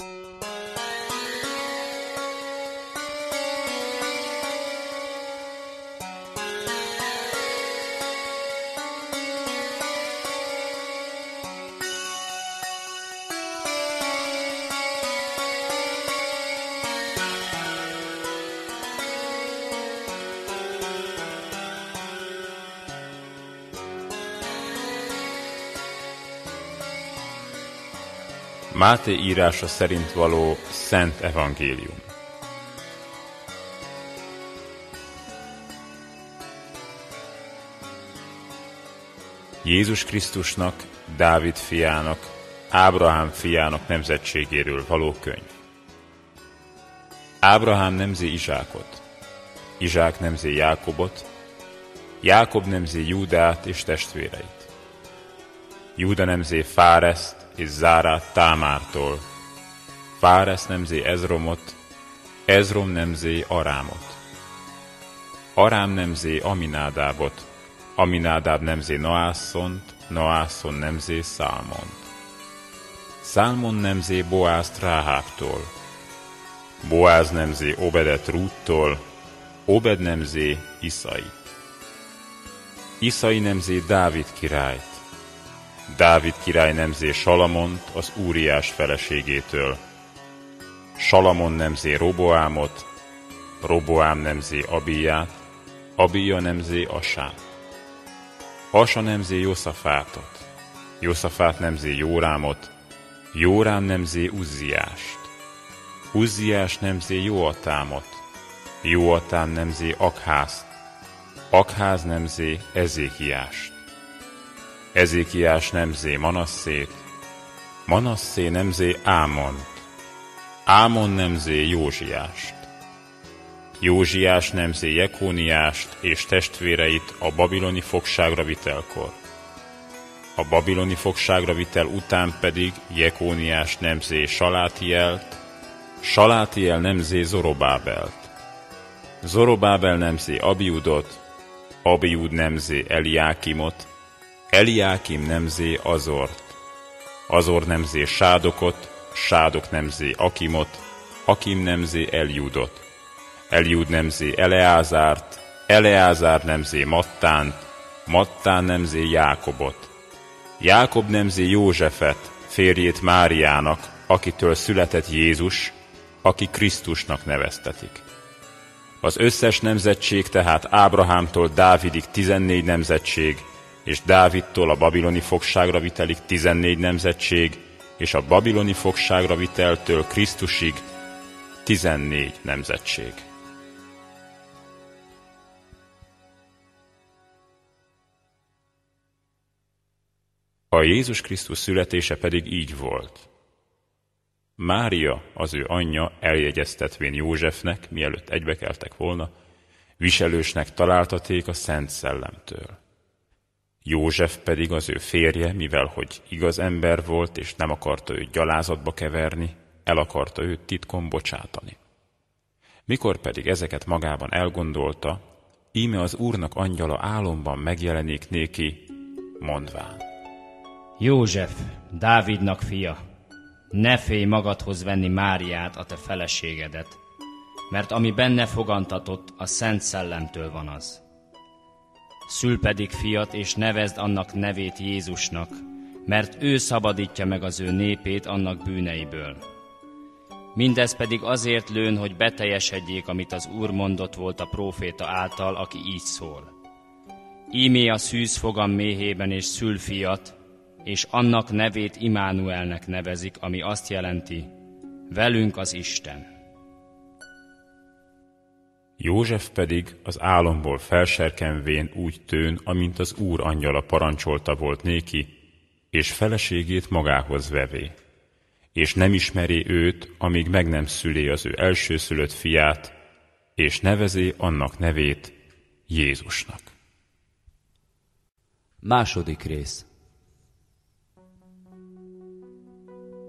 you Máté írása szerint való Szent Evangélium. Jézus Krisztusnak, Dávid fiának, Ábrahám fiának nemzetségéről való könyv. Ábrahám nemzi Izsákot, Izsák nemzi Jákobot, Jákob nemzi Júdát és testvéreit. Júda nemzi Fáreszt, és Zárát Támártól. Fáresz nemzé Ezromot, Ezrom nemzé Arámot. Arám nemzé Aminádábot, Aminádáb nemzé Noászont, Noászon nemzé Szálmont. Szálmon nemzé Boázt Ráháptól, Boáz nemzé Obedet Rúttól, Obed nemzé Iszait. Iszai nemzé Dávid királyt, Dávid király nemzé Salamont az Úriás feleségétől. Salamon nemzé Roboámot, Roboám nemzé Abiját, Abija nemzé Asát. Asa nemzé Joszafátot, Joszafát nemzé Jórámot, Jórám nemzé Uzziást. Uzziás nemzé Jóatámot, Jóatám nemzé Akházt, Akház nemzé Ezékiást. Ezékiás nemzé Manasszét, Manasszé nemzé Ámont, Ámon nemzé Józsiást, Józsiás nemzé Jekóniást és testvéreit a babiloni fogságra vitelkor. A babiloni fogságra vitel után pedig Jekóniás nemzé Salátielt, Salátiel nemzé Zorobábelt, Zorobábel nemzé Abiudot, Abiud nemzé Eliákimot, Eliákim nemzé Azort, Azor nemzé Sádokot, Sádok nemzé Akimot, Akim nemzé Eljudot, Eljud nemzé Eleázárt, Eleázár nemzé Mattánt, Mattán nemzé Jákobot, Jákob nemzé Józsefet, férjét Máriának, akitől született Jézus, aki Krisztusnak neveztetik. Az összes nemzetség tehát Ábrahámtól Dávidig tizennégy nemzetség, és Dávidtól a babiloni fogságra vitelig 14 nemzetség, és a babiloni fogságra viteltől Krisztusig 14 nemzetség. A Jézus Krisztus születése pedig így volt. Mária, az ő anyja eljegyeztetvén Józsefnek, mielőtt egybekeltek volna, viselősnek találtaték a Szent Szellemtől. József pedig az ő férje, mivel hogy igaz ember volt, és nem akarta őt gyalázatba keverni, el akarta őt titkon bocsátani. Mikor pedig ezeket magában elgondolta, íme az Úrnak angyala álomban megjelenik néki, mondván. József, Dávidnak fia, ne félj magadhoz venni Máriát, a te feleségedet, mert ami benne fogantatott, a Szent Szellemtől van az szül pedig fiat, és nevezd annak nevét Jézusnak, mert ő szabadítja meg az ő népét annak bűneiből. Mindez pedig azért lőn, hogy beteljesedjék, amit az Úr mondott volt a próféta által, aki így szól. Ímé a szűz fogam méhében és szül fiat, és annak nevét Imánuelnek nevezik, ami azt jelenti, velünk az Isten. József pedig az álomból felserkenvén úgy tőn, amint az úr angyala parancsolta volt néki, és feleségét magához vevé. És nem ismeri őt, amíg meg nem szülé az ő elsőszülött fiát, és nevezé annak nevét Jézusnak. Második rész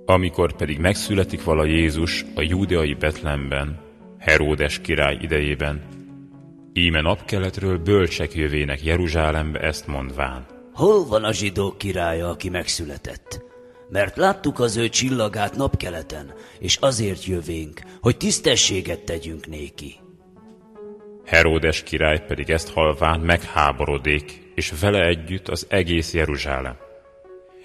Amikor pedig megszületik vala Jézus a júdeai Betlemben, Heródes király idejében. Íme napkeletről bölcsek jövének Jeruzsálembe ezt mondván. Hol van a zsidó királya, aki megszületett? mert láttuk az ő csillagát napkeleten, és azért jövénk, hogy tisztességet tegyünk néki. Heródes király pedig ezt halván megháborodik, és vele együtt az egész Jeruzsálem.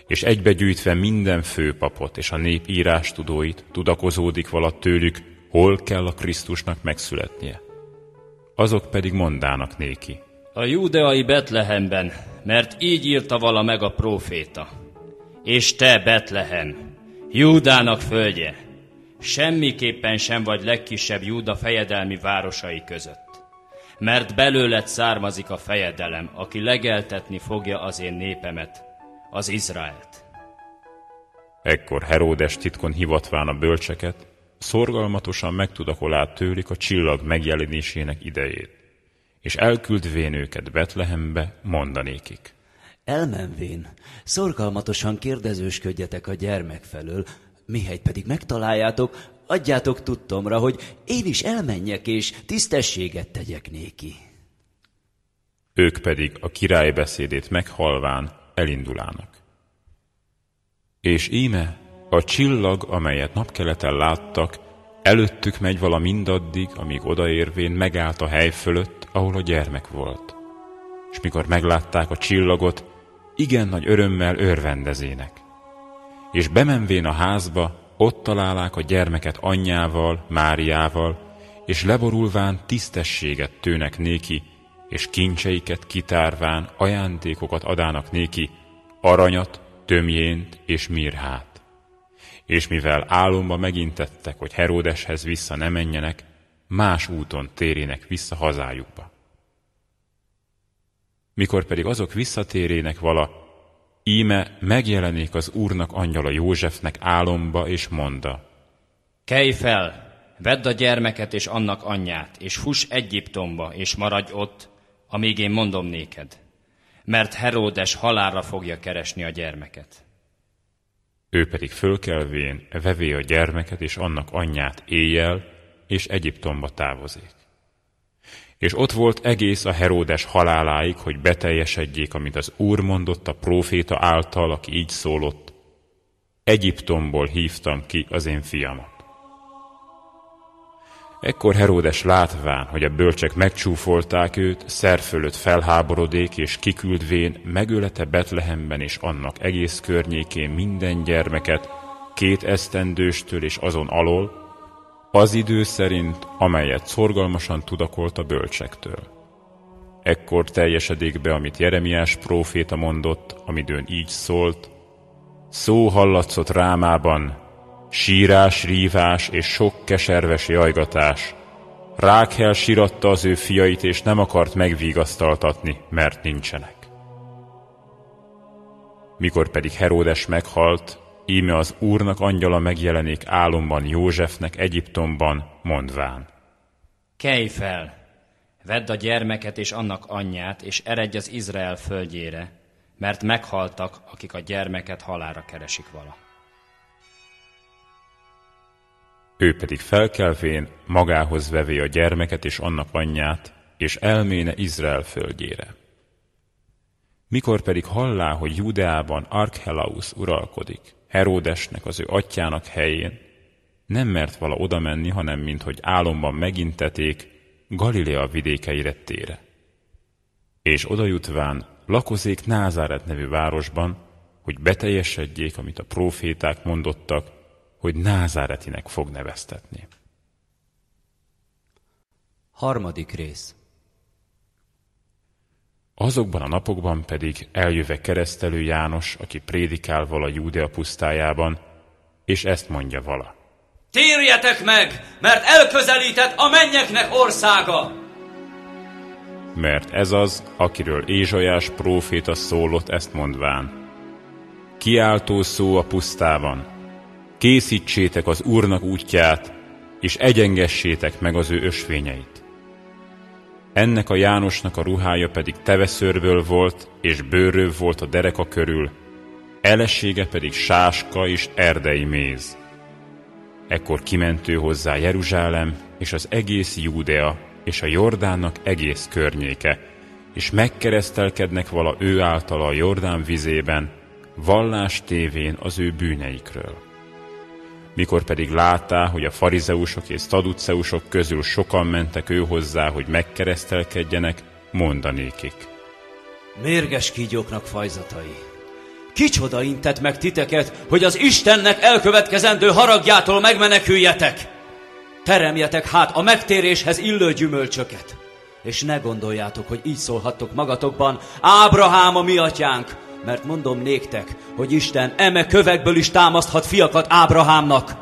És egybegyűjtve minden főpapot és a nép írástudóit tudakozódik vala tőlük, hol kell a Krisztusnak megszületnie. Azok pedig mondának néki. A júdeai Betlehemben, mert így írta vala meg a próféta. És te, Betlehem, Júdának földje, semmiképpen sem vagy legkisebb Júda fejedelmi városai között. Mert belőled származik a fejedelem, aki legeltetni fogja az én népemet, az Izraelt. Ekkor Heródes titkon hivatván a bölcseket, szorgalmatosan megtudakolát tőlik a csillag megjelenésének idejét, és elküldvén őket Betlehembe mondanékik. Elmenvén, szorgalmatosan kérdezősködjetek a gyermek felől, mihegy pedig megtaláljátok, adjátok tudtomra, hogy én is elmenjek és tisztességet tegyek néki. Ők pedig a király beszédét meghalván elindulának. És íme a csillag, amelyet napkeleten láttak, előttük megy vala mindaddig, amíg odaérvén megállt a hely fölött, ahol a gyermek volt. És mikor meglátták a csillagot, igen nagy örömmel örvendezének. És bemenvén a házba, ott találák a gyermeket anyjával, Máriával, és leborulván tisztességet tőnek néki, és kincseiket kitárván ajándékokat adának néki, aranyat, tömjént és mirhát. És mivel álomba megintettek, hogy Heródeshez vissza ne menjenek, más úton térének vissza hazájukba. Mikor pedig azok visszatérének vala, íme megjelenik az Úrnak angyala Józsefnek álomba, és monda. Kelj fel, vedd a gyermeket és annak anyját, és fuss Egyiptomba, és maradj ott, amíg én mondom néked. Mert Heródes halálra fogja keresni a gyermeket. Ő pedig fölkelvén vevé a gyermeket és annak anyját éjjel, és Egyiptomba távozik. És ott volt egész a Heródes haláláig, hogy beteljesedjék, amit az Úr mondott a próféta által, aki így szólott. Egyiptomból hívtam ki az én fiamat. Ekkor Heródes látván, hogy a bölcsek megcsúfolták őt, szer fölött felháborodék és kiküldvén megölete Betlehemben és annak egész környékén minden gyermeket, két esztendőstől és azon alól, az idő szerint, amelyet szorgalmasan tudakolt a bölcsektől. Ekkor teljesedik be, amit Jeremiás próféta mondott, amidőn így szólt, szó hallatszott rámában, sírás, rívás és sok keserves jajgatás. Rákhel síratta az ő fiait, és nem akart megvigasztaltatni, mert nincsenek. Mikor pedig Heródes meghalt, Íme az Úrnak angyala megjelenik álomban Józsefnek Egyiptomban, mondván. Kelj fel, vedd a gyermeket és annak anyját, és eredj az Izrael földjére, mert meghaltak, akik a gyermeket halára keresik vala. Ő pedig felkelvén magához vevé a gyermeket és annak anyját, és elméne Izrael földjére. Mikor pedig hallá, hogy Judeában Archelaus uralkodik, Heródesnek, az ő atyának helyén, nem mert vala oda menni, hanem mint hogy álomban meginteték, Galilea vidékeire tére. És oda jutván lakozék Názáret nevű városban, hogy beteljesedjék, amit a proféták mondottak, hogy Názáretinek fog neveztetni. Harmadik rész Azokban a napokban pedig eljöve keresztelő János, aki prédikál vala Júdea pusztájában, és ezt mondja vala. Térjetek meg, mert elközelített a mennyeknek országa! Mert ez az, akiről Ézsajás próféta szólott ezt mondván. Kiáltó szó a pusztában. Készítsétek az Úrnak útját, és egyengessétek meg az ő ösvényeit. Ennek a Jánosnak a ruhája pedig teveszőrből volt, és bőrről volt a dereka körül, elessége pedig sáska és erdei méz. Ekkor kimentő hozzá Jeruzsálem és az egész Júdea és a Jordánnak egész környéke, és megkeresztelkednek vala ő által a Jordán vizében, vallás tévén az ő bűneikről. Mikor pedig látta, hogy a farizeusok és szaduceusok közül sokan mentek ő hozzá, hogy megkeresztelkedjenek, mondanékik. Mérges kígyóknak fajzatai! Kicsoda intett meg titeket, hogy az Istennek elkövetkezendő haragjától megmeneküljetek? Teremjetek hát a megtéréshez illő gyümölcsöket. És ne gondoljátok, hogy így szólhattok magatokban, Ábrahám a mi atyánk, mert mondom néktek, hogy Isten eme kövekből is támaszthat fiakat Ábrahámnak.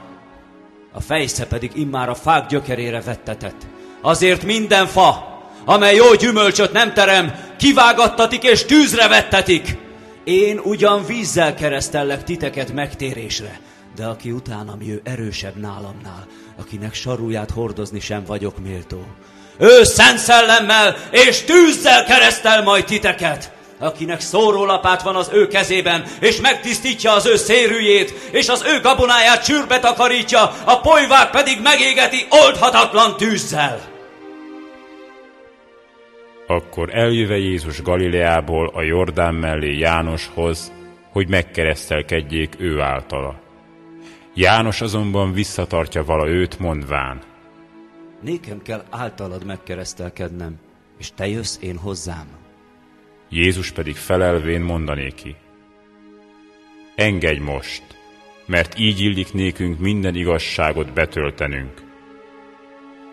A fejsze pedig immár a fák gyökerére vettetett. Azért minden fa, amely jó gyümölcsöt nem terem, kivágattatik és tűzre vettetik. Én ugyan vízzel keresztellek titeket megtérésre, de aki utánam jő erősebb nálamnál, akinek saruját hordozni sem vagyok méltó. Ő szent szellemmel és tűzzel keresztel majd titeket, akinek szórólapát van az ő kezében, és megtisztítja az ő szérűjét, és az ő gabonáját csűrbe takarítja, a polyvák pedig megégeti oldhatatlan tűzzel. Akkor eljöve Jézus Galileából a Jordán mellé Jánoshoz, hogy megkeresztelkedjék ő általa. János azonban visszatartja vala őt, mondván. Nékem kell általad megkeresztelkednem, és te jössz én hozzám. Jézus pedig felelvén mondanéki. Engedj most, mert így illik nékünk minden igazságot betöltenünk.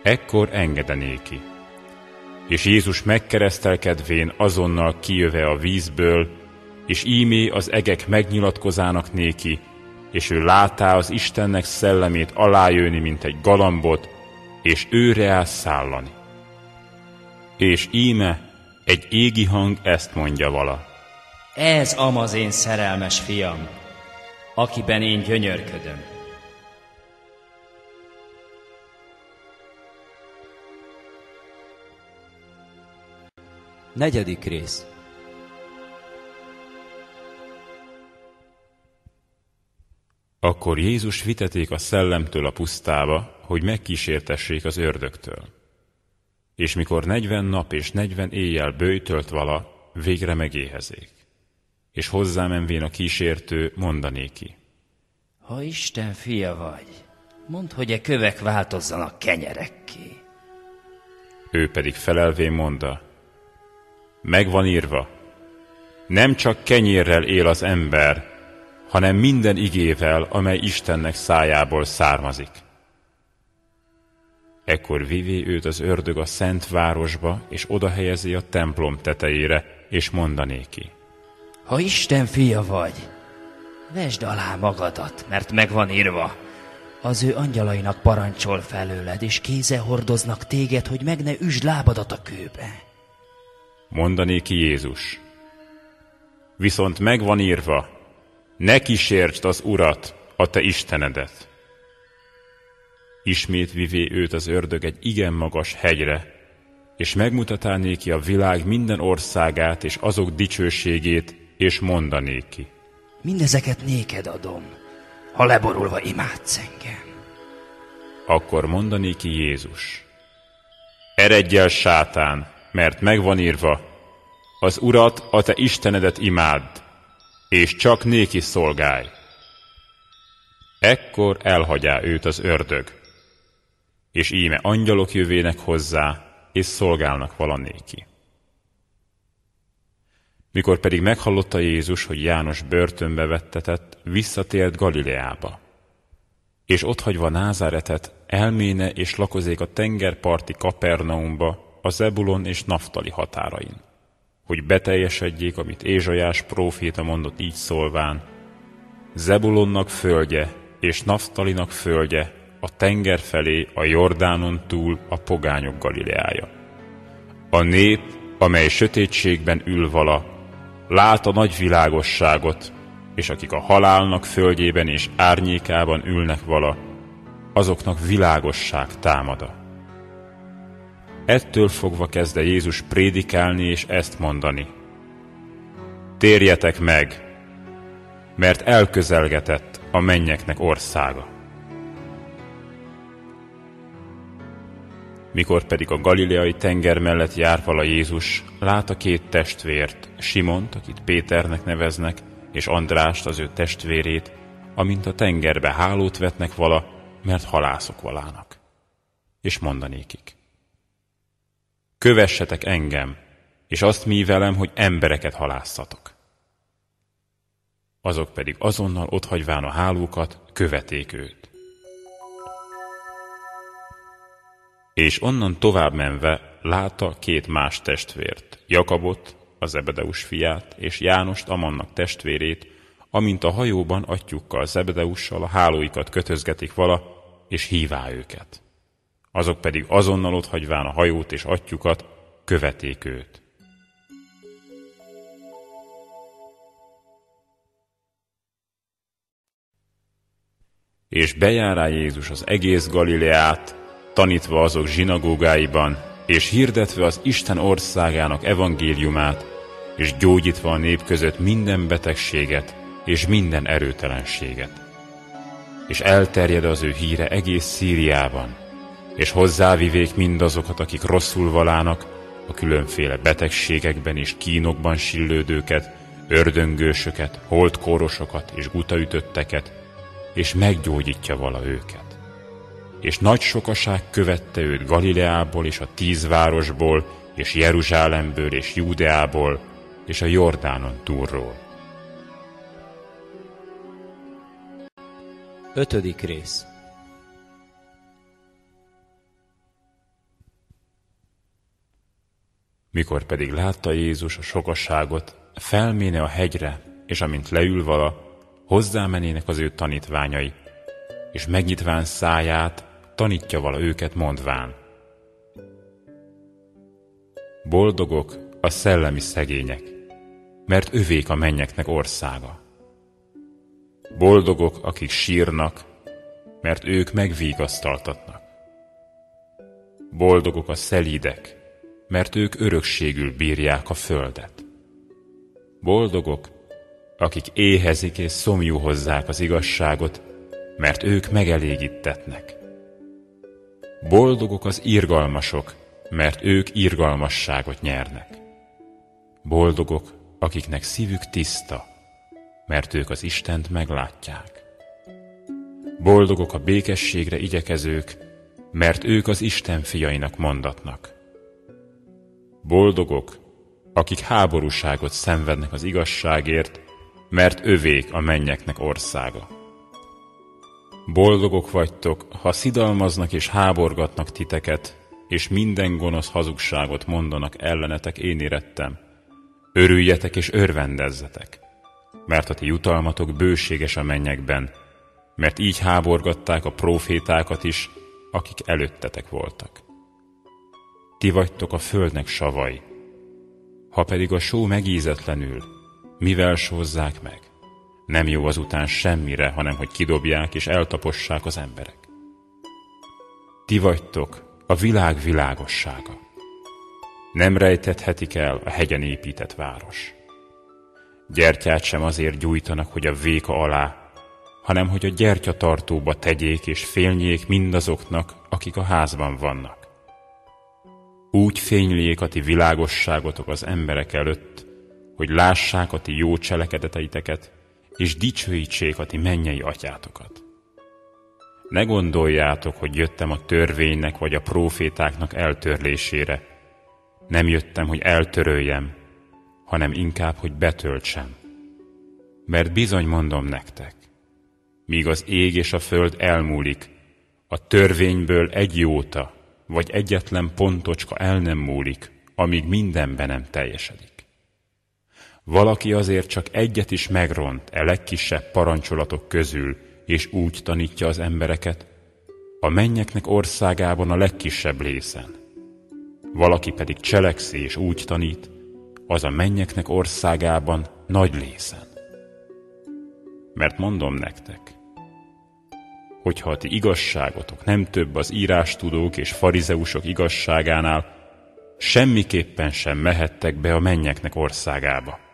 Ekkor engedenéki. És Jézus megkeresztelkedvén azonnal kijöve a vízből, és ímé az egek megnyilatkozának néki, és ő látá az Istennek szellemét alájönni, mint egy galambot, és őre áll szállani. És íme egy égi hang ezt mondja vala. Ez am az én szerelmes fiam, akiben én gyönyörködöm. Negyedik rész. Akkor Jézus viteték a szellemtől a pusztába, hogy megkísértessék az ördögtől. És mikor negyven nap és negyven éjjel bőjtölt vala, végre megéhezék. És hozzámenvén a kísértő mondanéki. Ha Isten fia vagy, mondd, hogy e kövek változzanak kenyerekké. Ő pedig felelvén mondta, megvan írva, nem csak kenyérrel él az ember, hanem minden igével, amely Istennek szájából származik. Ekkor vivé őt az ördög a szent városba, és oda helyezi a templom tetejére, és mondanéki. Ha Isten fia vagy, vesd alá magadat, mert megvan írva. Az ő angyalainak parancsol felőled, és kéze hordoznak téged, hogy meg ne üsd lábadat a kőbe. Mondanéki Jézus. Viszont megvan írva, ne kísértsd az Urat, a te Istenedet. Ismét vivé őt az ördög egy igen magas hegyre, és megmutatá néki a világ minden országát és azok dicsőségét, és mondanéki. Mindezeket néked adom, ha leborulva imádsz engem. Akkor mondanéki Jézus. Eredj el, sátán, mert megvan írva, az Urat, a te Istenedet imádd, és csak néki szolgálj. Ekkor elhagyá őt az ördög, és íme angyalok jövének hozzá, és szolgálnak valanéki. Mikor pedig meghallotta Jézus, hogy János börtönbe vettetett, visszatért Galileába. És otthagyva Názáretet, elméne és lakozék a tengerparti Kapernaumba, a Zebulon és Naftali határain, hogy beteljesedjék, amit Ézsajás próféta mondott így szólván, Zebulonnak földje és Naftalinak földje, a tenger felé, a Jordánon túl a pogányok Galileája. A nép, amely sötétségben ül vala, lát a nagy világosságot, és akik a halálnak földjében és árnyékában ülnek vala, azoknak világosság támada. Ettől fogva kezdte Jézus prédikálni és ezt mondani. Térjetek meg, mert elközelgetett a mennyeknek országa. Mikor pedig a galileai tenger mellett jár vala Jézus, lát a két testvért, Simont, akit Péternek neveznek, és Andrást, az ő testvérét, amint a tengerbe hálót vetnek vala, mert halászok valának. És mondanékik. Kövessetek engem, és azt velem, hogy embereket halászatok. Azok pedig azonnal otthagyván a hálókat, követék őt. És onnan tovább menve látta két más testvért, Jakabot, az Ebedeus fiát, és Jánost, Amannak testvérét, amint a hajóban atyukkal, Zebedeussal a hálóikat kötözgetik vala, és hívá őket. Azok pedig azonnal ott hagyván a hajót és atyukat, követék őt. És bejárá Jézus az egész Galileát, tanítva azok zsinagógáiban, és hirdetve az Isten országának evangéliumát, és gyógyítva a nép között minden betegséget és minden erőtelenséget. És elterjed az ő híre egész Szíriában, és hozzávivék mindazokat, akik rosszul valának, a különféle betegségekben és kínokban sillődőket, ördöngősöket, holdkórosokat és gutaütötteket, és meggyógyítja vala őket. És nagy sokaság követte őt Galileából és a tíz városból, és Jeruzsálemből és Júdeából, és a Jordánon túlról. Ötödik rész Mikor pedig látta Jézus a sokasságot, felméne a hegyre, és amint leül vala, hozzámenének az ő tanítványai, és megnyitván száját, tanítja vala őket mondván. Boldogok a szellemi szegények, mert övék a mennyeknek országa. Boldogok, akik sírnak, mert ők megvigasztaltatnak. Boldogok a szelídek, mert ők örökségül bírják a földet. Boldogok, akik éhezik és szomjú hozzák az igazságot, mert ők megelégítetnek. Boldogok az irgalmasok, mert ők irgalmasságot nyernek. Boldogok, akiknek szívük tiszta, mert ők az Istent meglátják. Boldogok a békességre igyekezők, mert ők az Isten fiainak mondatnak. Boldogok, akik háborúságot szenvednek az igazságért, mert övék a mennyeknek országa. Boldogok vagytok, ha szidalmaznak és háborgatnak titeket, és minden gonosz hazugságot mondanak ellenetek, én érettem. Örüljetek és örvendezzetek, mert a ti jutalmatok bőséges a mennyekben, mert így háborgatták a profétákat is, akik előttetek voltak. Ti vagytok a földnek savai. Ha pedig a só megízetlenül, mivel sózzák meg? Nem jó azután semmire, hanem hogy kidobják és eltapossák az emberek. Ti vagytok a világ világossága. Nem rejtethetik el a hegyen épített város. Gyertyát sem azért gyújtanak, hogy a véka alá, hanem hogy a gyertyatartóba tegyék és félnyék mindazoknak, akik a házban vannak. Úgy fényljék a ti világosságotok az emberek előtt, hogy lássák a ti jó cselekedeteiteket, és dicsőítsék a ti mennyei atyátokat. Ne gondoljátok, hogy jöttem a törvénynek vagy a profétáknak eltörlésére. Nem jöttem, hogy eltöröljem, hanem inkább, hogy betöltsem. Mert bizony mondom nektek, míg az ég és a föld elmúlik, a törvényből egy jóta, vagy egyetlen pontocska el nem múlik, amíg mindenben nem teljesedik. Valaki azért csak egyet is megront e legkisebb parancsolatok közül, és úgy tanítja az embereket, a mennyeknek országában a legkisebb lészen. Valaki pedig cselekszi és úgy tanít, az a mennyeknek országában nagy lészen. Mert mondom nektek, hogyha a ti igazságotok nem több az írástudók és farizeusok igazságánál, semmiképpen sem mehettek be a mennyeknek országába.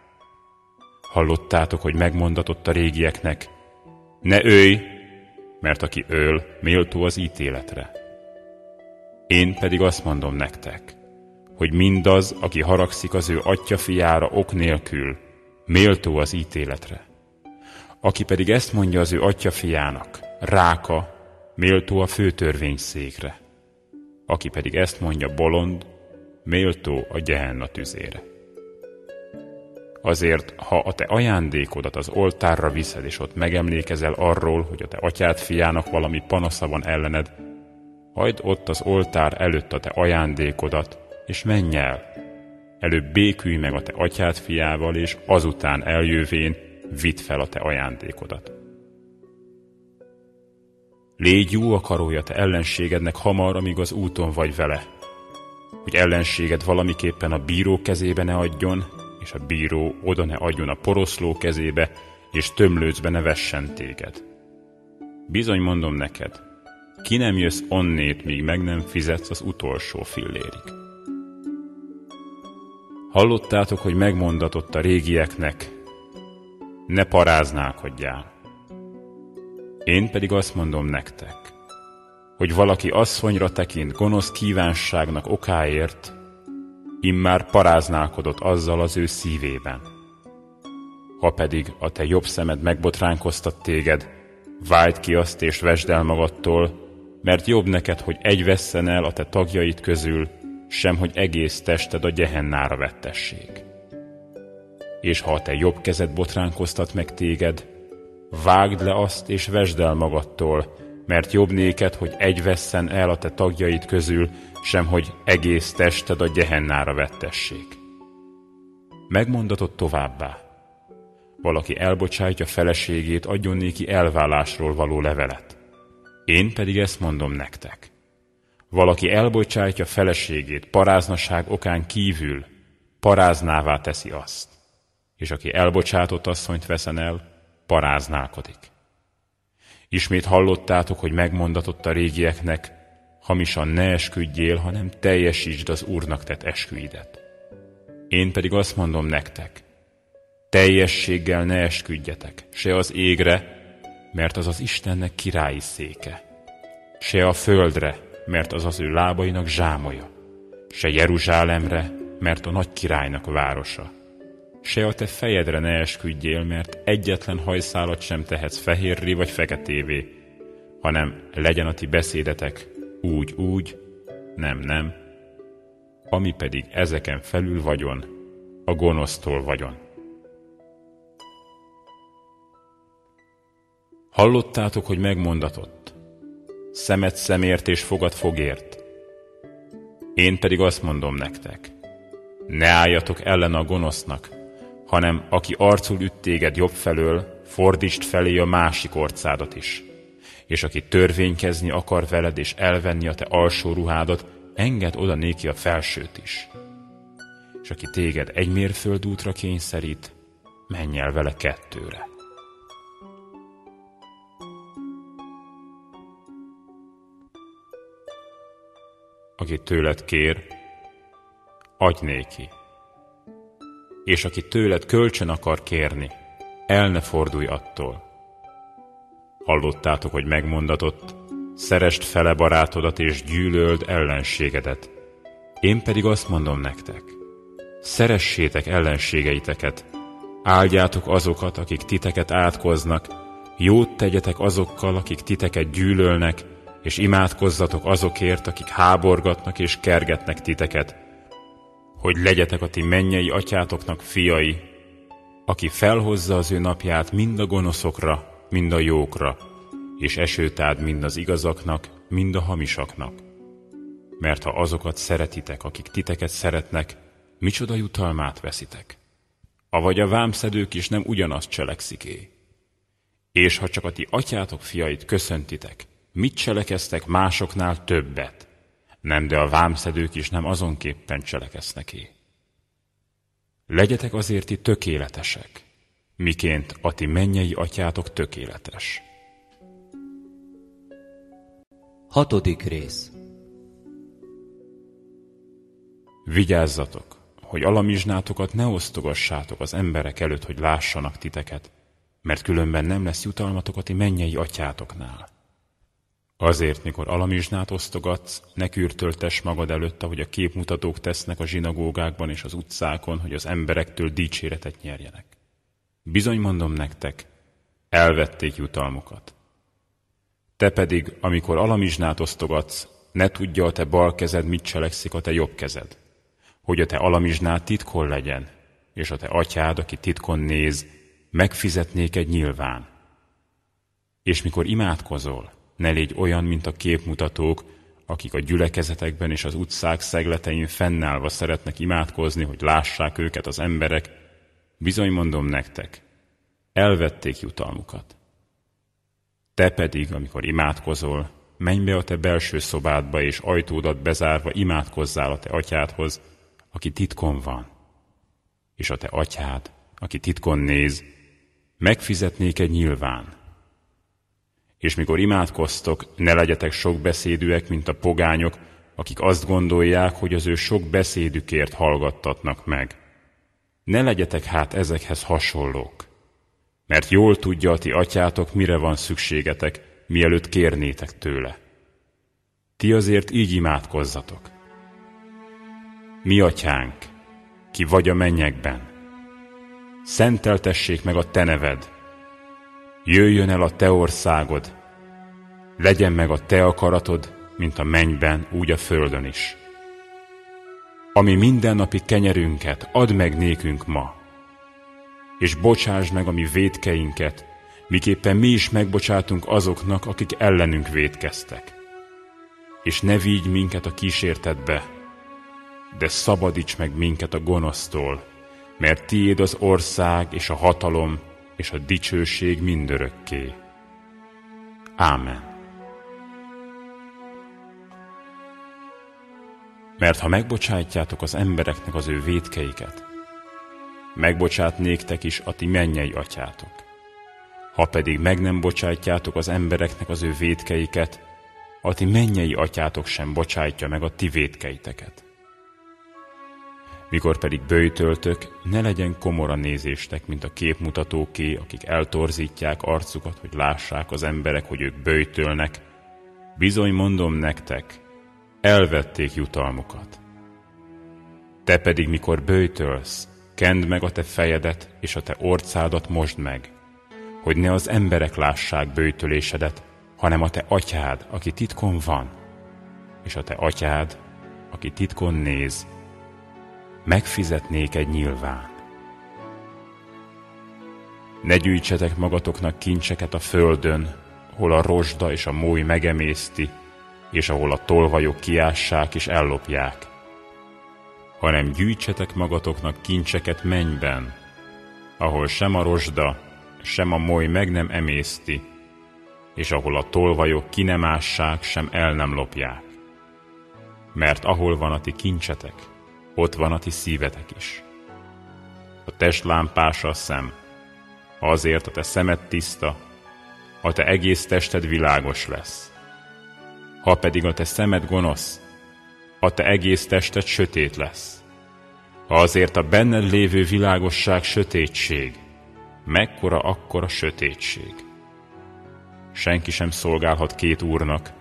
Hallottátok, hogy megmondatott a régieknek, ne ölj, mert aki öl, méltó az ítéletre. Én pedig azt mondom nektek, hogy mindaz, aki haragszik az ő atya fiára ok nélkül, méltó az ítéletre. Aki pedig ezt mondja az ő atya fiának, ráka, méltó a főtörvényszékre. Aki pedig ezt mondja bolond, méltó a gyehenna tüzére. Azért, ha a te ajándékodat az oltárra viszed, és ott megemlékezel arról, hogy a te atyád fiának valami panasza van ellened, hagyd ott az oltár előtt a te ajándékodat, és menj el. Előbb békülj meg a te atyád fiával, és azután eljövén vidd fel a te ajándékodat. Légy jó akarója te ellenségednek hamar, amíg az úton vagy vele, hogy ellenséged valamiképpen a bíró kezébe ne adjon, és a bíró oda ne adjon a poroszló kezébe, és tömlőcbe ne vessen téged. Bizony mondom neked, ki nem jössz onnét, míg meg nem fizetsz az utolsó fillérig. Hallottátok, hogy megmondatott a régieknek, ne paráználkodjál. Én pedig azt mondom nektek, hogy valaki asszonyra tekint gonosz kívánságnak okáért, immár paráználkodott azzal az ő szívében. Ha pedig a te jobb szemed megbotránkoztat téged, vágyd ki azt és vesd el magadtól, mert jobb neked, hogy egy vesszen el a te tagjait közül, sem hogy egész tested a gyehennára vettessék. És ha a te jobb kezed botránkoztat meg téged, vágd le azt és vesd el magadtól, mert jobb néked, hogy egy vesszen el a te tagjait közül, sem hogy egész tested a gyehennára vettessék. Megmondatott továbbá. Valaki elbocsájtja feleségét, adjon néki elvállásról való levelet. Én pedig ezt mondom nektek. Valaki elbocsájtja feleségét paráznaság okán kívül, paráznává teszi azt. És aki elbocsátott asszonyt veszen el, paráználkodik. Ismét hallottátok, hogy megmondatott a régieknek, hamisan ne esküdjél, hanem teljesítsd az Úrnak tett esküidet. Én pedig azt mondom nektek, teljességgel ne esküdjetek, se az égre, mert az az Istennek királyi széke, se a földre, mert az az ő lábainak zsámoja, se Jeruzsálemre, mert a nagy királynak városa. Se a te fejedre ne esküdjél, mert egyetlen hajszálat sem tehetsz fehérré vagy feketévé, hanem legyen a ti beszédetek úgy, úgy, nem, nem, ami pedig ezeken felül vagyon, a gonosztól vagyon. Hallottátok, hogy megmondatott, szemet szemért és fogad fogért. Én pedig azt mondom nektek, ne álljatok ellen a gonosznak, hanem aki arcul üt téged jobb felől, fordítsd felé a másik orcádat is és aki törvénykezni akar veled és elvenni a te alsó ruhádat, enged oda néki a felsőt is. És aki téged egy mérföld útra kényszerít, menj el vele kettőre. Aki tőled kér, adj néki. És aki tőled kölcsön akar kérni, el ne fordulj attól. Hallottátok, hogy megmondatott, szerest fele barátodat és gyűlöld ellenségedet. Én pedig azt mondom nektek, szeressétek ellenségeiteket, áldjátok azokat, akik titeket átkoznak, jót tegyetek azokkal, akik titeket gyűlölnek, és imádkozzatok azokért, akik háborgatnak és kergetnek titeket, hogy legyetek a ti mennyei atyátoknak fiai, aki felhozza az ő napját mind a gonoszokra, mind a jókra, és esőt ad mind az igazaknak, mind a hamisaknak. Mert ha azokat szeretitek, akik titeket szeretnek, micsoda jutalmát veszitek? Avagy a vámszedők is nem ugyanazt cseleksziké. És ha csak a ti atyátok fiait köszöntitek, mit cselekeztek másoknál többet? Nem, de a vámszedők is nem azonképpen cselekezneké. Legyetek azért ti tökéletesek, miként a ti mennyei atyátok tökéletes. Hatodik rész Vigyázzatok, hogy alamizsnátokat ne osztogassátok az emberek előtt, hogy lássanak titeket, mert különben nem lesz jutalmatok a ti mennyei atyátoknál. Azért, mikor alamizsnát osztogatsz, ne kürtöltess magad előtt, ahogy a képmutatók tesznek a zsinagógákban és az utcákon, hogy az emberektől dicséretet nyerjenek. Bizony mondom nektek, elvették jutalmukat. Te pedig, amikor alamizsnát osztogatsz, ne tudja a te bal kezed, mit cselekszik a te jobb kezed, hogy a te alamizsnát titkon legyen, és a te atyád, aki titkon néz, megfizetnék egy nyilván. És mikor imádkozol, ne légy olyan, mint a képmutatók, akik a gyülekezetekben és az utcák szegletein fennállva szeretnek imádkozni, hogy lássák őket az emberek, bizony mondom nektek, elvették jutalmukat. Te pedig, amikor imádkozol, menj be a te belső szobádba, és ajtódat bezárva imádkozzál a te atyádhoz, aki titkon van. És a te atyád, aki titkon néz, megfizetnék egy nyilván. És mikor imádkoztok, ne legyetek sok beszédűek, mint a pogányok, akik azt gondolják, hogy az ő sok beszédükért hallgattatnak meg. Ne legyetek hát ezekhez hasonlók, mert jól tudja a ti atyátok, mire van szükségetek, mielőtt kérnétek tőle. Ti azért így imádkozzatok. Mi atyánk, ki vagy a mennyekben, szenteltessék meg a te neved, jöjjön el a te országod, legyen meg a te akaratod, mint a mennyben, úgy a földön is. Ami mindennapi kenyerünket add meg nékünk ma, és bocsásd meg a mi védkeinket, miképpen mi is megbocsátunk azoknak, akik ellenünk védkeztek. És ne vigy minket a kísértetbe, de szabadíts meg minket a gonosztól, mert tiéd az ország és a hatalom és a dicsőség mindörökké. Ámen. Mert ha megbocsátjátok az embereknek az ő védkeiket, megbocsát néktek is a ti mennyei atyátok. Ha pedig meg nem bocsátjátok az embereknek az ő védkeiket, a ti mennyei atyátok sem bocsátja meg a ti védkeiteket. Mikor pedig bőjtöltök, ne legyen komora nézéstek, mint a képmutatóké, akik eltorzítják arcukat, hogy lássák az emberek, hogy ők bőjtölnek. Bizony mondom nektek, elvették jutalmukat. Te pedig, mikor bőjtölsz, kend meg a te fejedet, és a te orcádat mosd meg, hogy ne az emberek lássák bőjtölésedet, hanem a te atyád, aki titkon van, és a te atyád, aki titkon néz, megfizetnék egy nyilván. Ne gyűjtsetek magatoknak kincseket a földön, hol a rozsda és a mój megemészti, és ahol a tolvajok kiássák és ellopják, hanem gyűjtsetek magatoknak kincseket mennyben, ahol sem a rozsda, sem a moly meg nem emészti, és ahol a tolvajok ki nem ássák, sem el nem lopják. Mert ahol van a ti kincsetek, ott van a ti szívetek is. A test lámpása a szem, azért a te szemed tiszta, a te egész tested világos lesz. Ha pedig a te szemed gonosz, a te egész tested sötét lesz. Ha azért a benned lévő világosság sötétség, mekkora akkora sötétség. Senki sem szolgálhat két úrnak,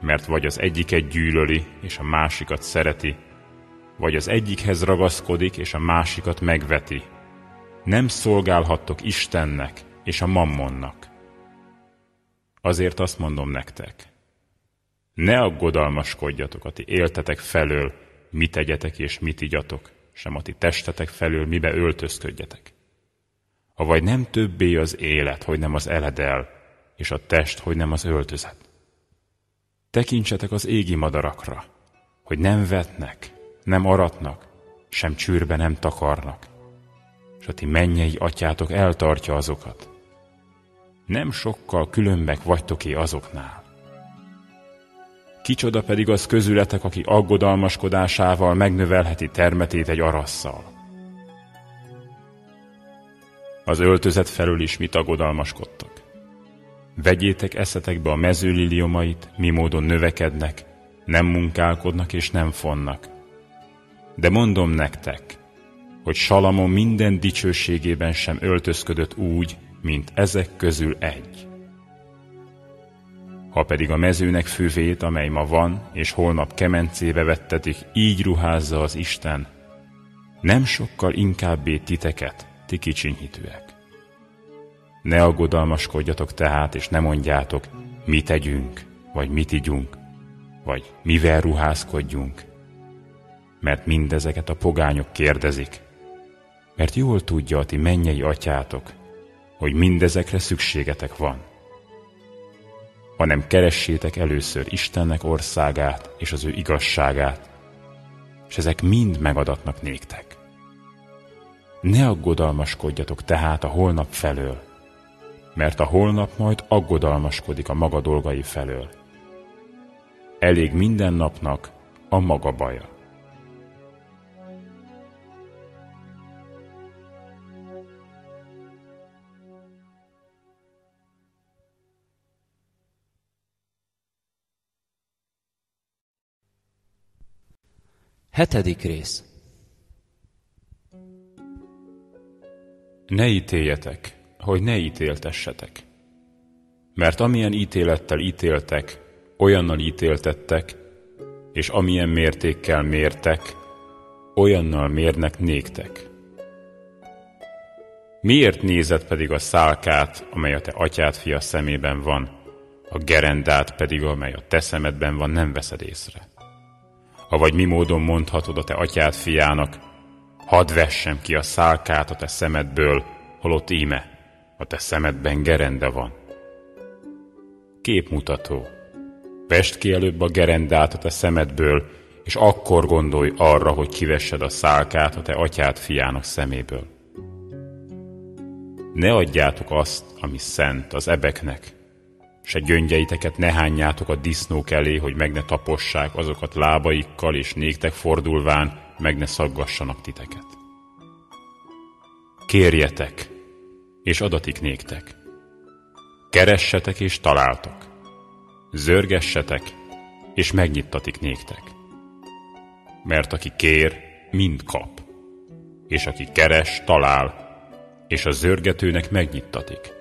mert vagy az egyiket gyűlöli, és a másikat szereti, vagy az egyikhez ragaszkodik, és a másikat megveti. Nem szolgálhattok Istennek és a mammonnak. Azért azt mondom nektek, ne aggodalmaskodjatok a ti éltetek felől, mit tegyetek és mit igyatok, sem a ti testetek felől, mibe öltözködjetek. vagy nem többé az élet, hogy nem az eledel, és a test, hogy nem az öltözet. Tekintsetek az égi madarakra, hogy nem vetnek, nem aratnak, sem csűrbe nem takarnak, és a ti mennyei atyátok eltartja azokat. Nem sokkal különbek vagytok-é azoknál. Kicsoda pedig az közületek, aki aggodalmaskodásával megnövelheti termetét egy arasszal. Az öltözet felül is mit aggodalmaskodtak. Vegyétek eszetekbe a mezőliliomait, mi módon növekednek, nem munkálkodnak és nem fonnak. De mondom nektek, hogy Salamon minden dicsőségében sem öltözködött úgy, mint ezek közül egy. Ha pedig a mezőnek fővét, amely ma van, és holnap kemencébe vettetik, így ruházza az Isten, nem sokkal inkábbé titeket, ti kicsinyhitőek. Ne aggodalmaskodjatok tehát, és ne mondjátok, mit tegyünk, vagy mit igyunk, vagy mivel ruházkodjunk. Mert mindezeket a pogányok kérdezik, mert jól tudja a ti mennyei atyátok, hogy mindezekre szükségetek van. Hanem keressétek először Istennek országát és az ő igazságát, és ezek mind megadatnak néktek. Ne aggodalmaskodjatok tehát a holnap felől, mert a holnap majd aggodalmaskodik a maga dolgai felől. Elég minden napnak a maga baja. Hetedik rész. Ne ítéljetek, hogy ne ítéltessetek. Mert amilyen ítélettel ítéltek, olyannal ítéltettek, és amilyen mértékkel mértek, olyannal mérnek néktek. Miért nézed pedig a szálkát, amely a te atyád fia szemében van, a gerendát pedig, amely a te szemedben van, nem veszed észre? Ha vagy mi módon mondhatod a te atyád fiának, hadd vessem ki a szálkát a te szemedből, holott íme, a te szemedben gerende van. Képmutató. Vest ki előbb a gerendát a te szemedből, és akkor gondolj arra, hogy kivessed a szálkát a te atyád fiának szeméből. Ne adjátok azt, ami szent az ebeknek, se gyöngyeiteket ne hányjátok a disznók elé, hogy meg ne tapossák azokat lábaikkal, és néktek fordulván meg ne szaggassanak titeket. Kérjetek, és adatik néktek. Keressetek, és találtok. Zörgessetek, és megnyittatik néktek. Mert aki kér, mind kap, és aki keres, talál, és a zörgetőnek megnyittatik.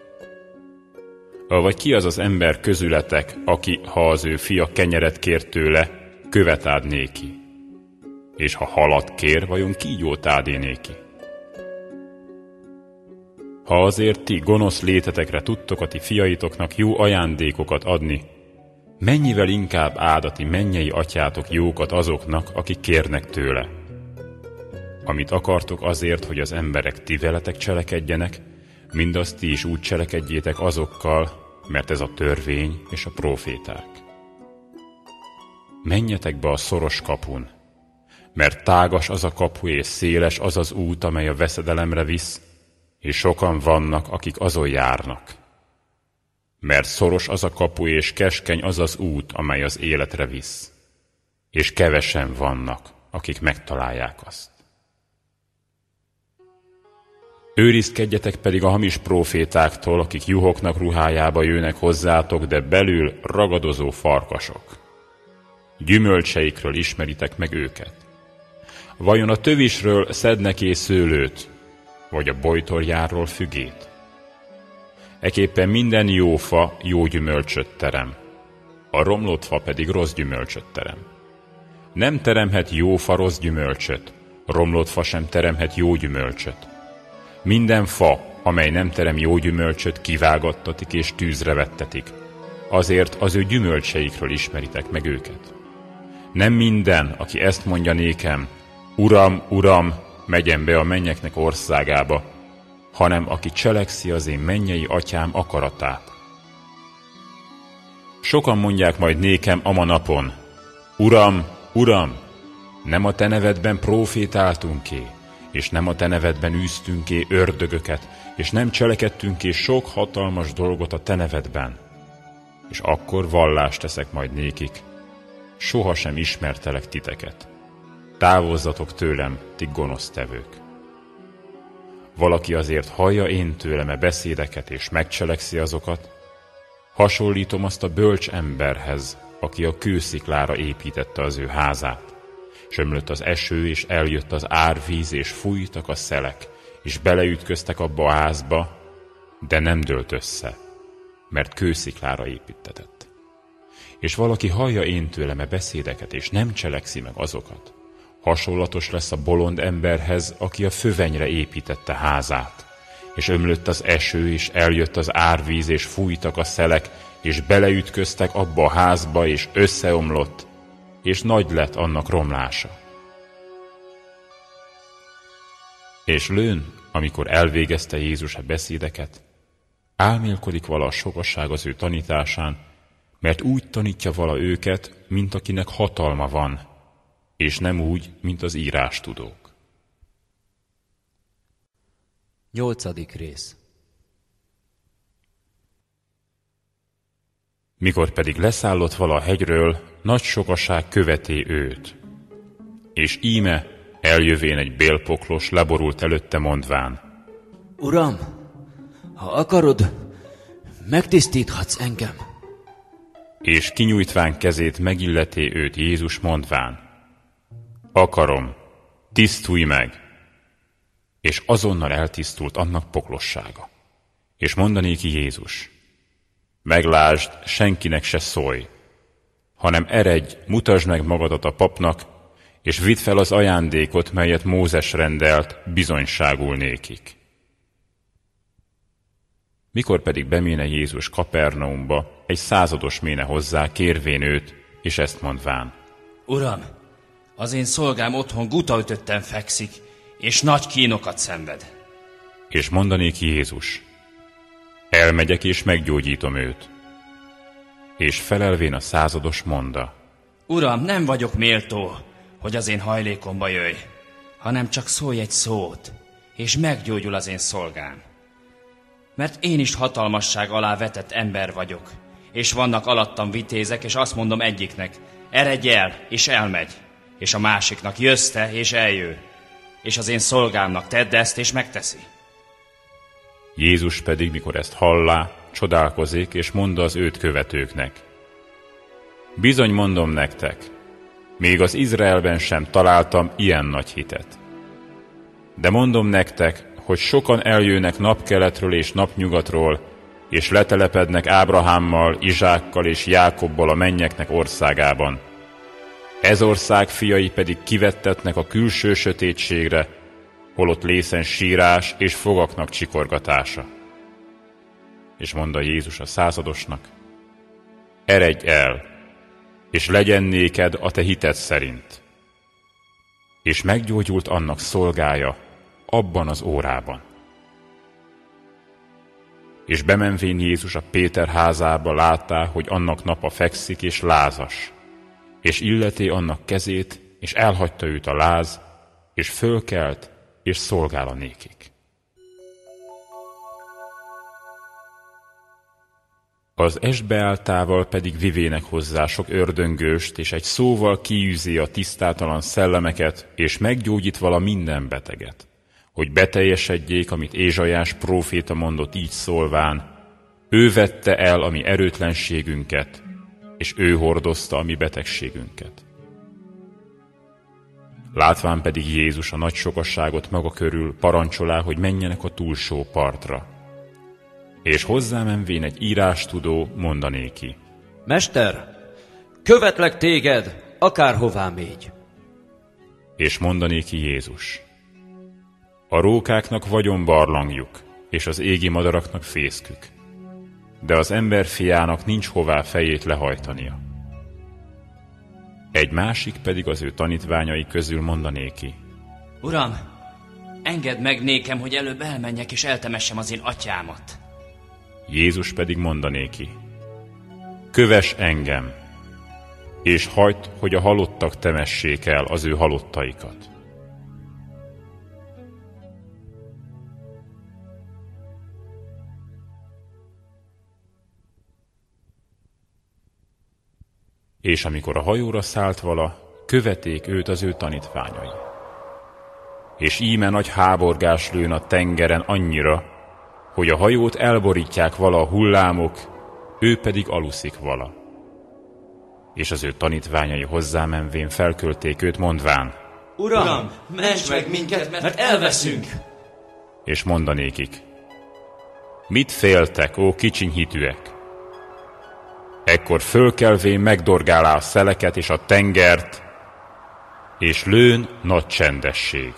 Vagy ki az az ember közületek, aki, ha az ő fia kenyeret kér tőle, követ ád néki? És ha halat kér, vajon kígyót ádé néki? Ha azért ti gonosz létetekre tudtok a ti fiaitoknak jó ajándékokat adni, mennyivel inkább áldati mennyei atyátok jókat azoknak, akik kérnek tőle. Amit akartok azért, hogy az emberek ti veletek cselekedjenek, mindazt ti is úgy cselekedjétek azokkal, mert ez a törvény és a proféták. Menjetek be a szoros kapun, mert tágas az a kapu és széles az az út, amely a veszedelemre visz, és sokan vannak, akik azon járnak. Mert szoros az a kapu és keskeny az az út, amely az életre visz, és kevesen vannak, akik megtalálják azt. Őrizkedjetek pedig a hamis profétáktól, akik juhoknak ruhájába jönnek hozzátok, de belül ragadozó farkasok. Gyümölcseikről ismeritek meg őket. Vajon a tövisről szednek és szőlőt, vagy a bojtorjáról fügét? Eképpen minden jó fa jó gyümölcsöt terem, a romlott fa pedig rossz gyümölcsöt terem. Nem teremhet jó fa rossz gyümölcsöt, romlott fa sem teremhet jó gyümölcsöt. Minden fa, amely nem terem jó gyümölcsöt, kivágattatik és tűzre vettetik. Azért az ő gyümölcseikről ismeritek meg őket. Nem minden, aki ezt mondja nékem, Uram, Uram, megyen be a mennyeknek országába, hanem aki cselekszi az én mennyei atyám akaratát. Sokan mondják majd nékem ama napon, Uram, Uram, nem a te nevedben profétáltunk ki, és nem a te nevedben űztünk-é ördögöket, és nem cselekedtünk-é sok hatalmas dolgot a te nevedben. És akkor vallást teszek majd nékik, sohasem ismertelek titeket. Távozzatok tőlem, ti gonosz tevők. Valaki azért hallja én tőlem e beszédeket, és megcselekszi azokat, hasonlítom azt a bölcs emberhez, aki a kősziklára építette az ő házát Sömlött az eső, és eljött az árvíz, és fújtak a szelek, és beleütköztek abba a házba, de nem dőlt össze, mert kősziklára építetett. És valaki hallja én tőlem e beszédeket, és nem cselekszi meg azokat. Hasonlatos lesz a bolond emberhez, aki a fövenyre építette házát. és ömlött az eső, és eljött az árvíz, és fújtak a szelek, és beleütköztek abba a házba, és összeomlott, és nagy lett annak romlása. És lőn, amikor elvégezte Jézus a beszédeket, álmélkodik vala a sokasság az ő tanításán, mert úgy tanítja vala őket, mint akinek hatalma van, és nem úgy, mint az írás tudók. Nyolcadik rész Mikor pedig leszállott vala hegyről, nagy sokaság követé őt. És íme eljövén egy bélpoklos leborult előtte mondván. Uram, ha akarod, megtisztíthatsz engem. És kinyújtván kezét megilleté őt Jézus mondván. Akarom, tisztulj meg! És azonnal eltisztult annak poklossága. És mondanéki Jézus. Meglásd, senkinek se szólj, hanem eredj, mutasd meg magadat a papnak, és vidd fel az ajándékot, melyet Mózes rendelt, bizonyságul nékik. Mikor pedig beméne Jézus Kapernaumba, egy százados méne hozzá, kérvén őt, és ezt mondván. Uram, az én szolgám otthon gutaütötten fekszik, és nagy kínokat szenved. És mondanék Jézus, elmegyek és meggyógyítom őt. És felelvén a százados monda. Uram, nem vagyok méltó, hogy az én hajlékomba jöjj, hanem csak szólj egy szót, és meggyógyul az én szolgám. Mert én is hatalmasság alá vetett ember vagyok, és vannak alattam vitézek, és azt mondom egyiknek, eredj el, és elmegy, és a másiknak jössz te, és eljő, és az én szolgámnak tedd ezt, és megteszi. Jézus pedig, mikor ezt hallá, csodálkozik, és mondta az őt követőknek. Bizony mondom nektek, még az Izraelben sem találtam ilyen nagy hitet. De mondom nektek, hogy sokan eljönnek napkeletről és napnyugatról, és letelepednek Ábrahámmal, Izsákkal és Jákobbal a mennyeknek országában. Ez ország fiai pedig kivettetnek a külső sötétségre, holott lészen sírás és fogaknak csikorgatása. És mondta Jézus a századosnak, eredj el, és legyen néked a te hited szerint. És meggyógyult annak szolgája abban az órában. És bemenvén Jézus a Péter házába látta, hogy annak napa fekszik és lázas, és illeté annak kezét, és elhagyta őt a láz, és fölkelt, és szolgál a nékik. Az esbeáltával pedig vivének hozzá sok ördöngőst, és egy szóval kiűzi a tisztátalan szellemeket, és meggyógyít vala minden beteget, hogy beteljesedjék, amit Ézsajás próféta mondott így szólván, ő vette el a mi erőtlenségünket, és ő hordozta a mi betegségünket. Látván pedig Jézus a nagy sokasságot maga körül parancsolá, hogy menjenek a túlsó partra, és hozzámenvén egy írástudó mondanéki. Mester, követlek téged, akárhová mégy. És mondanéki Jézus. A rókáknak vagyon barlangjuk, és az égi madaraknak fészkük, de az ember fiának nincs hová fejét lehajtania. Egy másik pedig az ő tanítványai közül mondanéki. Uram, engedd meg nékem, hogy előbb elmenjek és eltemessem az én atyámat. Jézus pedig mondanéki, köves engem, és hagyd, hogy a halottak temessék el az ő halottaikat. És amikor a hajóra szállt vala, követék őt az ő tanítványai. És íme nagy háborgás lőn a tengeren annyira, hogy a hajót elborítják vala a hullámok, ő pedig aluszik vala. És az ő tanítványai hozzámenvén felkölték őt, mondván, Uram, ments meg minket, mert elveszünk! És mondanékik, mit féltek, ó kicsiny hitűek? Ekkor fölkelvén megdorgálá a szeleket és a tengert, és lőn nagy csendesség.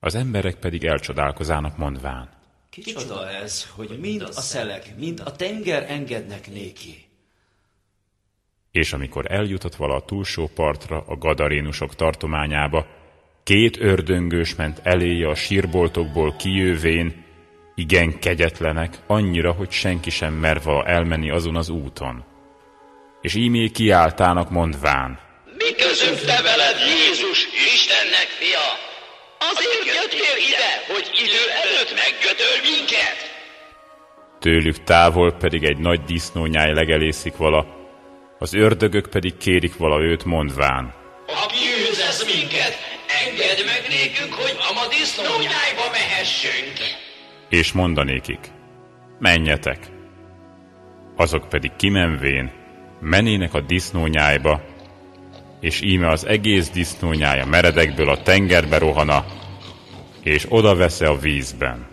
Az emberek pedig elcsodálkozának mondván. Kicsoda ez, hogy mind a szelek, mind a tenger engednek néki. És amikor eljutott vala a túlsó partra, a gadarénusok tartományába, két ördöngős ment eléje a sírboltokból kijövén, igen kegyetlenek, annyira, hogy senki sem mer vala elmenni azon az úton. És ímé kiáltának mondván, Mi közünk te veled, Jézus, Istennek fia? Azért jöttél ide, hogy idő előtt megkötöl minket? Tőlük távol pedig egy nagy disznónyáj legelészik vala, az ördögök pedig kérik vala őt mondván. Ha kiűzesz minket, engedd meg nékünk, hogy a ma disznónyájba mehessünk. És mondanékik, menjetek. Azok pedig kimenvén, menének a disznónyájba, és íme az egész disznónyája meredekből a tengerbe rohana, és oda vesze a vízben.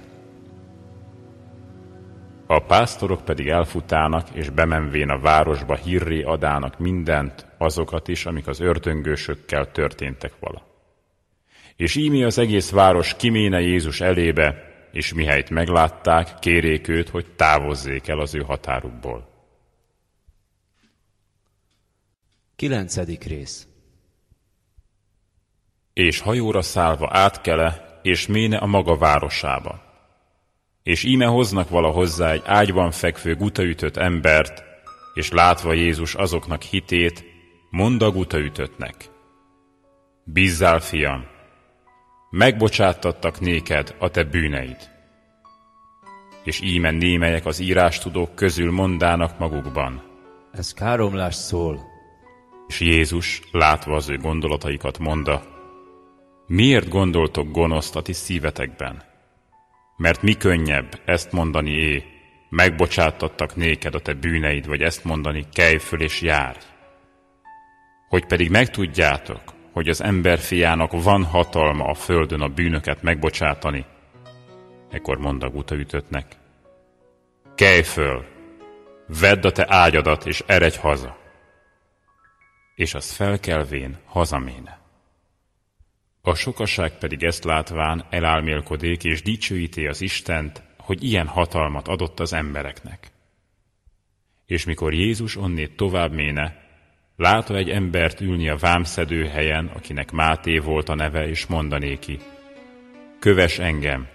A pásztorok pedig elfutának, és bemenvén a városba hírré adának mindent, azokat is, amik az ördöngősökkel történtek vala. És ími az egész város kiméne Jézus elébe, és mihelyt meglátták, kérék őt, hogy távozzék el az ő határukból. Kilencedik rész. És hajóra szállva átkele, és méne a maga városába. És íme hoznak vala hozzá egy ágyban fekvő gutaütött embert, és látva Jézus azoknak hitét, mond a gutaütöttnek. Bízzál, fiam, megbocsáttattak néked a te bűneid. És íme némelyek az írástudók közül mondának magukban. Ez káromlás szól. És Jézus, látva az ő gondolataikat, monda, miért gondoltok gonoszt a ti szívetekben? Mert mi könnyebb ezt mondani é, megbocsáttattak néked a te bűneid, vagy ezt mondani, kelj föl és járj. Hogy pedig megtudjátok, hogy az ember fiának van hatalma a földön a bűnöket megbocsátani, ekkor mond a gutaütöttnek, kelj föl, vedd a te ágyadat és eredj haza. És az felkelvén hazaméne. A sokaság pedig ezt látván elálmélkodék és dicsőíté az Istent, hogy ilyen hatalmat adott az embereknek. És mikor Jézus onnét tovább méne, látta egy embert ülni a vámszedő helyen, akinek Máté volt a neve, és mondanéki, köves engem,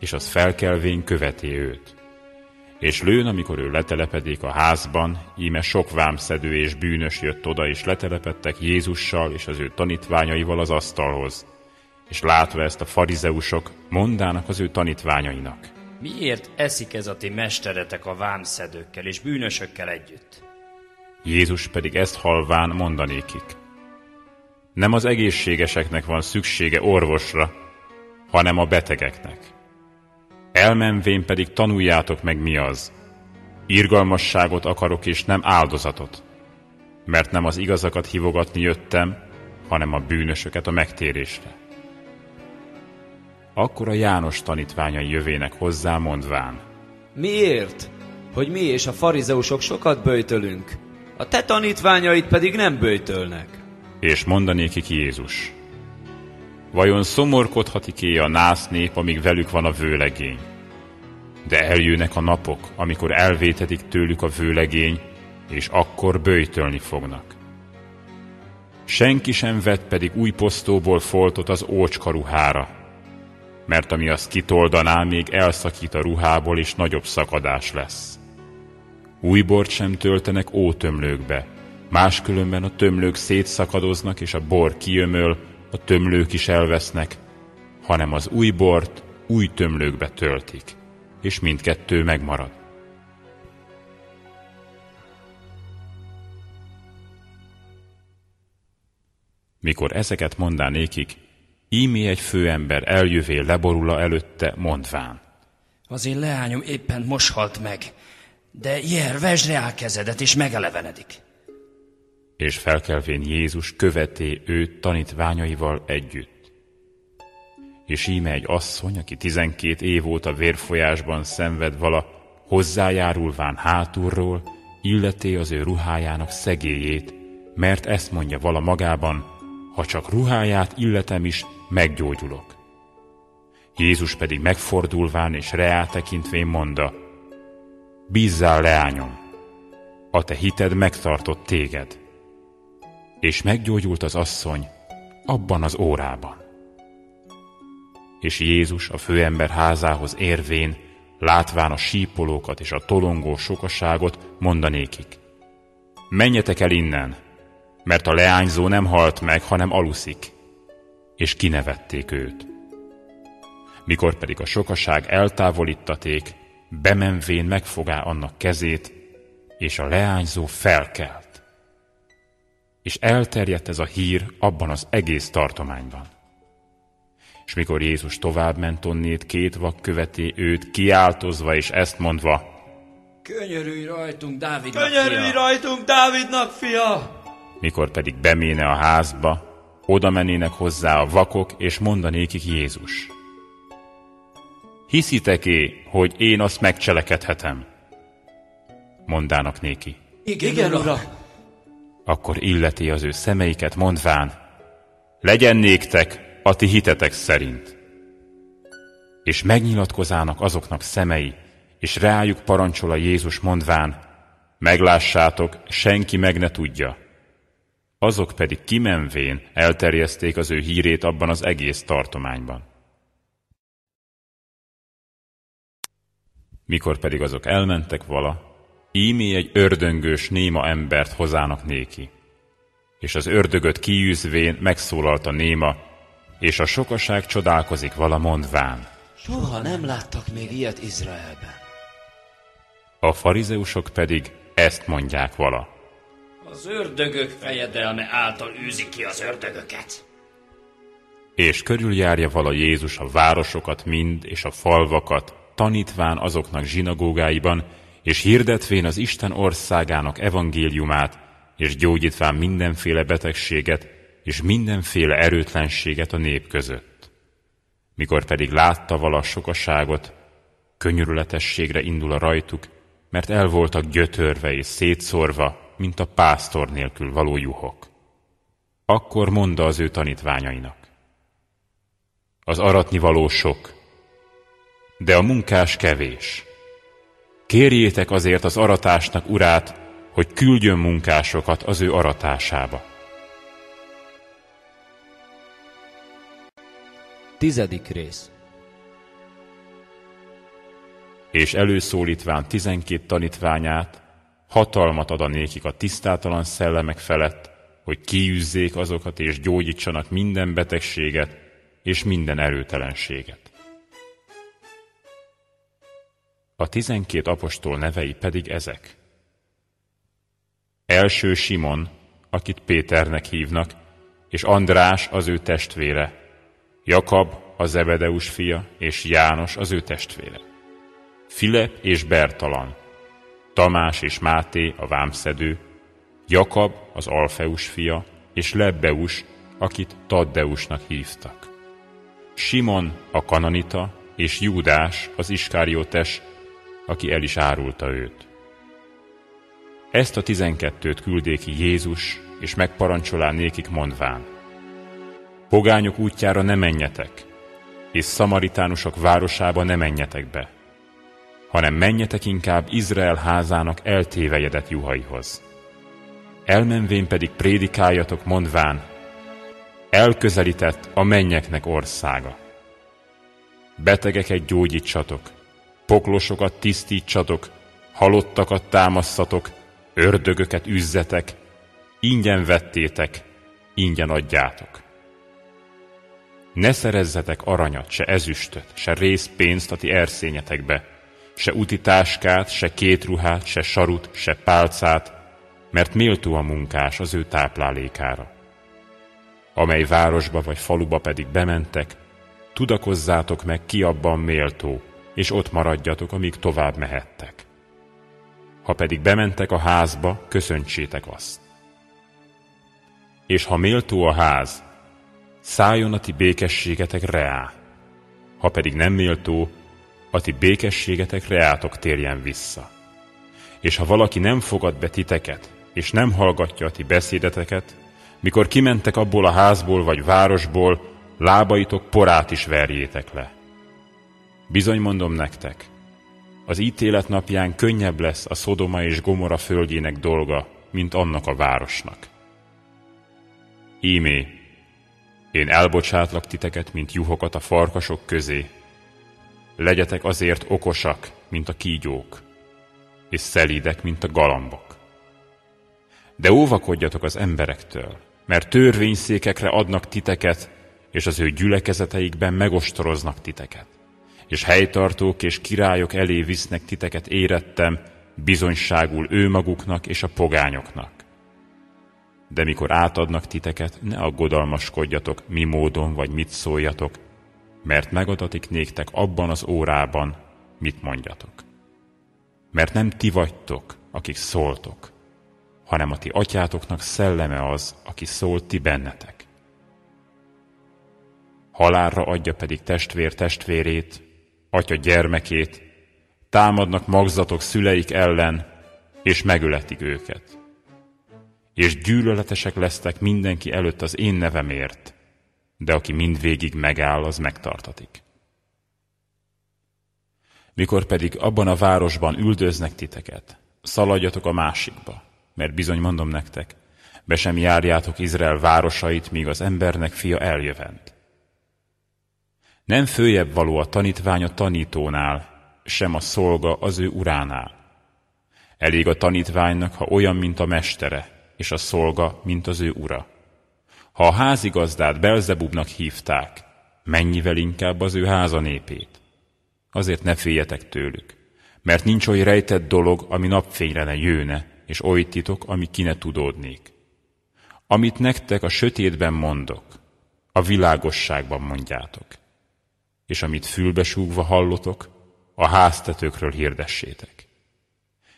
és az felkelvén követé őt. És lőn, amikor ő letelepedik a házban, íme sok vámszedő és bűnös jött oda, és letelepettek Jézussal és az ő tanítványaival az asztalhoz. És látva ezt a farizeusok, mondának az ő tanítványainak. Miért eszik ez a ti mesteretek a vámszedőkkel és bűnösökkel együtt? Jézus pedig ezt halván mondanékik. Nem az egészségeseknek van szüksége orvosra, hanem a betegeknek. Elmenvén pedig tanuljátok meg mi az. Irgalmasságot akarok és nem áldozatot, mert nem az igazakat hívogatni jöttem, hanem a bűnösöket a megtérésre. Akkor a János tanítványai jövének hozzá mondván. Miért? Hogy mi és a farizeusok sokat böjtölünk, a te tanítványaid pedig nem böjtölnek. És mondanékik Jézus. Vajon szomorkodhatik-é a nász nép, amíg velük van a vőlegény? De eljönnek a napok, amikor elvétedik tőlük a vőlegény, és akkor böjtölni fognak. Senki sem vett pedig új posztóból foltot az ócska ruhára, mert ami azt kitoldaná, még elszakít a ruhából, és nagyobb szakadás lesz. Új bort sem töltenek ótömlőkbe, máskülönben a tömlők szétszakadoznak, és a bor kiömöl, a tömlők is elvesznek, hanem az új bort új tömlőkbe töltik, és mindkettő megmarad. Mikor ezeket mondá nékik, ímé egy főember eljövé leborula előtte, mondván. Az én leányom éppen most halt meg, de jer, vesd rá kezedet, és megelevenedik. És felkelvén Jézus követé őt tanítványaival együtt. És íme egy asszony, aki tizenkét év óta vérfolyásban szenved vala, hozzájárulván hátulról, illeté az ő ruhájának szegélyét, mert ezt mondja vala magában, ha csak ruháját illetem is, meggyógyulok. Jézus pedig megfordulván és reá tekintvén mondta, Bízzál, leányom, a te hited megtartott téged. És meggyógyult az asszony abban az órában. És Jézus a főember házához érvén, látván a sípolókat és a tolongó sokaságot, mondanékik. Menjetek el innen, mert a leányzó nem halt meg, hanem aluszik. És kinevették őt. Mikor pedig a sokaság eltávolítaték, bemenvén megfogá annak kezét, és a leányzó felkelt. És elterjedt ez a hír abban az egész tartományban. És mikor Jézus tovább ment onnét, két vak követé őt, kiáltozva és ezt mondva, Könyörülj rajtunk, Dávidnak Könyörülj fia! rajtunk, Dávidnak fia! mikor pedig beméne a házba, oda mennének hozzá a vakok, és mondanékik Jézus. Hiszitek-é, hogy én azt megcselekedhetem? Mondának néki. Igen, Igen, Uram! Uram! Akkor illeti az ő szemeiket, mondván, legyen néktek a ti hitetek szerint. És megnyilatkozának azoknak szemei, és rájuk parancsol a Jézus mondván, meglássátok, senki meg ne tudja. Azok pedig kimenvén elterjeszték az ő hírét abban az egész tartományban. Mikor pedig azok elmentek vala, ímé egy ördöngős néma embert hozának néki. És az ördögöt kiűzvén megszólalt a néma, és a sokaság csodálkozik vala mondván. Soha nem láttak még ilyet Izraelben. A farizeusok pedig ezt mondják vala. Az ördögök fejedelme által űzi ki az ördögöket. És körüljárja vala Jézus a városokat mind, és a falvakat, tanítván azoknak zsinagógáiban, és hirdetvén az Isten országának evangéliumát, és gyógyítván mindenféle betegséget, és mindenféle erőtlenséget a nép között. Mikor pedig látta vala sokaságot, könyörületességre indul a rajtuk, mert el voltak gyötörve és szétszórva, mint a pásztor nélkül való juhok. Akkor mondta az ő tanítványainak. Az aratni való sok, de a munkás kevés. Kérjétek azért az aratásnak urát, hogy küldjön munkásokat az ő aratásába. Tizedik rész. És előszólítván tizenkét tanítványát, hatalmat ad a nékik a tisztátalan szellemek felett, hogy kiűzzék azokat és gyógyítsanak minden betegséget és minden erőtelenséget. A tizenkét apostol nevei pedig ezek. Első Simon, akit Péternek hívnak, és András az ő testvére, Jakab a Zebedeus fia, és János az ő testvére. Filip és Bertalan, Tamás és Máté a vámszedő, Jakab az Alfeus fia, és Lebbeus, akit Taddeusnak hívtak. Simon a kananita, és Júdás az Iskáriótes, aki el is árulta őt. Ezt a tizenkettőt küldéki Jézus, és megparancsolá nékik mondván. Pogányok útjára ne menjetek, és szamaritánusok városába ne menjetek be, hanem menjetek inkább Izrael házának eltévejedett juhaihoz. Elmenvén pedig prédikáljatok mondván, elközelített a mennyeknek országa. Betegeket gyógyítsatok, poklosokat tisztítsatok, halottakat támasszatok, ördögöket üzzetek, ingyen vettétek, ingyen adjátok. Ne szerezzetek aranyat, se ezüstöt, se részpénzt a ti erszényetekbe, se utitáskát, se két ruhát, se sarut, se pálcát, mert méltó a munkás az ő táplálékára. Amely városba vagy faluba pedig bementek, tudakozzátok meg ki abban méltó, és ott maradjatok, amíg tovább mehettek. Ha pedig bementek a házba, köszöntsétek azt. És ha méltó a ház, szálljon a ti békességetek reá. Ha pedig nem méltó, a ti békességetek reátok térjen vissza. És ha valaki nem fogad be titeket, és nem hallgatja a ti beszédeteket, mikor kimentek abból a házból vagy városból, lábaitok porát is verjétek le. Bizony mondom nektek, az ítélet napján könnyebb lesz a Szodoma és Gomora földjének dolga, mint annak a városnak. Ímé, én elbocsátlak titeket, mint juhokat a farkasok közé. Legyetek azért okosak, mint a kígyók, és szelídek, mint a galambok. De óvakodjatok az emberektől, mert törvényszékekre adnak titeket, és az ő gyülekezeteikben megostoroznak titeket. És helytartók és királyok elé visznek titeket érettem, bizonyságul ő maguknak és a pogányoknak. De mikor átadnak titeket, ne aggodalmaskodjatok, mi módon vagy mit szóljatok, mert megadatik néktek abban az órában, mit mondjatok. Mert nem ti vagytok, akik szóltok, hanem a ti atyátoknak szelleme az, aki szólt ti bennetek. Halálra adja pedig testvér testvérét, atya gyermekét, támadnak magzatok szüleik ellen, és megöletik őket. És gyűlöletesek lesztek mindenki előtt az én nevemért, de aki mindvégig megáll, az megtartatik. Mikor pedig abban a városban üldöznek titeket, szaladjatok a másikba, mert bizony mondom nektek, be sem járjátok Izrael városait, míg az embernek fia eljövent. Nem följebb való a tanítvány a tanítónál, sem a szolga az ő uránál. Elég a tanítványnak, ha olyan, mint a mestere, és a szolga, mint az ő ura. Ha a házigazdát Belzebubnak hívták, mennyivel inkább az ő háza népét. Azért ne féljetek tőlük, mert nincs oly rejtett dolog, ami napfényre ne jőne, és oly titok, ami ki ne tudódnék. Amit nektek a sötétben mondok, a világosságban mondjátok, és amit fülbesúgva hallotok, a háztetőkről hirdessétek.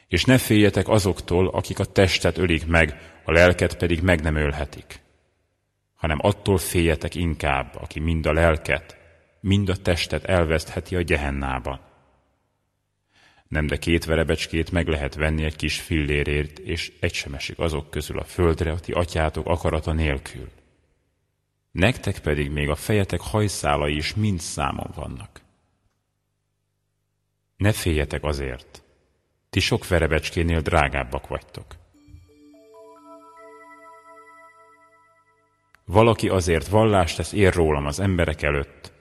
És ne féljetek azoktól, akik a testet ölik meg, a lelket pedig meg nem ölhetik, hanem attól féljetek inkább, aki mind a lelket, mind a testet elvesztheti a gyehennában. Nem, de két verebecskét meg lehet venni egy kis fillérért, és egy sem esik azok közül a földre, a ti atyátok akarata nélkül. Nektek pedig még a fejetek hajszálai is mind számon vannak. Ne féljetek azért, ti sok verebecskénél drágábbak vagytok. Valaki azért vallást tesz ér rólam az emberek előtt,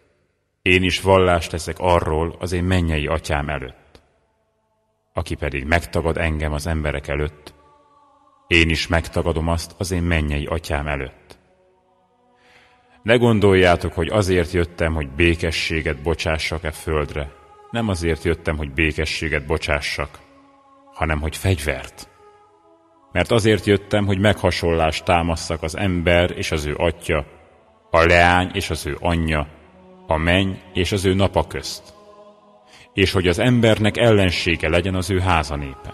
én is vallást teszek arról az én mennyei atyám előtt. Aki pedig megtagad engem az emberek előtt, én is megtagadom azt az én mennyei atyám előtt. Ne gondoljátok, hogy azért jöttem, hogy békességet bocsássak-e földre, nem azért jöttem, hogy békességet bocsássak, hanem hogy fegyvert. Mert azért jöttem, hogy meghasonlást támasszak az ember és az ő atya, a leány és az ő anyja, a menny és az ő napa közt, és hogy az embernek ellensége legyen az ő háza népe.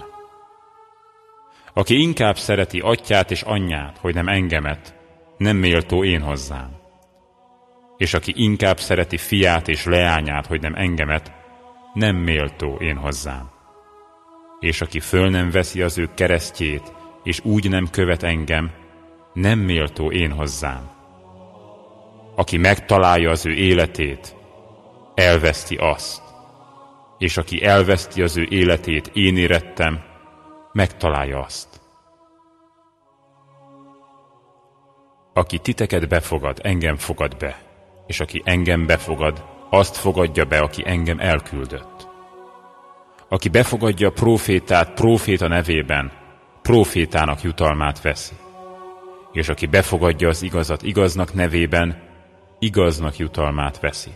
Aki inkább szereti atyát és anyját, hogy nem engemet, nem méltó én hozzám. És aki inkább szereti fiát és leányát, hogy nem engemet, nem méltó én hozzám. És aki föl nem veszi az ő keresztjét, és úgy nem követ engem, nem méltó én hozzám. Aki megtalálja az ő életét, elveszti azt, és aki elveszti az ő életét, én érettem, megtalálja azt. Aki titeket befogad, engem fogad be, és aki engem befogad, azt fogadja be, aki engem elküldött. Aki befogadja a profétát proféta nevében, profétának jutalmát veszi. És aki befogadja az igazat igaznak nevében, igaznak jutalmát veszi.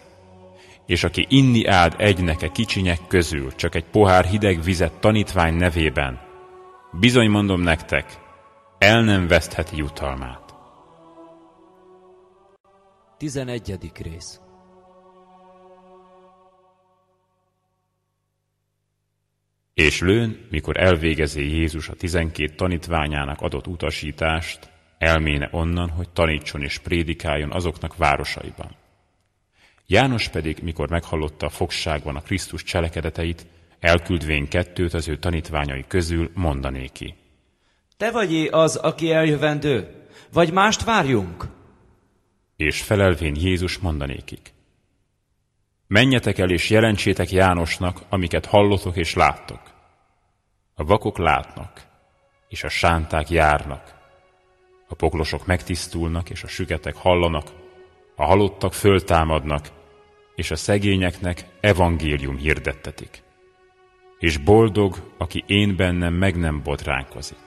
És aki inni áld egyneke kicsinyek közül csak egy pohár hideg vizet tanítvány nevében, bizony mondom nektek, el nem vesztheti jutalmát. 11. rész És lőn, mikor elvégezi Jézus a tizenkét tanítványának adott utasítást, elméne onnan, hogy tanítson és prédikáljon azoknak városaiban. János pedig, mikor meghallotta a fogságban a Krisztus cselekedeteit, elküldvén kettőt az ő tanítványai közül mondanéki. Te vagy az, aki eljövendő, vagy mást várjunk? És felelvén Jézus mondanékik. Menjetek el és jelentsétek Jánosnak, amiket hallotok és láttok. A vakok látnak, és a sánták járnak. A poklosok megtisztulnak, és a süketek hallanak. A halottak föltámadnak, és a szegényeknek evangélium hirdettetik. És boldog, aki én bennem meg nem botránkozik.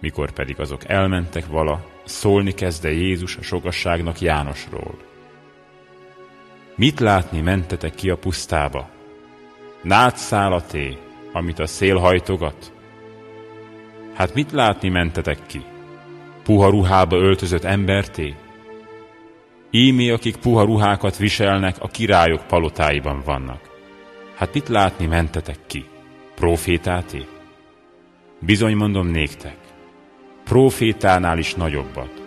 Mikor pedig azok elmentek vala, szólni kezdte Jézus a sokasságnak Jánosról. Mit látni mentetek ki a pusztába? Nátszálaté, amit a szél hajtogat? Hát mit látni mentetek ki? Puha ruhába öltözött emberté? Ímé, akik puha ruhákat viselnek, a királyok palotáiban vannak. Hát mit látni mentetek ki? Profétáté? Bizony mondom néktek, profétánál is nagyobbat.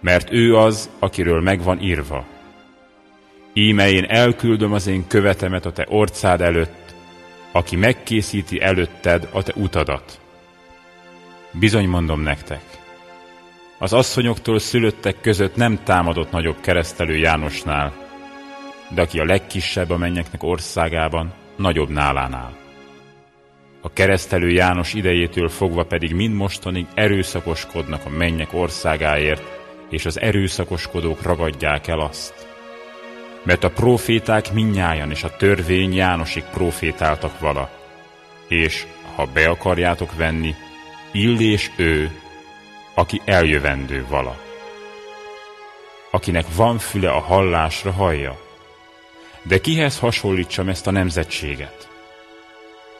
Mert ő az, akiről megvan írva. Íme én elküldöm az én követemet a te orcád előtt, aki megkészíti előtted a te utadat. Bizony mondom nektek, az asszonyoktól szülöttek között nem támadott nagyobb keresztelő Jánosnál, de aki a legkisebb a mennyeknek országában, nagyobb nálánál. A keresztelő János idejétől fogva pedig mind mostanig erőszakoskodnak a mennyek országáért, és az erőszakoskodók ragadják el azt. Mert a proféták minnyájan és a törvény Jánosig profétáltak vala, és ha be akarjátok venni, illés ő, aki eljövendő vala. Akinek van füle a hallásra hallja. De kihez hasonlítsam ezt a nemzetséget?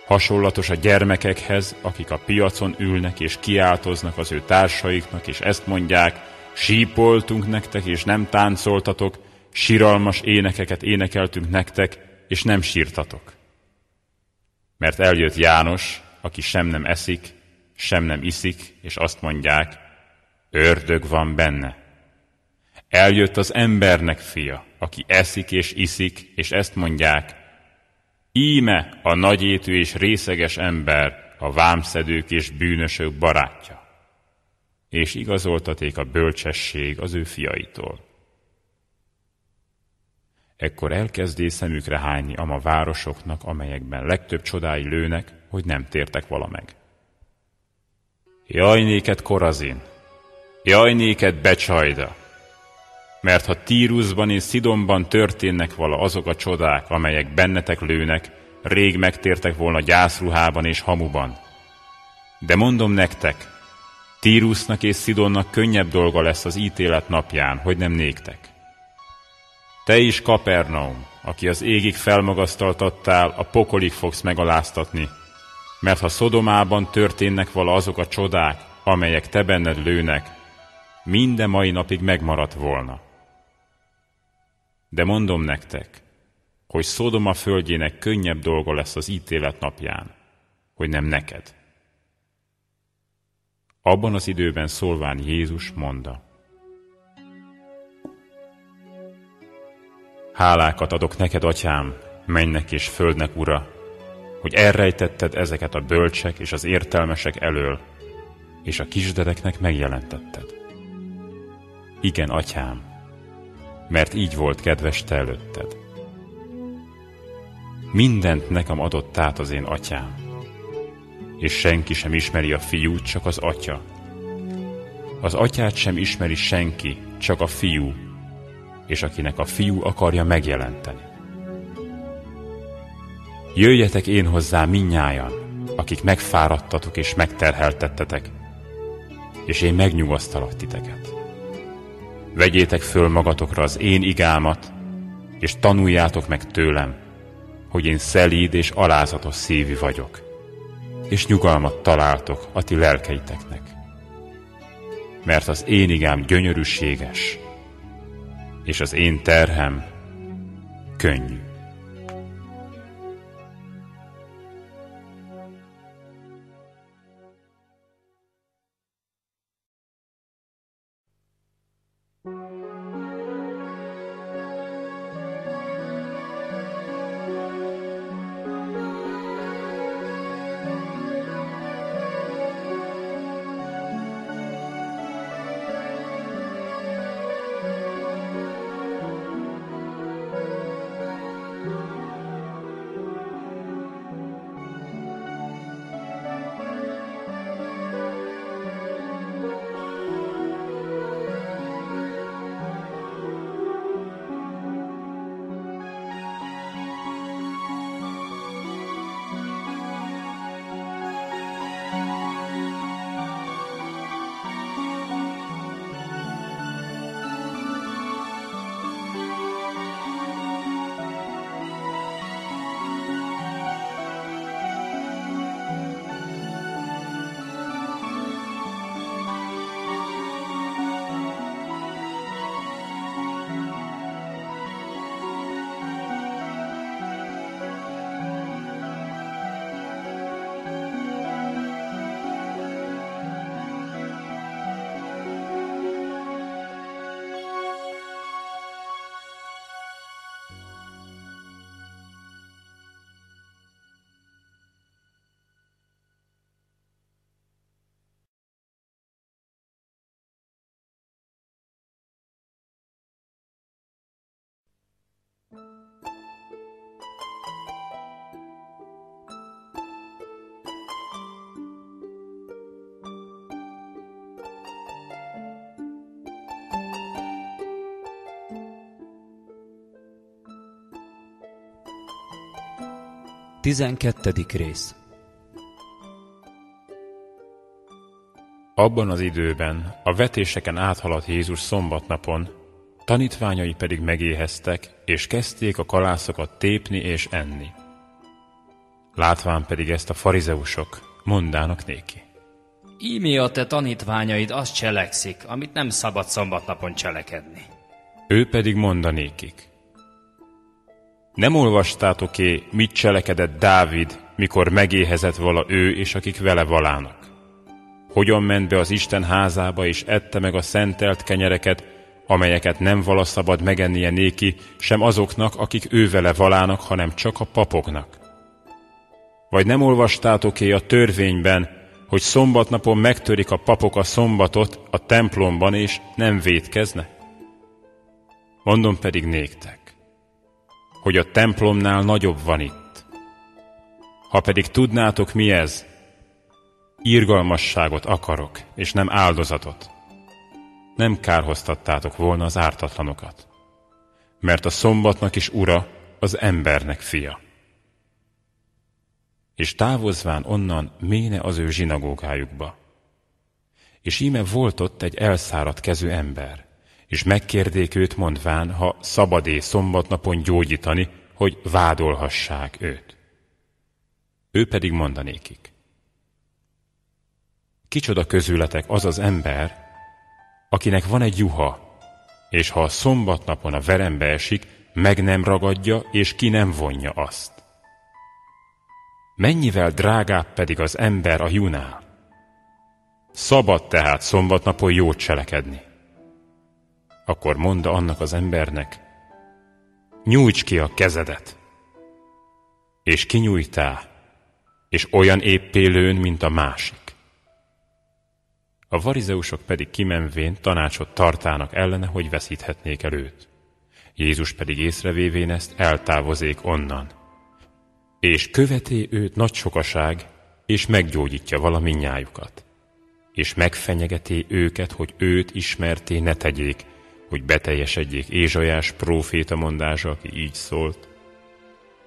Hasonlatos a gyermekekhez, akik a piacon ülnek és kiáltoznak az ő társaiknak, és ezt mondják, sípoltunk nektek, és nem táncoltatok, siralmas énekeket énekeltünk nektek, és nem sírtatok. Mert eljött János, aki sem nem eszik, sem nem iszik, és azt mondják, ördög van benne. Eljött az embernek fia, aki eszik és iszik, és ezt mondják, íme a nagyétű és részeges ember, a vámszedők és bűnösök barátja. És igazoltaték a bölcsesség az ő fiaitól. Ekkor elkezdé szemükre hányni ama városoknak, amelyekben legtöbb csodái lőnek, hogy nem tértek vala meg. Jaj néked Korazin! Jaj néked Becsajda! Mert ha Tírusban és Szidonban történnek vala azok a csodák, amelyek bennetek lőnek, rég megtértek volna gyászruhában és hamuban. De mondom nektek, Tírusnak és Szidonnak könnyebb dolga lesz az ítélet napján, hogy nem néktek. Te is, Kapernaum, aki az égig felmagasztaltattál, a pokolig fogsz megaláztatni, mert ha Szodomában történnek vala azok a csodák, amelyek te benned lőnek, minden mai napig megmaradt volna. De mondom nektek, hogy Szodoma földjének könnyebb dolga lesz az ítélet napján, hogy nem neked. Abban az időben szólván Jézus mondta, Hálákat adok neked, atyám, mennek és földnek ura, hogy elrejtetted ezeket a bölcsek és az értelmesek elől, és a kisdereknek megjelentetted. Igen, atyám, mert így volt kedves te előtted. Mindent nekem adott át az én atyám, és senki sem ismeri a fiút, csak az atya. Az atyát sem ismeri senki, csak a fiú, és akinek a fiú akarja megjelenteni. Jöjjetek én hozzá minnyájan, akik megfáradtatok és megterheltettetek, és én megnyugasztalak titeket. Vegyétek föl magatokra az én igámat, és tanuljátok meg tőlem, hogy én szelíd és alázatos szívű vagyok, és nyugalmat találtok a ti lelkeiteknek. Mert az én igám gyönyörűséges, és az én terhem könnyű. Tizenkettedik rész Abban az időben a vetéseken áthaladt Jézus szombatnapon, tanítványai pedig megéheztek, és kezdték a kalászokat tépni és enni. Látván pedig ezt a farizeusok, mondának néki. Ímé a te tanítványaid azt cselekszik, amit nem szabad szombatnapon cselekedni. Ő pedig mondanékik. Nem olvastátok-é, mit cselekedett Dávid, mikor megéhezett vala ő és akik vele valának? Hogyan ment be az Isten házába és ette meg a szentelt kenyereket, amelyeket nem vala szabad megennie néki, sem azoknak, akik ő vele valának, hanem csak a papoknak? Vagy nem olvastátok-é a törvényben, hogy szombatnapon megtörik a papok a szombatot a templomban, és nem védkezne? Mondom pedig néktek, hogy a templomnál nagyobb van itt. Ha pedig tudnátok mi ez, írgalmasságot akarok, és nem áldozatot, nem kárhoztattátok volna az ártatlanokat, mert a szombatnak is ura az embernek fia. És távozván onnan méne az ő zsinagógájukba. És íme volt ott egy elszáradt kezű ember, és megkérdék őt mondván, ha szabadé szombatnapon gyógyítani, hogy vádolhassák őt. Ő pedig mondanékik. Kicsoda közületek az az ember, akinek van egy juha, és ha a szombatnapon a verembe esik, meg nem ragadja, és ki nem vonja azt. Mennyivel drágább pedig az ember a junál? Szabad tehát szombatnapon jót cselekedni. Akkor mondta annak az embernek, nyújts ki a kezedet. És kinyújtá, és olyan éppélőn, mint a másik. A varizeusok pedig kimenvén tanácsot tartának ellene, hogy veszíthetnék el őt. Jézus pedig észrevévén ezt eltávozék onnan. És követé őt nagy sokaság, és meggyógyítja valaminnyájukat. És megfenyegeti őket, hogy őt ismerté ne tegyék, hogy beteljesedjék Ézsajás próféta mondása, aki így szólt.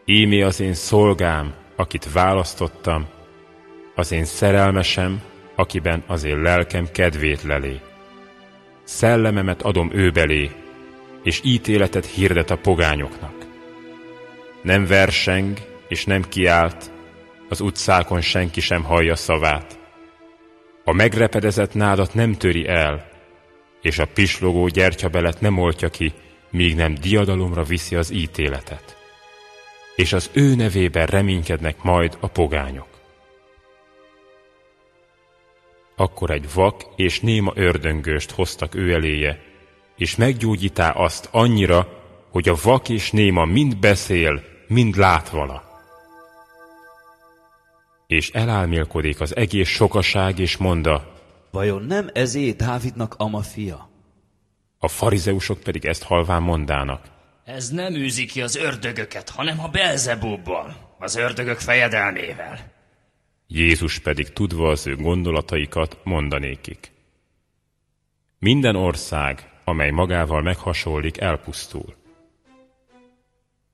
Ímé az én szolgám, akit választottam, az én szerelmesem, akiben az én lelkem kedvét lelé. Szellememet adom ő belé, és ítéletet hirdet a pogányoknak. Nem verseng, és nem kiált, az utcákon senki sem hallja szavát. A megrepedezett nádat nem töri el, és a pislogó gyertyabelet nem oltja ki, míg nem diadalomra viszi az ítéletet. És az ő nevében reménykednek majd a pogányok. Akkor egy vak és néma ördöngőst hoztak ő eléje, és meggyógyítá azt annyira, hogy a vak és néma mind beszél, mind lát vala. És elálmélkodik az egész sokaság, és monda, Vajon nem ezé Dávidnak ama fia? A farizeusok pedig ezt halván mondának. Ez nem űzi ki az ördögöket, hanem a Belzebúbbal, az ördögök fejedelmével. Jézus pedig tudva az ő gondolataikat mondanékik. Minden ország, amely magával meghasonlik, elpusztul.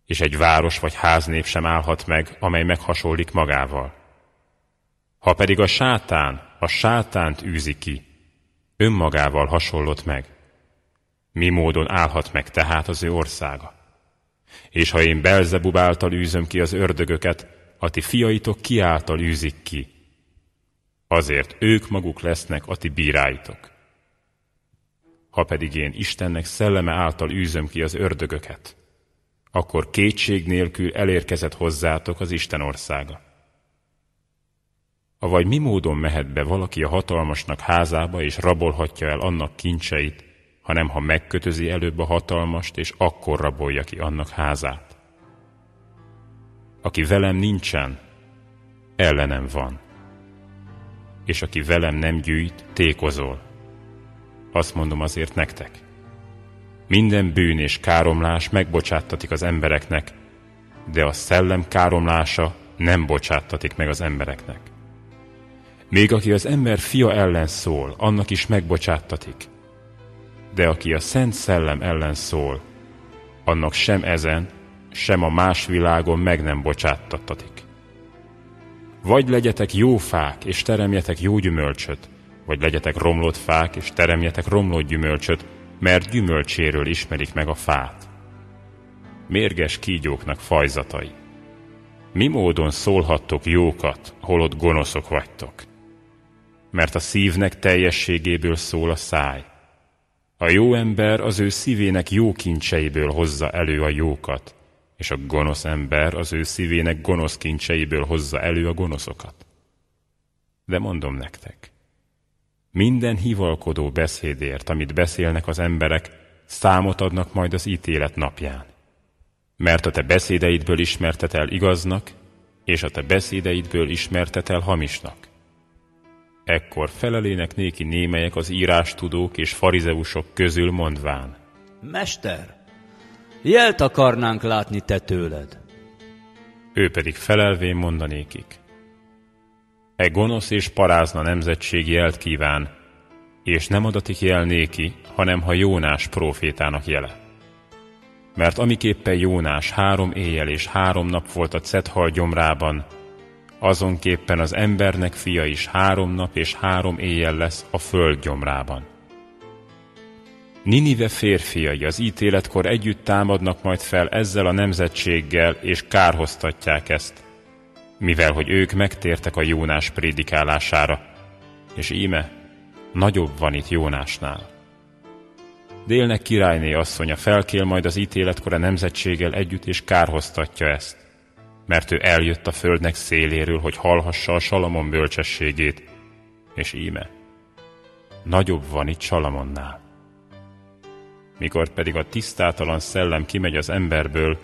És egy város vagy háznép sem állhat meg, amely meghasonlik magával. Ha pedig a sátán a sátánt űzi ki, önmagával hasonlott meg. Mi módon állhat meg tehát az ő országa? És ha én Belzebub által űzöm ki az ördögöket, a ti fiaitok kiáltal űzik ki. Azért ők maguk lesznek a ti bíráitok. Ha pedig én Istennek szelleme által űzöm ki az ördögöket, akkor kétség nélkül elérkezett hozzátok az Isten országa. Avagy mi módon mehet be valaki a hatalmasnak házába, és rabolhatja el annak kincseit, hanem ha megkötözi előbb a hatalmast, és akkor rabolja ki annak házát. Aki velem nincsen, ellenem van. És aki velem nem gyűjt, tékozol. Azt mondom azért nektek. minden bűn és káromlás megbocsáttatik az embereknek, de a szellem káromlása nem bocsáttatik meg az embereknek. Még aki az ember fia ellen szól, annak is megbocsáttatik. De aki a Szent Szellem ellen szól, annak sem ezen, sem a más világon meg nem bocsáttattatik. Vagy legyetek jó fák, és teremjetek jó gyümölcsöt, vagy legyetek romlott fák, és teremjetek romlott gyümölcsöt, mert gyümölcséről ismerik meg a fát. Mérges kígyóknak fajzatai. Mi módon szólhattok jókat, holott gonoszok vagytok? Mert a szívnek teljességéből szól a száj. A jó ember az ő szívének jó kincseiből hozza elő a jókat, és a gonosz ember az ő szívének gonosz kincseiből hozza elő a gonoszokat. De mondom nektek, minden hivalkodó beszédért, amit beszélnek az emberek, számot adnak majd az ítélet napján. Mert a te beszédeidből ismertet el igaznak, és a te beszédeidből ismertet el hamisnak. Ekkor felelének néki némelyek az írástudók és farizeusok közül mondván. Mester, jelt akarnánk látni te tőled. Ő pedig felelvén mondanékik. E gonosz és parázna nemzetség jelt kíván, és nem adatik jel néki, hanem ha Jónás profétának jele. Mert amiképpen Jónás három éjjel és három nap volt a Cethal gyomrában, azonképpen az embernek fia is három nap és három éjjel lesz a föld gyomrában. Ninive férfiai az ítéletkor együtt támadnak majd fel ezzel a nemzetséggel, és kárhoztatják ezt, mivel hogy ők megtértek a Jónás prédikálására, és íme, nagyobb van itt Jónásnál. Délnek királyné asszonya felkél majd az ítéletkor a nemzetséggel együtt, és kárhoztatja ezt, mert ő eljött a földnek széléről, hogy hallhassa a Salamon bölcsességét, és íme, nagyobb van itt Salamonnál. Mikor pedig a tisztátalan szellem kimegy az emberből,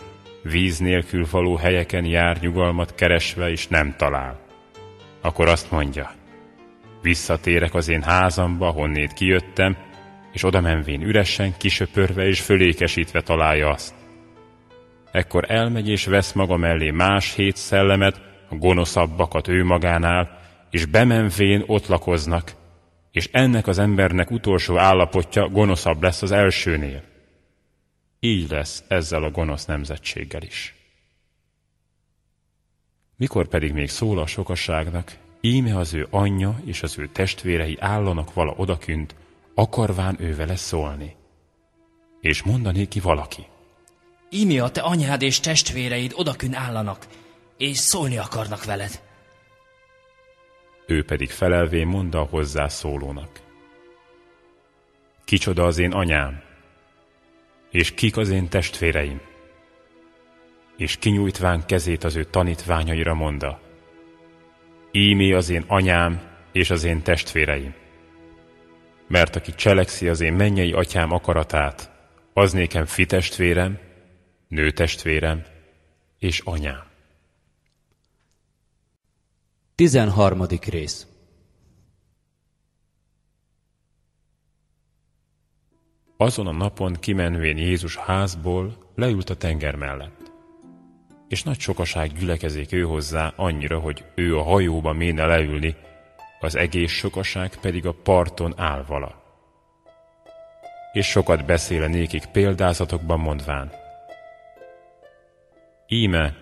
víz nélkül való helyeken jár nyugalmat keresve, és nem talál. Akkor azt mondja, visszatérek az én házamba, honnét kijöttem, és oda menvén üresen, kisöpörve és fölékesítve találja azt. Ekkor elmegy és vesz maga mellé más hét szellemet, a gonoszabbakat ő magánál, és bemenvén ott lakoznak, és ennek az embernek utolsó állapotja gonoszabb lesz az elsőnél. Így lesz ezzel a gonosz nemzetséggel is. Mikor pedig még szól a sokasságnak, íme az ő anyja és az ő testvérei állanak vala odakünt, akarván ő szólni. És mondané ki valaki. Íme a te anyád és testvéreid odakün állanak, és szólni akarnak veled. Ő pedig felelvén mondta a hozzászólónak. Kicsoda az én anyám, és kik az én testvéreim? És kinyújtván kezét az ő tanítványaira monda, Ímé az én anyám és az én testvéreim. Mert aki cselekszi az én mennyei atyám akaratát, az nékem fitestvérem, nőtestvérem és anyám. 13. rész Azon a napon kimenvén Jézus házból leült a tenger mellett. És nagy sokaság gyülekezik ő hozzá annyira, hogy ő a hajóba méne leülni, az egész sokaság pedig a parton áll vala. És sokat beszél nékik példázatokban mondván. Íme,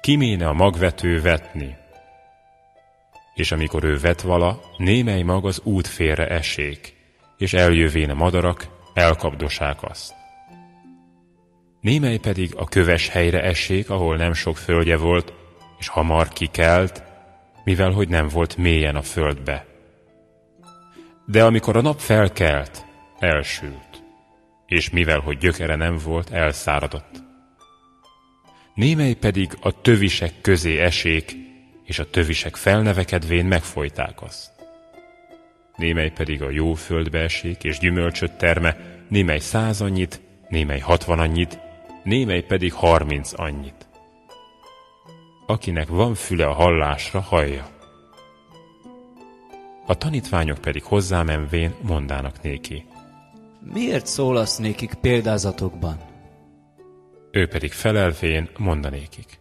kiméne a magvető vetni, és amikor ő vet vala, némely mag az út félre esék, és eljövén a madarak, elkapdosák azt. Némely pedig a köves helyre esék, ahol nem sok földje volt, és hamar kikelt, mivel hogy nem volt mélyen a földbe. De amikor a nap felkelt, elsült, és mivel hogy gyökere nem volt, elszáradott. Némely pedig a tövisek közé esék, és a tövisek felnevekedvén megfojták azt. Némely pedig a jó földbe esik, és gyümölcsöt terme, némely száz annyit, némely hatvan annyit, némely pedig harminc annyit. Akinek van füle a hallásra, hallja. A tanítványok pedig hozzámenvén mondának néki. Miért szólasz nékik példázatokban? Ő pedig felelvén mondanékik.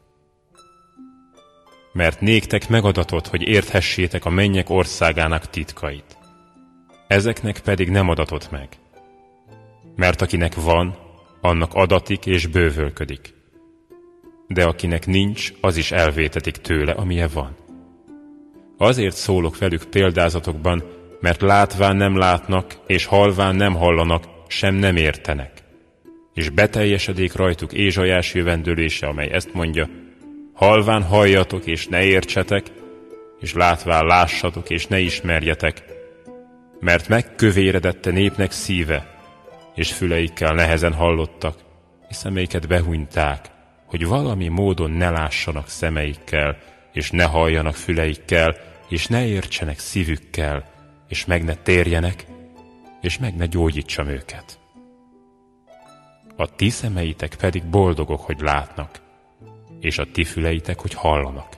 Mert néktek megadatott, hogy érthessétek a mennyek országának titkait. Ezeknek pedig nem adatott meg. Mert akinek van, annak adatik és bővölködik. De akinek nincs, az is elvétetik tőle, amilyen van. Azért szólok velük példázatokban, mert látván nem látnak, és halván nem hallanak, sem nem értenek. És beteljesedik rajtuk Ézsajás jövendőlése, amely ezt mondja, halván halljatok, és ne értsetek, és látván lássatok, és ne ismerjetek, mert megkövéredette népnek szíve, és füleikkel nehezen hallottak, és szemeiket behunyták, hogy valami módon ne lássanak szemeikkel, és ne halljanak füleikkel, és ne értsenek szívükkel, és meg ne térjenek, és meg ne gyógyítsam őket. A ti szemeitek pedig boldogok, hogy látnak, és a ti füleitek, hogy hallanak.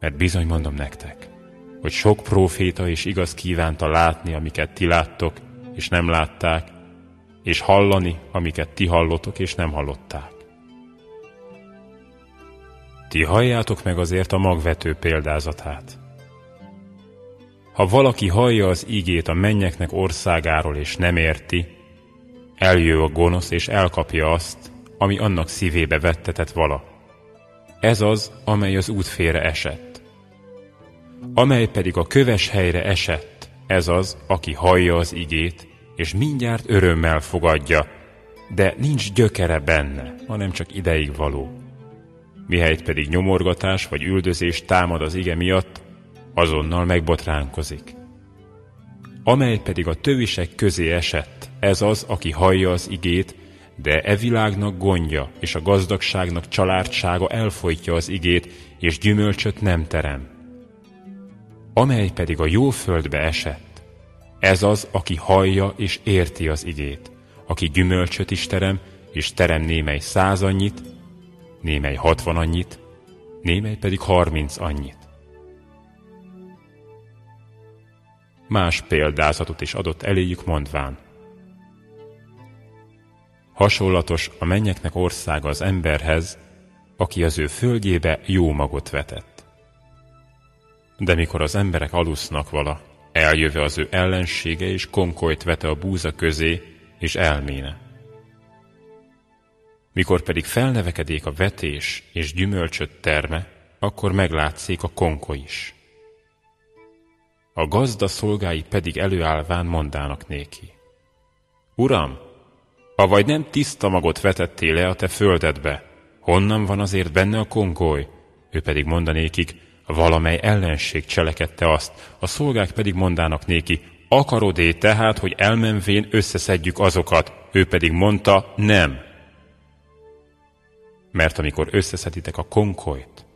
Mert bizony mondom nektek, hogy sok próféta és igaz kívánta látni, amiket ti láttok, és nem látták, és hallani, amiket ti hallotok, és nem hallották. Ti halljátok meg azért a magvető példázatát. Ha valaki hallja az igét a mennyeknek országáról, és nem érti, eljő a gonosz, és elkapja azt, ami annak szívébe vettetett vala. Ez az, amely az útfére esett. Amely pedig a köves helyre esett, ez az, aki hallja az igét, és mindjárt örömmel fogadja, de nincs gyökere benne, hanem csak ideig való. Mihelyt pedig nyomorgatás vagy üldözés támad az ige miatt, azonnal megbotránkozik. Amely pedig a tövisek közé esett, ez az, aki hallja az igét, de e világnak gondja és a gazdagságnak családsága elfolytja az igét, és gyümölcsöt nem terem. Amely pedig a jó földbe esett, ez az, aki hallja és érti az igét, aki gyümölcsöt is terem, és terem némely száz annyit, némely hatvan annyit, némely pedig harminc annyit. Más példázatot is adott eléjük mondván. Hasonlatos a mennyeknek országa az emberhez, aki az ő földjébe jó magot vetett. De mikor az emberek alusznak vala, eljöve az ő ellensége és konkolyt vete a búza közé, és elméne. Mikor pedig felnevekedék a vetés és gyümölcsöt terme, akkor meglátszik a konko is. A gazda szolgái pedig előállván mondának néki. Uram, avagy nem tiszta magot vetettél le a te földedbe, honnan van azért benne a kongoly? Ő pedig mondanékik, valamely ellenség cselekedte azt, a szolgák pedig mondának néki, akarod-é tehát, hogy elmenvén összeszedjük azokat? Ő pedig mondta, nem. Mert amikor összeszeditek a konkolyt,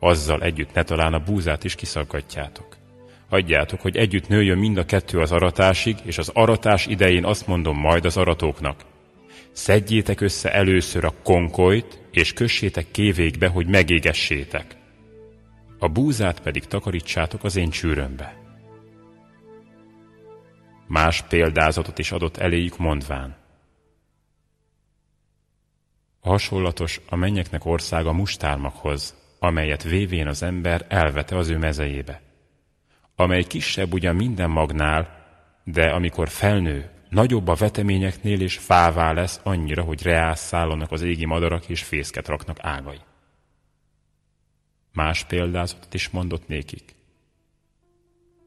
azzal együtt ne talán a búzát is kiszaggatjátok. Adjátok, hogy együtt nőjön mind a kettő az aratásig, és az aratás idején azt mondom majd az aratóknak. Szedjétek össze először a konkolyt, és kössétek kévékbe, hogy megégessétek. A búzát pedig takarítsátok az én csűrömbe. Más példázatot is adott eléjük mondván. Hasonlatos a mennyeknek országa mustármakhoz, amelyet vévén az ember elvete az ő mezejébe amely kisebb ugyan minden magnál, de amikor felnő, nagyobb a veteményeknél és fává lesz annyira, hogy reászszállonak az égi madarak és fészket raknak ágai. Más példázatot is mondott nékik.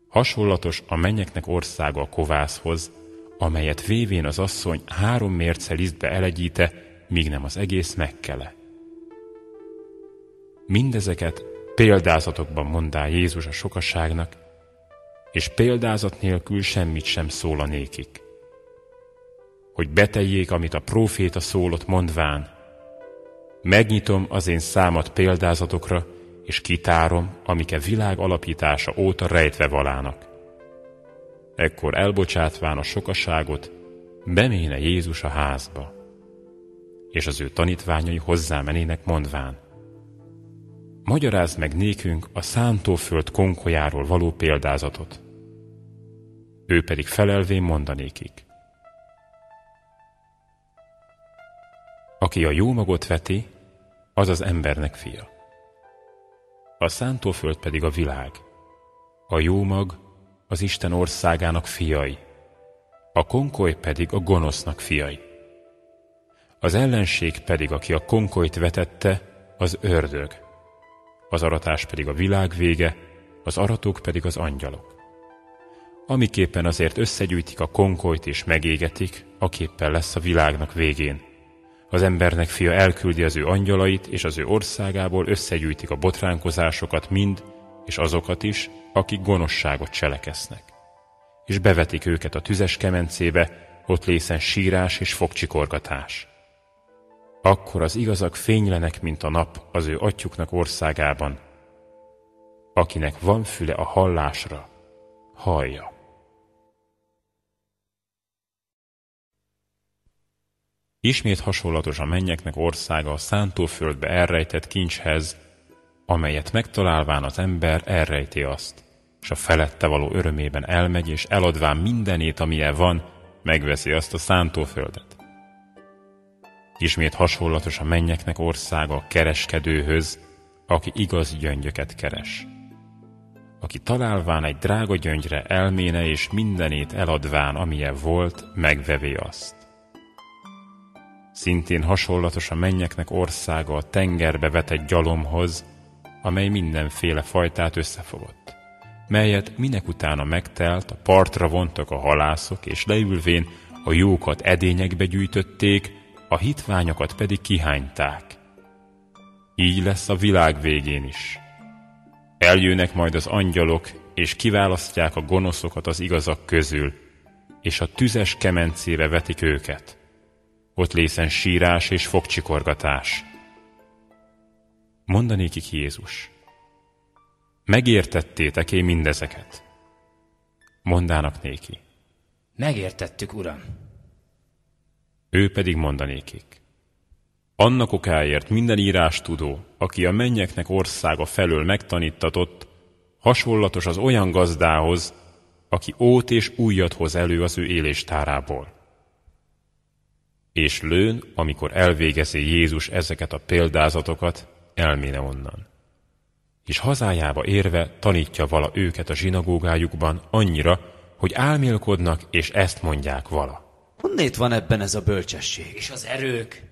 Hasonlatos a mennyeknek országa a kovászhoz, amelyet vévén az asszony három mérce lisztbe elegyíte, míg nem az egész megkele. Mindezeket példázatokban mondá Jézus a sokaságnak, és példázat nélkül semmit sem szól a nékik. Hogy beteljék, amit a próféta szólott mondván, megnyitom az én számat példázatokra, és kitárom, amik világ alapítása óta rejtve valának. Ekkor elbocsátván a sokaságot, beméne Jézus a házba, és az ő tanítványai hozzámenének mondván, Magyarázd meg nékünk a szántóföld konkolyáról való példázatot. Ő pedig felelvén mondanékik. Aki a jó magot veti, az az embernek fia. A szántóföld pedig a világ. A jó mag az Isten országának fiai, a konkoly pedig a gonosznak fiai. Az ellenség pedig, aki a konkolyt vetette, az ördög az aratás pedig a világ vége, az aratók pedig az angyalok. Amiképpen azért összegyűjtik a konkolyt és megégetik, aképpen lesz a világnak végén. Az embernek fia elküldi az ő angyalait, és az ő országából összegyűjtik a botránkozásokat mind, és azokat is, akik gonoszságot cselekesznek. És bevetik őket a tüzes kemencébe, ott lészen sírás és fogcsikorgatás. Akkor az igazak fénylenek, mint a nap az ő atyuknak országában. Akinek van füle a hallásra, hallja. Ismét hasonlatos a mennyeknek országa a szántóföldbe elrejtett kincshez, amelyet megtalálván az ember elrejti azt, és a felette való örömében elmegy, és eladván mindenét, amilyen van, megveszi azt a szántóföldet. Ismét hasonlatos a mennyeknek országa a kereskedőhöz, aki igaz gyöngyöket keres. Aki találván egy drága gyöngyre elméne és mindenét eladván, amilyen volt, megvevé azt. Szintén hasonlatos a mennyeknek országa a tengerbe vetett gyalomhoz, amely mindenféle fajtát összefogott, melyet minek utána megtelt, a partra vontak a halászok, és leülvén a jókat edényekbe gyűjtötték, a hitványokat pedig kihányták. Így lesz a világ végén is. Eljönnek majd az angyalok, és kiválasztják a gonoszokat az igazak közül, és a tüzes kemencébe vetik őket. Ott lészen sírás és fogcsikorgatás. Mondanékik Jézus. Megértettétek én mindezeket? Mondának néki. Megértettük, Uram. Ő pedig mondanékik. Annak okáért minden írás tudó, aki a mennyeknek országa felől megtanítatott, hasonlatos az olyan gazdához, aki ót és újat hoz elő az ő éléstárából. És lőn, amikor elvégezi Jézus ezeket a példázatokat, elméne onnan. És hazájába érve tanítja vala őket a zsinagógájukban annyira, hogy álmélkodnak, és ezt mondják vala. Honnét van ebben ez a bölcsesség? És az erők?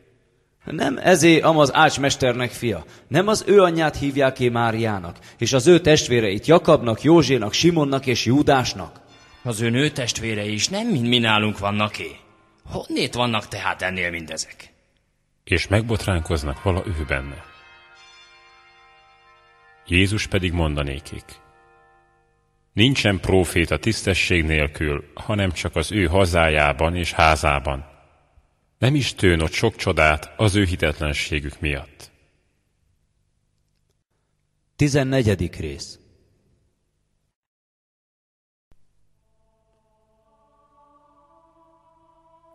Nem ezé amaz ácsmesternek fia, nem az ő anyját hívják ki Máriának, és az ő testvéreit Jakabnak, Józsénak, Simonnak és Júdásnak. Az ő nő testvérei is nem mind mi nálunk vannak é. Honnét vannak tehát ennél mindezek? És megbotránkoznak vala ő benne. Jézus pedig mondanékik. Nincsen próféta tisztesség nélkül, hanem csak az ő hazájában és házában. Nem is tőn ott sok csodát az ő hitetlenségük miatt. 14. rész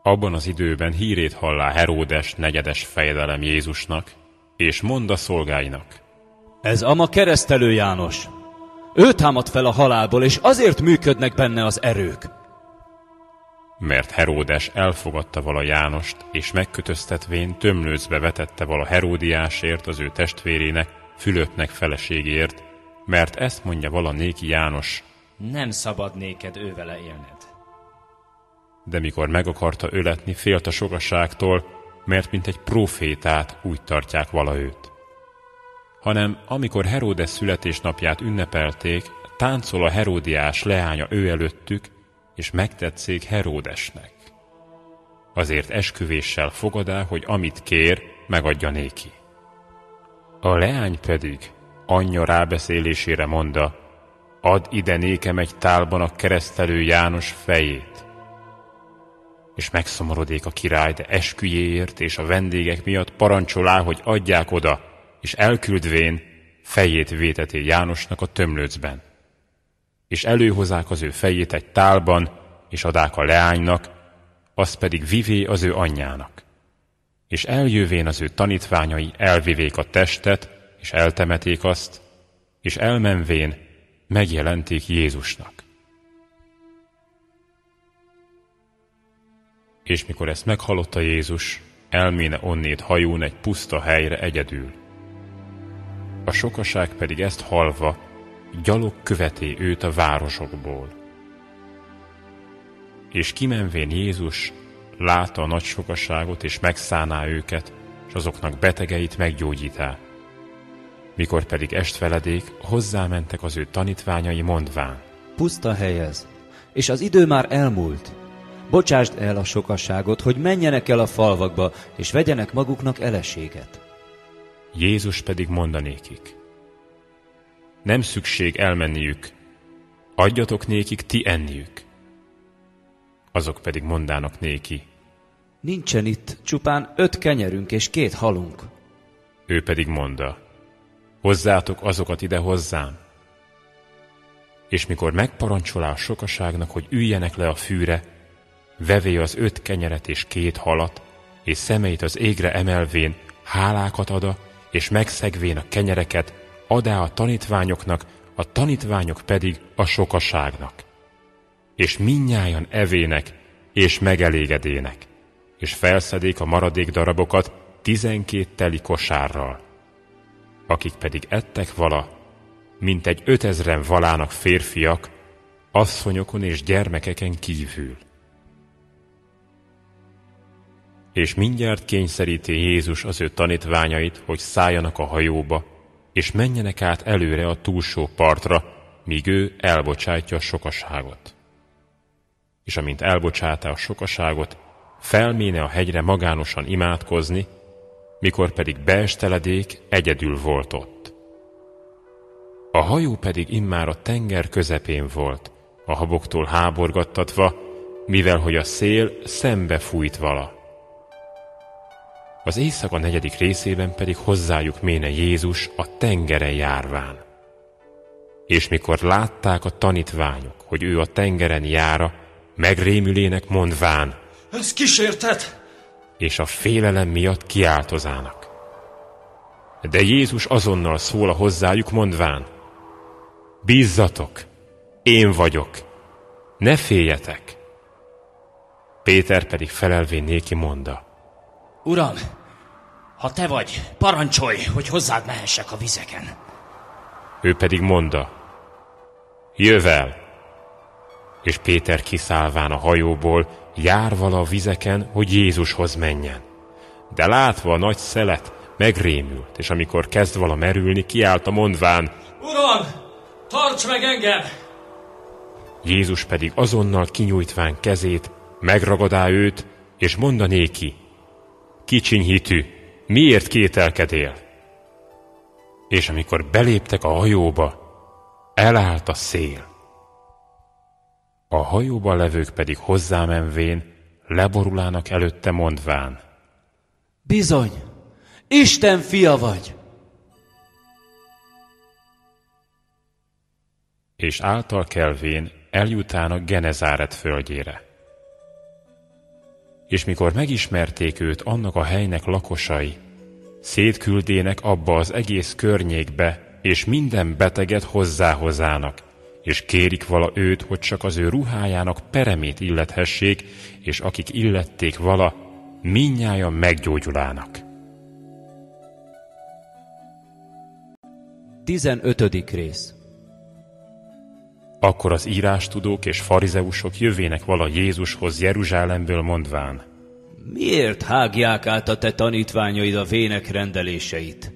Abban az időben hírét hallá Heródes negyedes fejedelem Jézusnak, és mond a szolgáinak. Ez ama keresztelő János. Ő támad fel a halálból, és azért működnek benne az erők. Mert Heródes elfogadta vala Jánost, és megkötöztetvén tömlőcbe vetette vala Heródiásért az ő testvérének, Fülöpnek feleségért, mert ezt mondja vala néki János, Nem szabad néked ővele élned. de mikor meg akarta öletni, félt a sokaságtól, mert mint egy profétát úgy tartják vala őt. Hanem amikor Heródes születésnapját ünnepelték, táncol a Heródiás leánya ő előttük, és megtetszik Heródesnek. Azért esküvéssel fogadá, hogy amit kér, megadja néki. A leány pedig anyja rábeszélésére mondta, add ide nékem egy tálban a keresztelő János fejét. És megszomorodik a király, de esküjéért és a vendégek miatt parancsolá, hogy adják oda, és elküldvén fejét véteté Jánosnak a tömlőcben. És előhozák az ő fejét egy tálban, és adák a leánynak, azt pedig vivé az ő anyjának. És eljövén az ő tanítványai elvivék a testet, és eltemeték azt, és elmenvén megjelenték Jézusnak. És mikor ezt meghallotta Jézus, elméne onnét hajón egy puszta helyre egyedül. A sokaság pedig ezt halva, gyalog követé őt a városokból. És kimenvén Jézus látta a nagy sokaságot, és megszáná őket, és azoknak betegeit meggyógyítá. Mikor pedig estveledék, hozzámentek az ő tanítványai mondván. Puszta helyez, és az idő már elmúlt. Bocsásd el a sokasságot, hogy menjenek el a falvakba, és vegyenek maguknak eleséget. Jézus pedig mondanékik. Nem szükség elmenniük, adjatok nékik ti enniük. Azok pedig mondának néki. Nincsen itt csupán öt kenyerünk és két halunk. Ő pedig mondta, hozzátok azokat ide hozzám. És mikor megparancsolá a sokaságnak, hogy üljenek le a fűre, vevé az öt kenyeret és két halat, és szemeit az égre emelvén hálákat ada, és megszegvén a kenyereket, adá a tanítványoknak, a tanítványok pedig a sokaságnak. És minnyájan evének, és megelégedének, és felszedék a maradék darabokat tizenkét teli kosárral. Akik pedig ettek vala, mint egy ötezren valának férfiak, asszonyokon és gyermekeken kívül. És mindjárt kényszeríti Jézus az ő tanítványait, hogy szálljanak a hajóba, és menjenek át előre a túlsó partra, míg ő elbocsátja a sokaságot. És amint elbocsátá a sokaságot, felméne a hegyre magánosan imádkozni, mikor pedig beesteledék, egyedül volt ott. A hajó pedig immár a tenger közepén volt, a haboktól háborgattatva, mivel hogy a szél szembe fújt vala. Az éjszaka negyedik részében pedig hozzájuk méne Jézus a tengeren járván. És mikor látták a tanítványok, hogy ő a tengeren jára, megrémülének mondván, Ez kísértet! és a félelem miatt kiáltozának. De Jézus azonnal szól a hozzájuk mondván, Bízzatok, én vagyok, ne féljetek. Péter pedig felelvén néki mondta, Uram, ha te vagy, parancsolj, hogy hozzád mehessek a vizeken. Ő pedig mondta, jövel! És Péter kiszállván a hajóból, jár vala a vizeken, hogy Jézushoz menjen. De látva a nagy szelet, megrémült, és amikor kezd vala merülni, kiállt a mondván, Uram, tarts meg engem! Jézus pedig azonnal kinyújtván kezét, megragadá őt, és mondanéki, kicsiny hitű, miért kételkedél? És amikor beléptek a hajóba, elállt a szél. A hajóban levők pedig hozzámenvén leborulának előtte mondván, Bizony, Isten fia vagy! és által kelvén eljutának Genezáret földjére. És mikor megismerték őt annak a helynek lakosai, szétküldének abba az egész környékbe, és minden beteget hozzáhozának, és kérik vala őt, hogy csak az ő ruhájának peremét illethessék, és akik illették vala, minnyájan meggyógyulának. 15. rész Akkor az írástudók és farizeusok jövének vala Jézushoz Jeruzsálemből mondván, Miért hágják át a te tanítványaid a vének rendeléseit?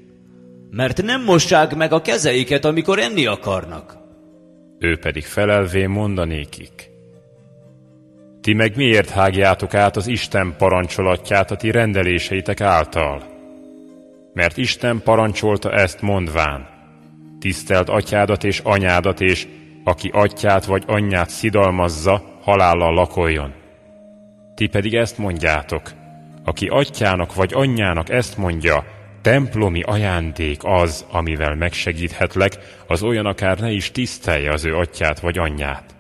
Mert nem mossák meg a kezeiket, amikor enni akarnak. ő pedig felelvén mondanékik. Ti meg miért hágjátok át az Isten parancsolatját a ti rendeléseitek által? Mert Isten parancsolta ezt mondván, tisztelt atyádat és anyádat, és aki atyát vagy anyját szidalmazza, halállal lakoljon. Ti pedig ezt mondjátok, aki atyának vagy anyjának ezt mondja, templomi ajándék az, amivel megsegíthetlek, az olyan akár ne is tisztelje az ő atyát vagy anyját.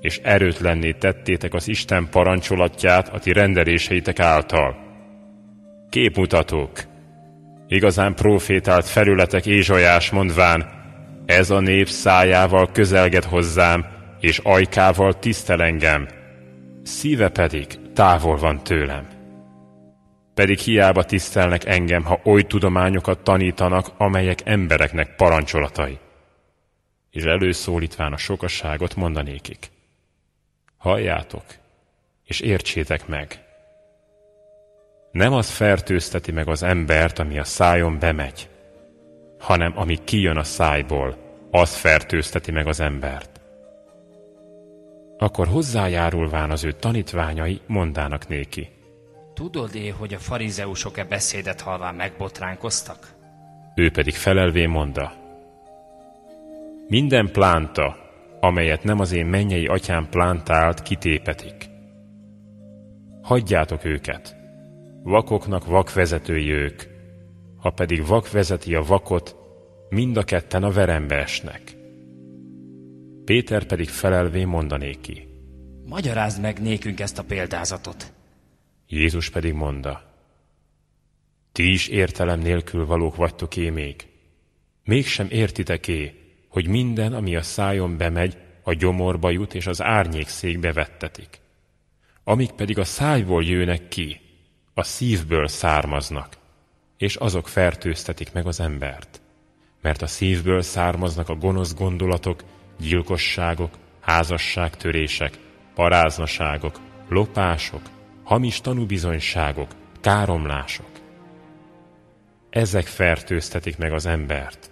És erőtlenné tettétek az Isten parancsolatját a ti rendeléseitek által. Képmutatók! Igazán profétált felületek Ézsajás mondván, ez a nép szájával közelged hozzám, és ajkával tisztel engem, szíve pedig távol van tőlem. Pedig hiába tisztelnek engem, ha oly tudományokat tanítanak, amelyek embereknek parancsolatai. És előszólítván a sokasságot mondanékik. Halljátok, és értsétek meg. Nem az fertőzteti meg az embert, ami a szájon bemegy, hanem ami kijön a szájból, az fertőzteti meg az embert. Akkor hozzájárulván az ő tanítványai mondának néki. Tudod-é, hogy a farizeusok-e beszédet halván megbotránkoztak? Ő pedig felelvé mondta. Minden plánta, amelyet nem az én mennyei atyám plántált, kitépetik. Hagyjátok őket. Vakoknak vakvezetői ők. Ha pedig vak vezeti a vakot, mind a ketten a verembe esnek. Péter pedig felelvé mondanéki. Magyarázd meg nékünk ezt a példázatot. Jézus pedig mondta, ti is értelem nélkül valók vagytok é még. Mégsem értitek-é, hogy minden, ami a szájon bemegy, a gyomorba jut és az árnyék székbe vettetik. Amik pedig a szájból jönnek ki, a szívből származnak, és azok fertőztetik meg az embert. Mert a szívből származnak a gonosz gondolatok, gyilkosságok, házasságtörések, paráznaságok, lopások, hamis tanúbizonyságok, káromlások. Ezek fertőztetik meg az embert,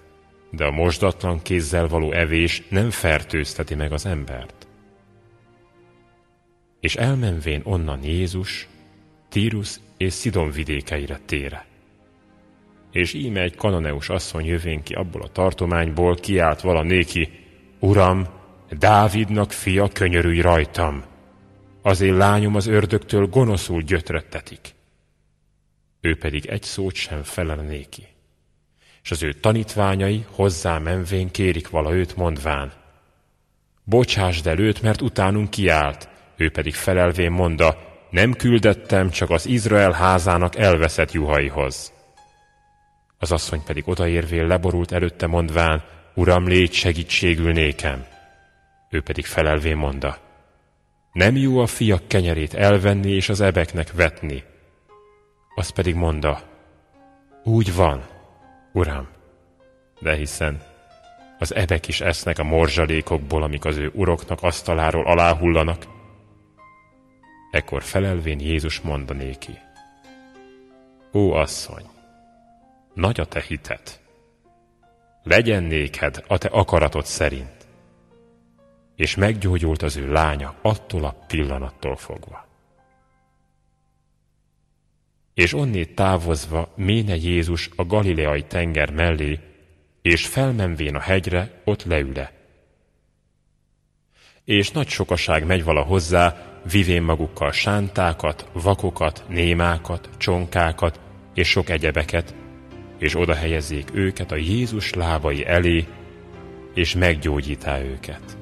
de a mosdatlan kézzel való evés nem fertőzteti meg az embert. És elmenvén onnan Jézus, Tírus és Szidon vidékeire tére. És íme egy kanoneus asszony jövén ki abból a tartományból, kiált vala néki, Uram, Dávidnak fia, könyörülj rajtam! Az én lányom az ördögtől gonoszul gyötröttetik. Ő pedig egy szót sem felel néki. És az ő tanítványai hozzá menvén kérik vala őt mondván. Bocsásd el őt, mert utánunk kiállt, ő pedig felelvén mondta, nem küldettem csak az Izrael házának elveszett juhaihoz. Az asszony pedig odaérvén leborult előtte mondván, Uram, légy segítségül nékem. Ő pedig felelvén mondta, nem jó a fiak kenyerét elvenni és az ebeknek vetni. Az pedig mondta, úgy van, uram, de hiszen az ebek is esznek a morzsalékokból, amik az ő uroknak asztaláról aláhullanak. Ekkor felelvén Jézus mondanéki, Ó asszony, nagy a te hitet, legyen néked a te akaratod szerint és meggyógyult az ő lánya attól a pillanattól fogva. És onnét távozva méne Jézus a galileai tenger mellé, és felmenvén a hegyre, ott leüle. És nagy sokaság megy vala hozzá, vivén magukkal sántákat, vakokat, némákat, csonkákat és sok egyebeket, és oda helyezzék őket a Jézus lábai elé, és meggyógyítá őket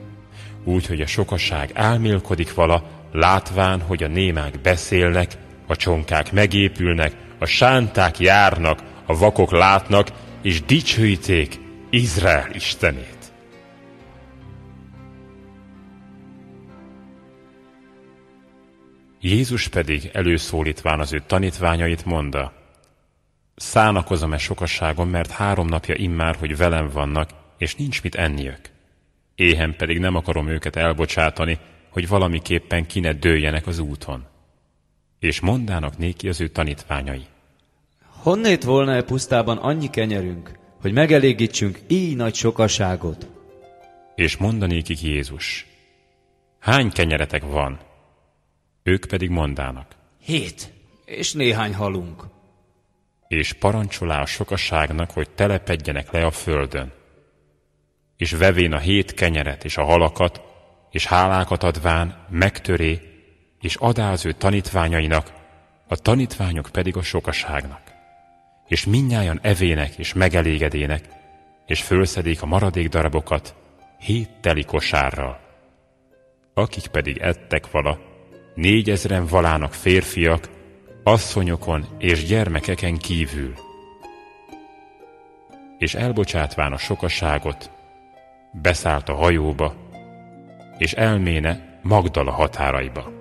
úgy, a sokaság álmélkodik vala, látván, hogy a némák beszélnek, a csonkák megépülnek, a sánták járnak, a vakok látnak, és dicsőíték Izrael Istenét. Jézus pedig előszólítván az ő tanítványait mondta, Szánakozom-e sokaságon, mert három napja immár, hogy velem vannak, és nincs mit enniük éhen pedig nem akarom őket elbocsátani, hogy valamiképpen ki ne dőljenek az úton. És mondának néki az ő tanítványai. Honnét volna-e pusztában annyi kenyerünk, hogy megelégítsünk így nagy sokaságot? És mondanékik Jézus, hány kenyeretek van? Ők pedig mondának. Hét, és néhány halunk. És parancsolá a sokaságnak, hogy telepedjenek le a földön és vevén a hét kenyeret és a halakat, és hálákat adván megtöré, és adá tanítványainak, a tanítványok pedig a sokaságnak. És minnyájan evének és megelégedének, és fölszedék a maradék darabokat hét teli kosárral. Akik pedig ettek vala, négyezren valának férfiak, asszonyokon és gyermekeken kívül. És elbocsátván a sokaságot, beszállt a hajóba, és elméne Magdala határaiba.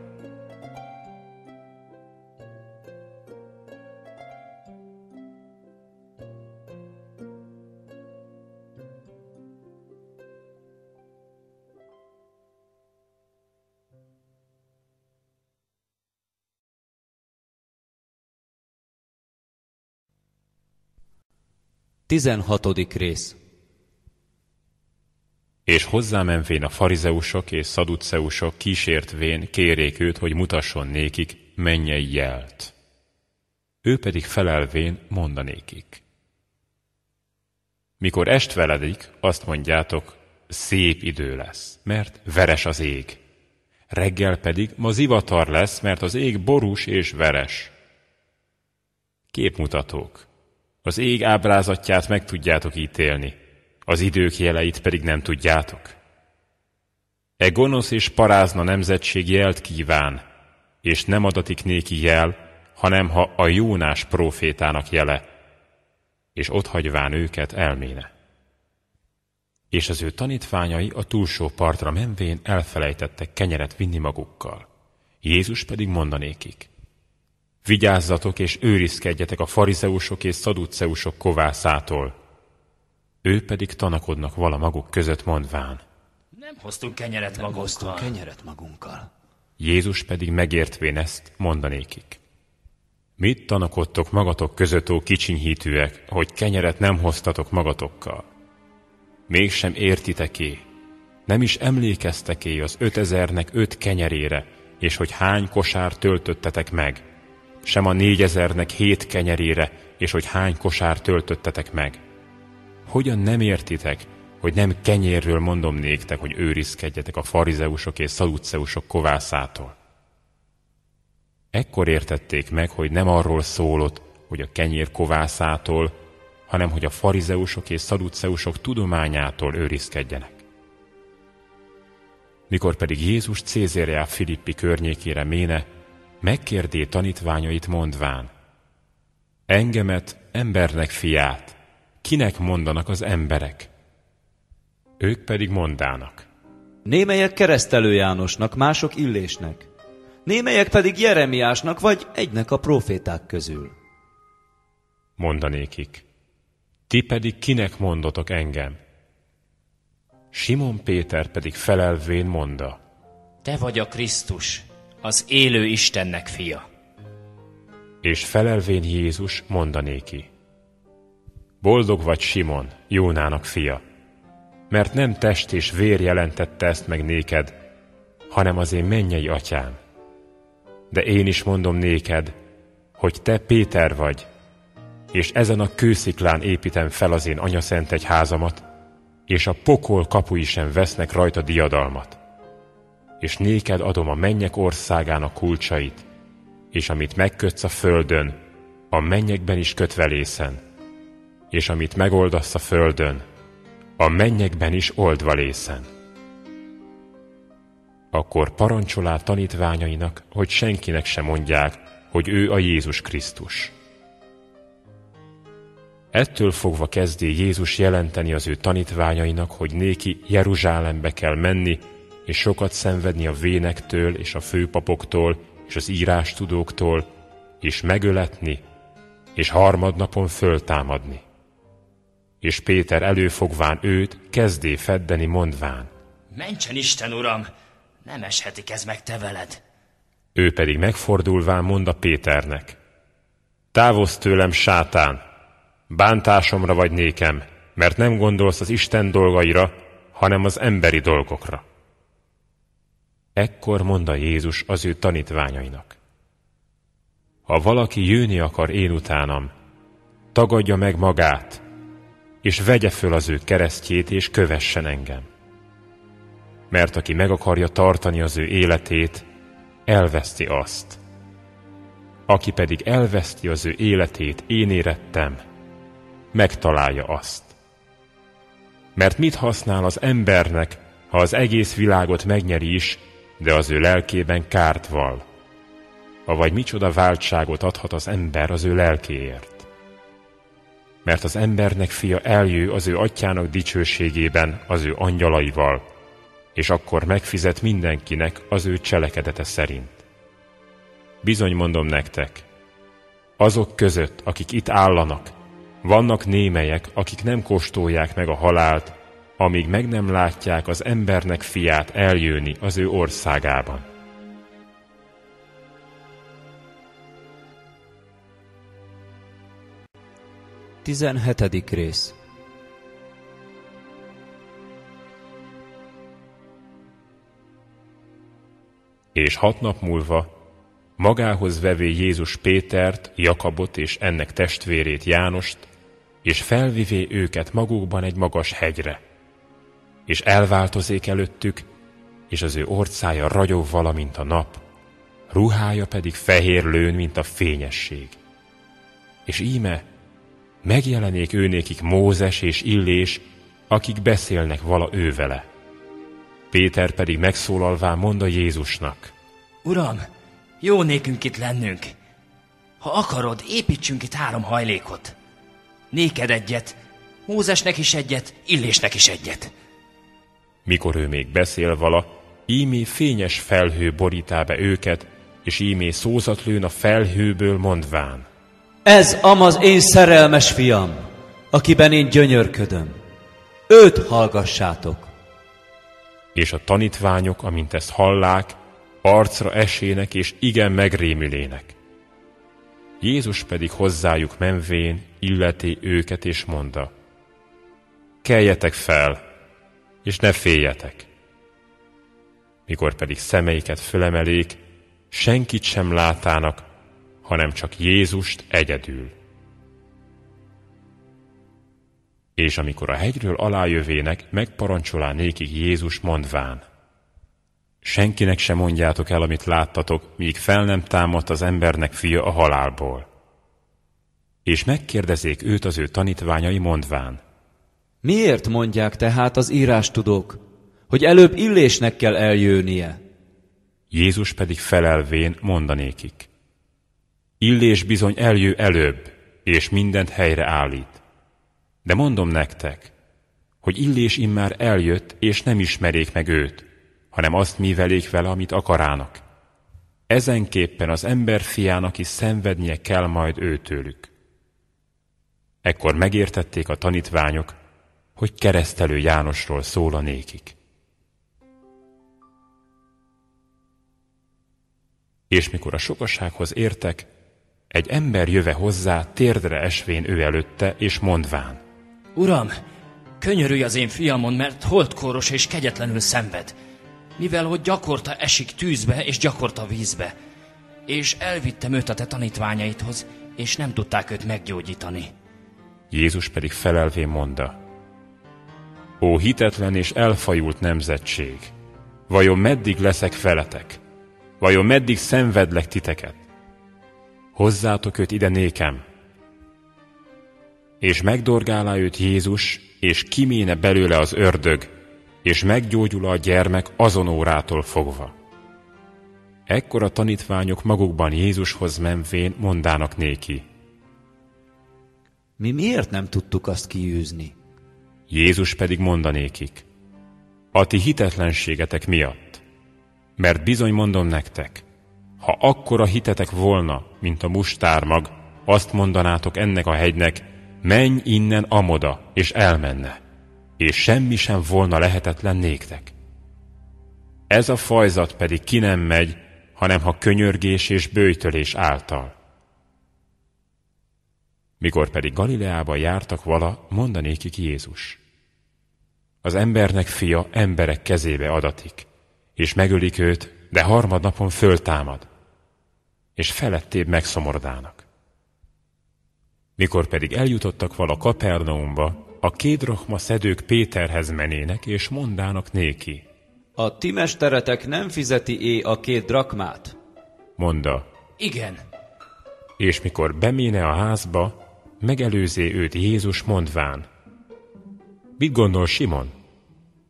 16. rész És hozzámenvén a farizeusok és szaduceusok kísértvén kérék őt, hogy mutasson nékik mennyei jelt. Ő pedig felelvén mondanékik. Mikor est veledik, azt mondjátok, szép idő lesz, mert veres az ég. Reggel pedig ma zivatar lesz, mert az ég borús és veres. Képmutatók. Az ég ábrázatját meg tudjátok ítélni, az idők jeleit pedig nem tudjátok. E gonosz és parázna nemzetség jelt kíván, és nem adatik néki jel, hanem ha a Jónás profétának jele, és ott hagyván őket elméne. És az ő tanítványai a túlsó partra menvén elfelejtettek kenyeret vinni magukkal. Jézus pedig mondanékik, Vigyázzatok és őrizkedjetek a farizeusok és szaduceusok kovászától. Ő pedig tanakodnak vala maguk között mondván. Nem hoztunk kenyeret magunkkal. Hoztunk kenyeret magunkkal. Jézus pedig megértvén ezt mondanékik. Mit tanakodtok magatok között, ó kicsinyhítőek, hogy kenyeret nem hoztatok magatokkal? Mégsem értiteké, nem is emlékezteké az ötezernek öt kenyerére, és hogy hány kosár töltöttetek meg, sem a négyezernek hét kenyerére, és hogy hány kosár töltöttetek meg. Hogyan nem értitek, hogy nem kenyérről mondom néktek, hogy őrizkedjetek a farizeusok és szaluceusok kovászától? Ekkor értették meg, hogy nem arról szólott, hogy a kenyér kovászától, hanem hogy a farizeusok és szaduceusok tudományától őrizkedjenek. Mikor pedig Jézus Cézériá Filippi környékére méne, megkérdé tanítványait mondván, engemet, embernek fiát, kinek mondanak az emberek? Ők pedig mondának, Némelyek keresztelő Jánosnak, mások Illésnek. Némelyek pedig Jeremiásnak, vagy egynek a proféták közül. mondanékik, ti pedig kinek mondotok engem? Simon Péter pedig felelvén monda, Te vagy a Krisztus, az élő Istennek fia. és felelvén Jézus mondanéki. Boldog vagy Simon, Jónának fia, mert nem test és vér jelentette ezt meg néked, hanem az én mennyei atyám. De én is mondom néked, hogy te Péter vagy, és ezen a kősziklán építem fel az én anyaszent egy házamat, és a pokol kapui sem vesznek rajta diadalmat. És néked adom a mennyek országának kulcsait, és amit megkötsz a földön, a mennyekben is kötve lészen, és amit megoldasz a földön, a mennyekben is oldva lészen. Akkor parancsolá tanítványainak, hogy senkinek se mondják, hogy ő a Jézus Krisztus. Ettől fogva kezdé Jézus jelenteni az ő tanítványainak, hogy néki Jeruzsálembe kell menni, és sokat szenvedni a vénektől és a főpapoktól és az írástudóktól, és megöletni, és harmadnapon föltámadni. És Péter előfogván őt kezdé feddeni mondván. Mentsen Isten, Uram! Nem eshetik ez meg te veled. Ő pedig megfordulván mond a Péternek. Távozz tőlem, sátán! Bántásomra vagy nékem, mert nem gondolsz az Isten dolgaira, hanem az emberi dolgokra. Ekkor mondta Jézus az ő tanítványainak. Ha valaki jönni akar én utánam, tagadja meg magát, és vegye föl az ő keresztjét, és kövessen engem. Mert aki meg akarja tartani az ő életét, elveszti azt. Aki pedig elveszti az ő életét, én érettem, megtalálja azt. Mert mit használ az embernek, ha az egész világot megnyeri is, de az ő lelkében kárt val? Avagy micsoda váltságot adhat az ember az ő lelkéért? Mert az embernek fia eljő az ő atyának dicsőségében az ő angyalaival, és akkor megfizet mindenkinek az ő cselekedete szerint. Bizony mondom nektek, azok között, akik itt állanak, vannak némelyek, akik nem kóstolják meg a halált, amíg meg nem látják az embernek fiát eljönni az ő országában. Tizenhetedik rész És hat nap múlva magához vevé Jézus Pétert, Jakabot és ennek testvérét Jánost, és felvivé őket magukban egy magas hegyre. És elváltozék előttük, és az ő orcája ragyog vala, mint a nap, ruhája pedig fehér lőn, mint a fényesség. És íme megjelenék őnékik Mózes és Illés, akik beszélnek vala ővele. Péter pedig megszólalván mondta Jézusnak. Uram, jó nékünk itt lennünk. Ha akarod, építsünk itt három hajlékot. Néked egyet, Mózesnek is egyet, Illésnek is egyet. Mikor ő még beszél vala, ímé fényes felhő borítá be őket, és ímé szózat lőn a felhőből mondván. Ez amaz én szerelmes fiam, akiben én gyönyörködöm. Őt hallgassátok. És a tanítványok, amint ezt hallák, arcra esének és igen megrémülének. Jézus pedig hozzájuk menvén illeti őket és mondta, keljetek fel, és ne féljetek. Mikor pedig szemeiket fölemelék, senkit sem látának, hanem csak Jézust egyedül. És amikor a hegyről alájövének, megparancsolá nékik Jézus mondván, Senkinek sem mondjátok el, amit láttatok, míg fel nem támadt az embernek fia a halálból. És megkérdezék őt az ő tanítványai mondván. Miért mondják tehát az írástudók, hogy előbb illésnek kell eljönnie? Jézus pedig felelvén mondanékik. Illés bizony eljő előbb, és mindent helyre állít. De mondom nektek, hogy Illés immár eljött, és nem ismerék meg őt, hanem azt művelék vele, amit akarának. Ezenképpen az ember fiának is szenvednie kell majd őtőlük. Ekkor megértették a tanítványok, hogy keresztelő Jánosról szól a nékik. És mikor a sokasághoz értek, egy ember jöve hozzá, térdre esvén ő előtte, és mondván. Uram, könyörülj az én fiamon, mert holdkóros és kegyetlenül szenved mivel hogy gyakorta esik tűzbe és gyakorta vízbe. És elvittem őt a te tanítványaidhoz, és nem tudták őt meggyógyítani. Jézus pedig felelvén mondta, Ó hitetlen és elfajult nemzetség, vajon meddig leszek feletek? Vajon meddig szenvedlek titeket? Hozzátok őt ide nékem. És megdorgálá őt Jézus, és kiméne belőle az ördög, és meggyógyul a gyermek azon órától fogva. Ekkor a tanítványok magukban Jézushoz menvén mondának néki. Mi miért nem tudtuk azt kiűzni? Jézus pedig mondanékik. A ti hitetlenségetek miatt. Mert bizony mondom nektek, ha akkora hitetek volna, mint a mustármag, azt mondanátok ennek a hegynek, menj innen amoda, és elmenne és semmi sem volna lehetetlen néktek. Ez a fajzat pedig ki nem megy, hanem ha könyörgés és bőjtölés által. Mikor pedig Galileába jártak vala, mondanékik Jézus. Az embernek fia emberek kezébe adatik, és megölik őt, de harmadnapon föltámad, és felettébb megszomordának. Mikor pedig eljutottak vala Kapernaumba, a kédrohma szedők Péterhez menének, és mondának néki. A ti mesteretek nem fizeti é a két drakmát? Monda. Igen. És mikor beméne a házba, megelőzé őt Jézus mondván. Mit gondol Simon?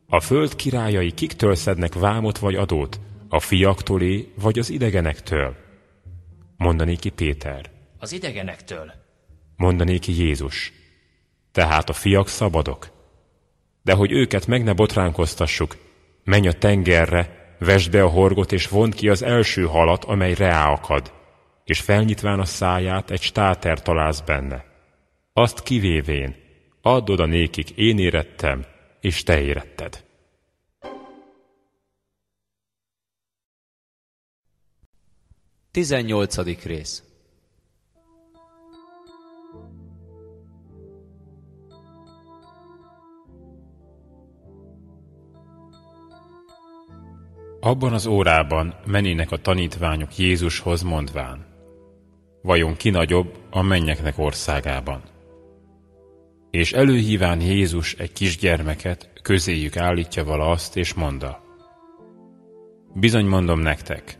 A föld királyai kiktől szednek vámot vagy adót? A fiaktólé vagy az idegenektől? Mondané ki Péter. Az idegenektől. Mondané ki Jézus tehát a fiak szabadok. De hogy őket meg ne botránkoztassuk, menj a tengerre, vesd be a horgot, és vond ki az első halat, amely reáakad, és felnyitván a száját egy státer találsz benne azt kivévén, add oda nékik, én érettem, és te éretted. Tizennyolcadik rész Abban az órában menének a tanítványok Jézushoz mondván, vajon ki nagyobb a mennyeknek országában? És előhíván Jézus egy kisgyermeket, közéjük állítja vala azt, és mondta, Bizony mondom nektek,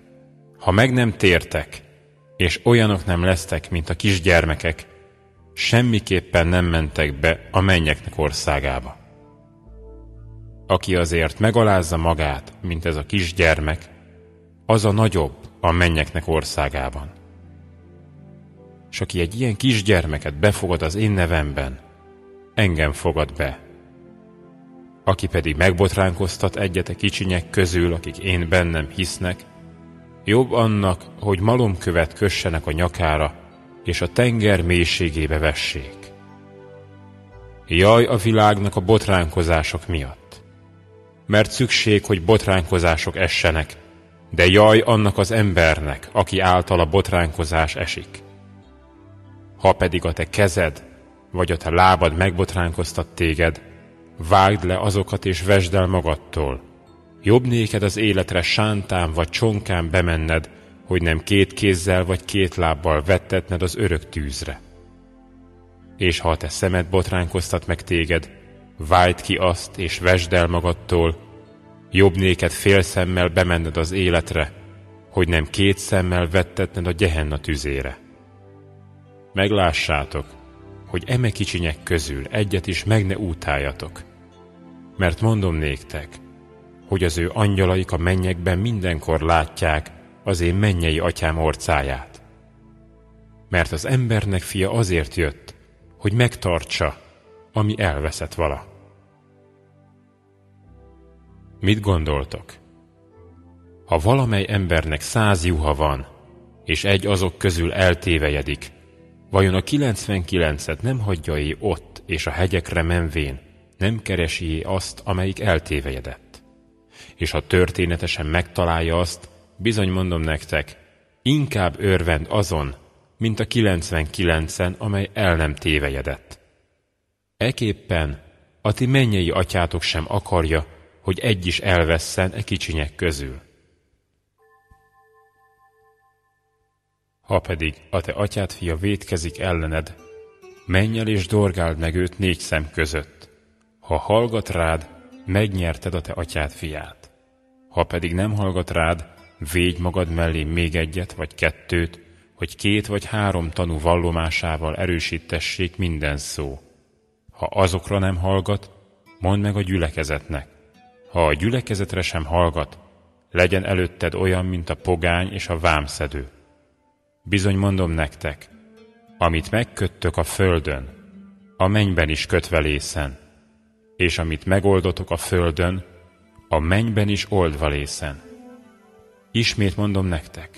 ha meg nem tértek, és olyanok nem lesztek, mint a kisgyermekek, semmiképpen nem mentek be a mennyeknek országába. Aki azért megalázza magát, mint ez a kisgyermek, az a nagyobb a mennyeknek országában. És aki egy ilyen kisgyermeket befogad az én nevemben, engem fogad be. Aki pedig megbotránkoztat egyet a kicsinyek közül, akik én bennem hisznek, jobb annak, hogy malomkövet kössenek a nyakára, és a tenger mélységébe vessék. Jaj a világnak a botránkozások miatt. Mert szükség, hogy botránkozások essenek, de jaj annak az embernek, aki által a botránkozás esik. Ha pedig a te kezed, vagy a te lábad megbotránkoztat téged, vágd le azokat és vesd el magadtól. Jobb néked az életre sántán vagy csonkán bemenned, hogy nem két kézzel vagy két lábbal vettetned az örök tűzre. És ha a te szemed botránkoztat meg téged, vájd ki azt és vesd el magadtól, jobb néked fél szemmel bemenned az életre, hogy nem két szemmel vettetned a gyehenna tüzére. Meglássátok, hogy eme kicsinyek közül egyet is meg ne útáljatok. Mert mondom néktek, hogy az ő angyalaik a mennyekben mindenkor látják az én mennyei atyám orcáját. Mert az embernek fia azért jött, hogy megtartsa, ami elveszett vala. Mit gondoltok? Ha valamely embernek száz juha van, és egy azok közül eltévejedik, Vajon a 99-et nem hagyja ott, és a hegyekre menvén nem keresi azt, amelyik eltévejedett? És ha történetesen megtalálja azt, bizony mondom nektek, inkább örvend azon, mint a 99-en, amely el nem tévejedett. Eképpen a ti mennyei atyátok sem akarja, hogy egy is elvesszen e kicsinyek közül. Ha pedig a te atyád fia vétkezik ellened, menj el és dorgáld meg őt négy szem között. Ha hallgat rád, megnyerted a te atyád fiát. Ha pedig nem hallgat rád, védj magad mellé még egyet vagy kettőt, hogy két vagy három tanú vallomásával erősítessék minden szó. Ha azokra nem hallgat, mondd meg a gyülekezetnek. Ha a gyülekezetre sem hallgat, legyen előtted olyan, mint a pogány és a vámszedő Bizony mondom nektek, amit megköttök a földön, a mennyben is kötve lészen, és amit megoldotok a földön, a mennyben is oldva lészen. Ismét mondom nektek,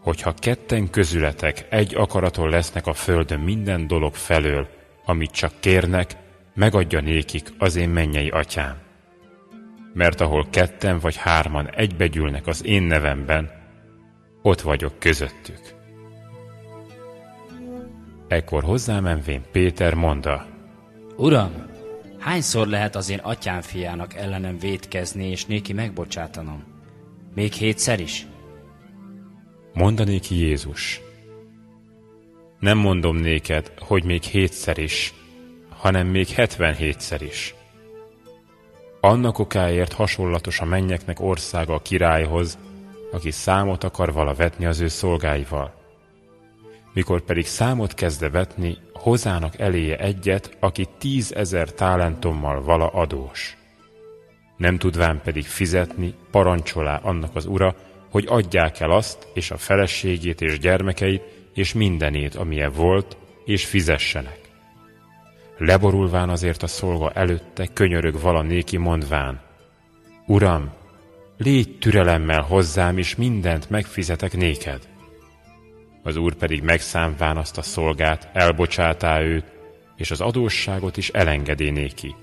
hogyha ketten közületek egy akaraton lesznek a földön minden dolog felől, amit csak kérnek, megadja nékik az én mennyei atyám. Mert ahol ketten vagy hárman egybegyűlnek az én nevemben, ott vagyok közöttük. Ekkor hozzámenvén Péter mondta, Uram, hányszor lehet az én atyám fiának ellenem vétkezni és néki megbocsátanom? Még hétszer is? Mondanéki Jézus, nem mondom néked, hogy még hétszer is, hanem még hetvenhétszer is. Annak okáért hasonlatos a mennyeknek országa a királyhoz, aki számot akar vala vetni az ő szolgáival mikor pedig számot kezde vetni, hozának eléje egyet, aki tízezer talentommal vala adós. Nem tudván pedig fizetni, parancsolá annak az ura, hogy adják el azt, és a feleségét és gyermekeit, és mindenét, amilyen volt, és fizessenek. Leborulván azért a szolga előtte könyörög vala néki mondván, Uram, légy türelemmel hozzám, és mindent megfizetek néked. Az úr pedig megszámván azt a szolgát, elbocsátá őt, és az adósságot is elengedé néki.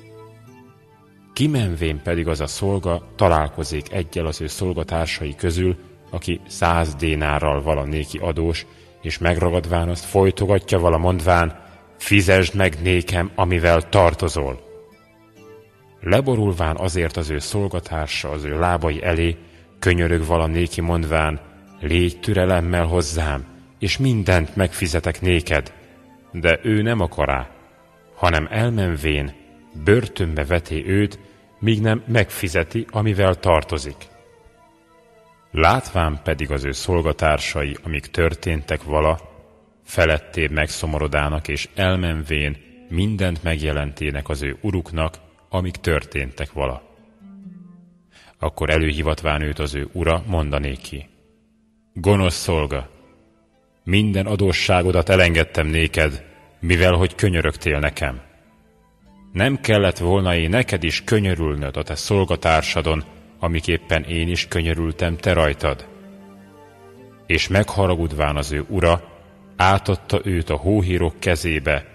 Kimenvén pedig az a szolga találkozik egyel az ő szolgatársai közül, aki száz dénárral vala néki adós, és megragadván azt folytogatja vala mondván, fizesd meg nékem, amivel tartozol. Leborulván azért az ő szolgatársa az ő lábai elé, könyörög vala néki mondván, légy türelemmel hozzám, és mindent megfizetek néked. De ő nem akará, hanem elmenvén börtönbe veti őt, míg nem megfizeti, amivel tartozik. Látván pedig az ő szolgatársai, amik történtek vala, felettébb megszomorodának és elmenvén mindent megjelentének az ő uruknak, amik történtek vala. Akkor előhivatván őt az ő ura, mondanék ki. Gonosz szolga, minden adósságodat elengedtem néked, mivel hogy könyörögtél nekem. Nem kellett volna én neked is könyörülnöd a te szolgatársadon, amiképpen én is könyörültem te rajtad. És megharagudván az ő ura, átadta őt a hóhírok kezébe,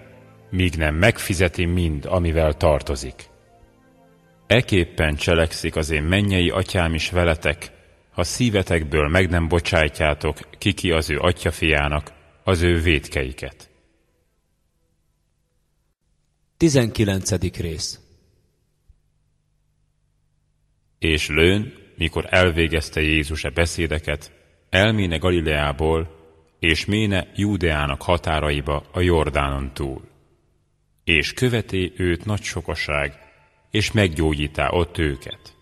míg nem megfizeti mind, amivel tartozik. Eképpen cselekszik az én mennyei atyám is veletek, ha szívetekből meg nem bocsájtjátok kiki az ő atyafiának az ő védkeiket. 19. rész És lőn, mikor elvégezte Jézus a beszédeket, elméne Galileából, és méne Júdeának határaiba a Jordánon túl. És követé őt nagy sokaság, és meggyógyítá ott őket.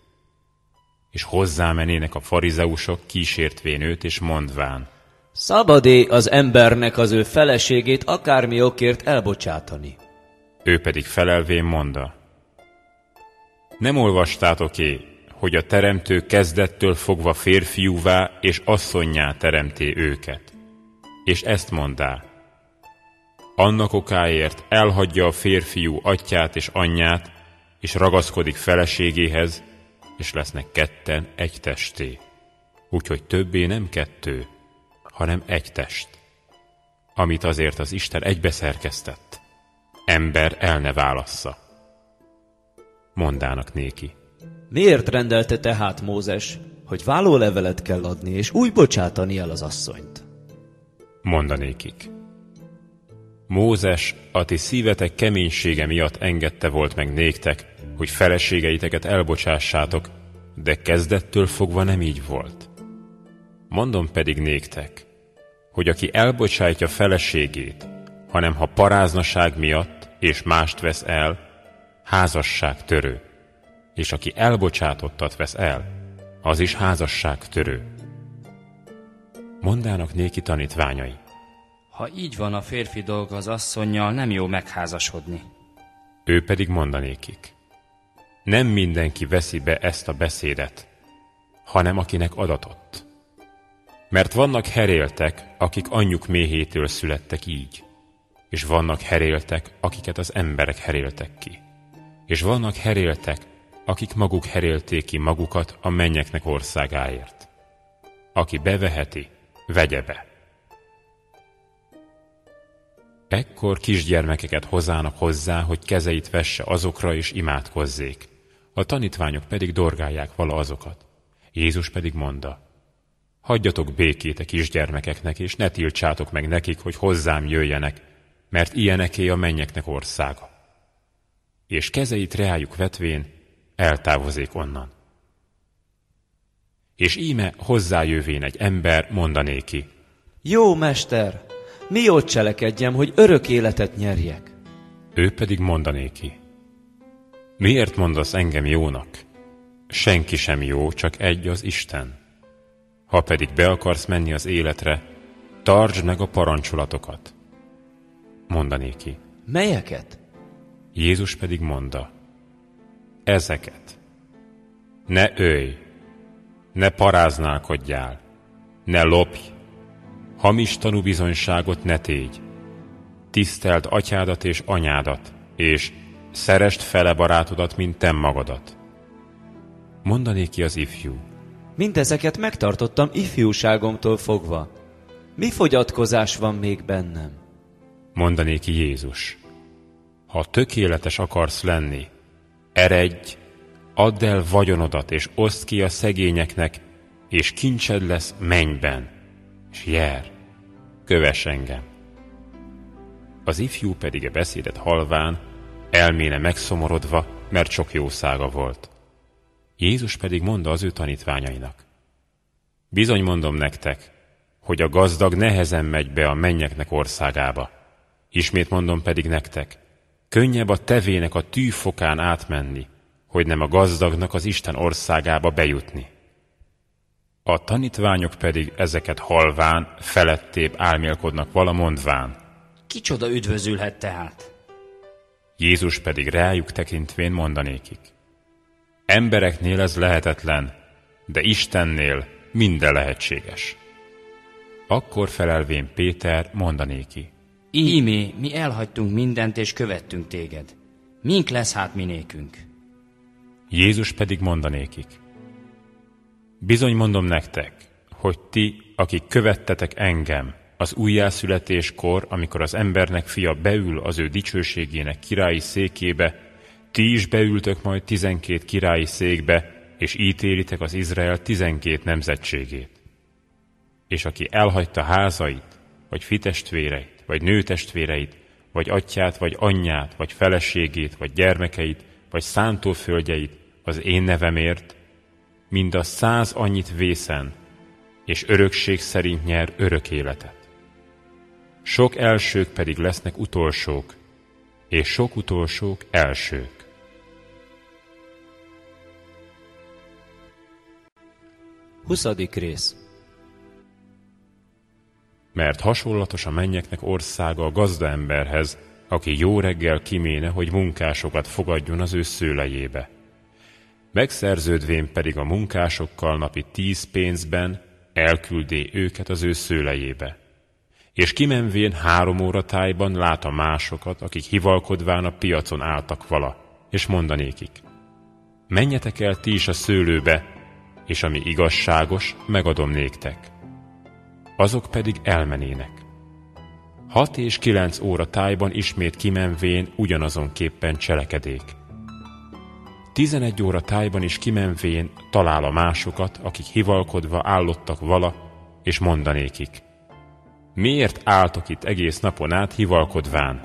És hozzámenének a farizeusok kísértvén őt, és mondván, Szabadé az embernek az ő feleségét akármi okért elbocsátani. Ő pedig felelvén mondta, Nem olvastátok-é, hogy a teremtő kezdettől fogva férfiúvá és asszonyá teremté őket? És ezt mondá, annak okáért elhagyja a férfiú atyát és anyját, és ragaszkodik feleségéhez, és lesznek ketten egy testé. Úgyhogy többé nem kettő, hanem egy test, amit azért az Isten egybeszerkesztett. Ember el ne válassza. Mondának néki. Miért rendelte tehát Mózes, hogy vállólevelet kell adni, és úgy bocsátani el az asszonyt? Mondanékik. Mózes a ti szívetek keménysége miatt engedte volt meg néktek, hogy feleségeiteket elbocsássátok, de kezdettől fogva nem így volt. Mondom pedig néktek, hogy aki elbocsájtja feleségét, hanem ha paráznaság miatt és mást vesz el, házasság törő, és aki elbocsátottat vesz el, az is házasság törő. Mondának néki tanítványai. Ha így van a férfi dolga az asszonnyal, nem jó megházasodni. Ő pedig mondanékik. Nem mindenki veszi be ezt a beszédet, hanem akinek adatott. Mert vannak heréltek, akik anyjuk méhétől születtek így, és vannak heréltek, akiket az emberek heréltek ki. És vannak heréltek, akik maguk herélték ki magukat a mennyeknek országáért. Aki beveheti, vegye be. Ekkor kisgyermekeket hozzának hozzá, hogy kezeit vesse azokra és imádkozzék. A tanítványok pedig dorgálják vala azokat. Jézus pedig mondta, hagyjatok békét a kisgyermekeknek, és ne tiltsátok meg nekik, hogy hozzám jöjjenek, mert ilyeneké a mennyeknek országa. És kezeit reájuk vetvén eltávozék onnan. És íme hozzájövén egy ember mondanéki, Jó mester, mi ott cselekedjem, hogy örök életet nyerjek? Ő pedig mondanéki, miért mondasz engem jónak? Senki sem jó, csak egy az Isten. Ha pedig be akarsz menni az életre, tartsd meg a parancsolatokat. Mondanéki, Melyeket? Jézus pedig mondta, ezeket. Ne ölj, ne paráználkodjál, ne lopj, hamis tanúbizonyságot ne tégy, tiszteld atyádat és anyádat, és szerest fele barátodat, mint te magadat. Mondanék ki az ifjú, Mindezeket megtartottam ifjúságomtól fogva. Mi fogyatkozás van még bennem? mondanék ki Jézus. Ha tökéletes akarsz lenni, eredj, add el vagyonodat, és oszd ki a szegényeknek, és kincsed lesz mennyben, és jár, kövess engem. Az ifjú pedig a beszédet halván, elméne megszomorodva, mert sok jószága volt. Jézus pedig mondta az ő tanítványainak. Bizony mondom nektek, hogy a gazdag nehezen megy be a mennyeknek országába. Ismét mondom pedig nektek, könnyebb a tevének a tűfokán átmenni, hogy nem a gazdagnak az Isten országába bejutni. A tanítványok pedig ezeket halván, felettébb álmélkodnak vala mondván. Kicsoda üdvözülhet tehát? Jézus pedig rájuk tekintvén mondanékik. Embereknél ez lehetetlen, de Istennél minden lehetséges. Akkor felelvén Péter mondanéki. Ímé, mi elhagytunk mindent és követtünk téged. Mink lesz hát minékünk? Jézus pedig mondanékik. Bizony mondom nektek, hogy ti, akik követtetek engem, az újjászületéskor, amikor az embernek fia beül az ő dicsőségének királyi székébe, ti is beültök majd tizenkét királyi székbe, és ítélitek az Izrael tizenkét nemzetségét. És aki elhagyta házait, vagy fitestvéreit, vagy nőtestvéreit, vagy atyát, vagy anyját, vagy feleségét, vagy gyermekeit, vagy szántóföldjeit az én nevemért, mind a száz annyit vészen, és örökség szerint nyer örök életet. Sok elsők pedig lesznek utolsók, és sok utolsók elsők. Huszadik rész Mert hasonlatos a mennyeknek országa a gazda emberhez, aki jó reggel kiméne, hogy munkásokat fogadjon az ő szőlejébe. Megszerződvén pedig a munkásokkal napi tíz pénzben elküldé őket az ő szőlejébe. És kimenvén három óra tájban lát a másokat, akik hivalkodván a piacon álltak vala, és mondanékik. Menjetek el ti is a szőlőbe, és ami igazságos, megadom néktek. Azok pedig elmenének. Hat és kilenc óra tájban ismét kimenvén ugyanazonképpen cselekedék. Tizenegy óra tájban is kimenvén talál a másokat, akik hivalkodva állottak vala, és mondanékik. Miért álltok itt egész napon át hivalkodván?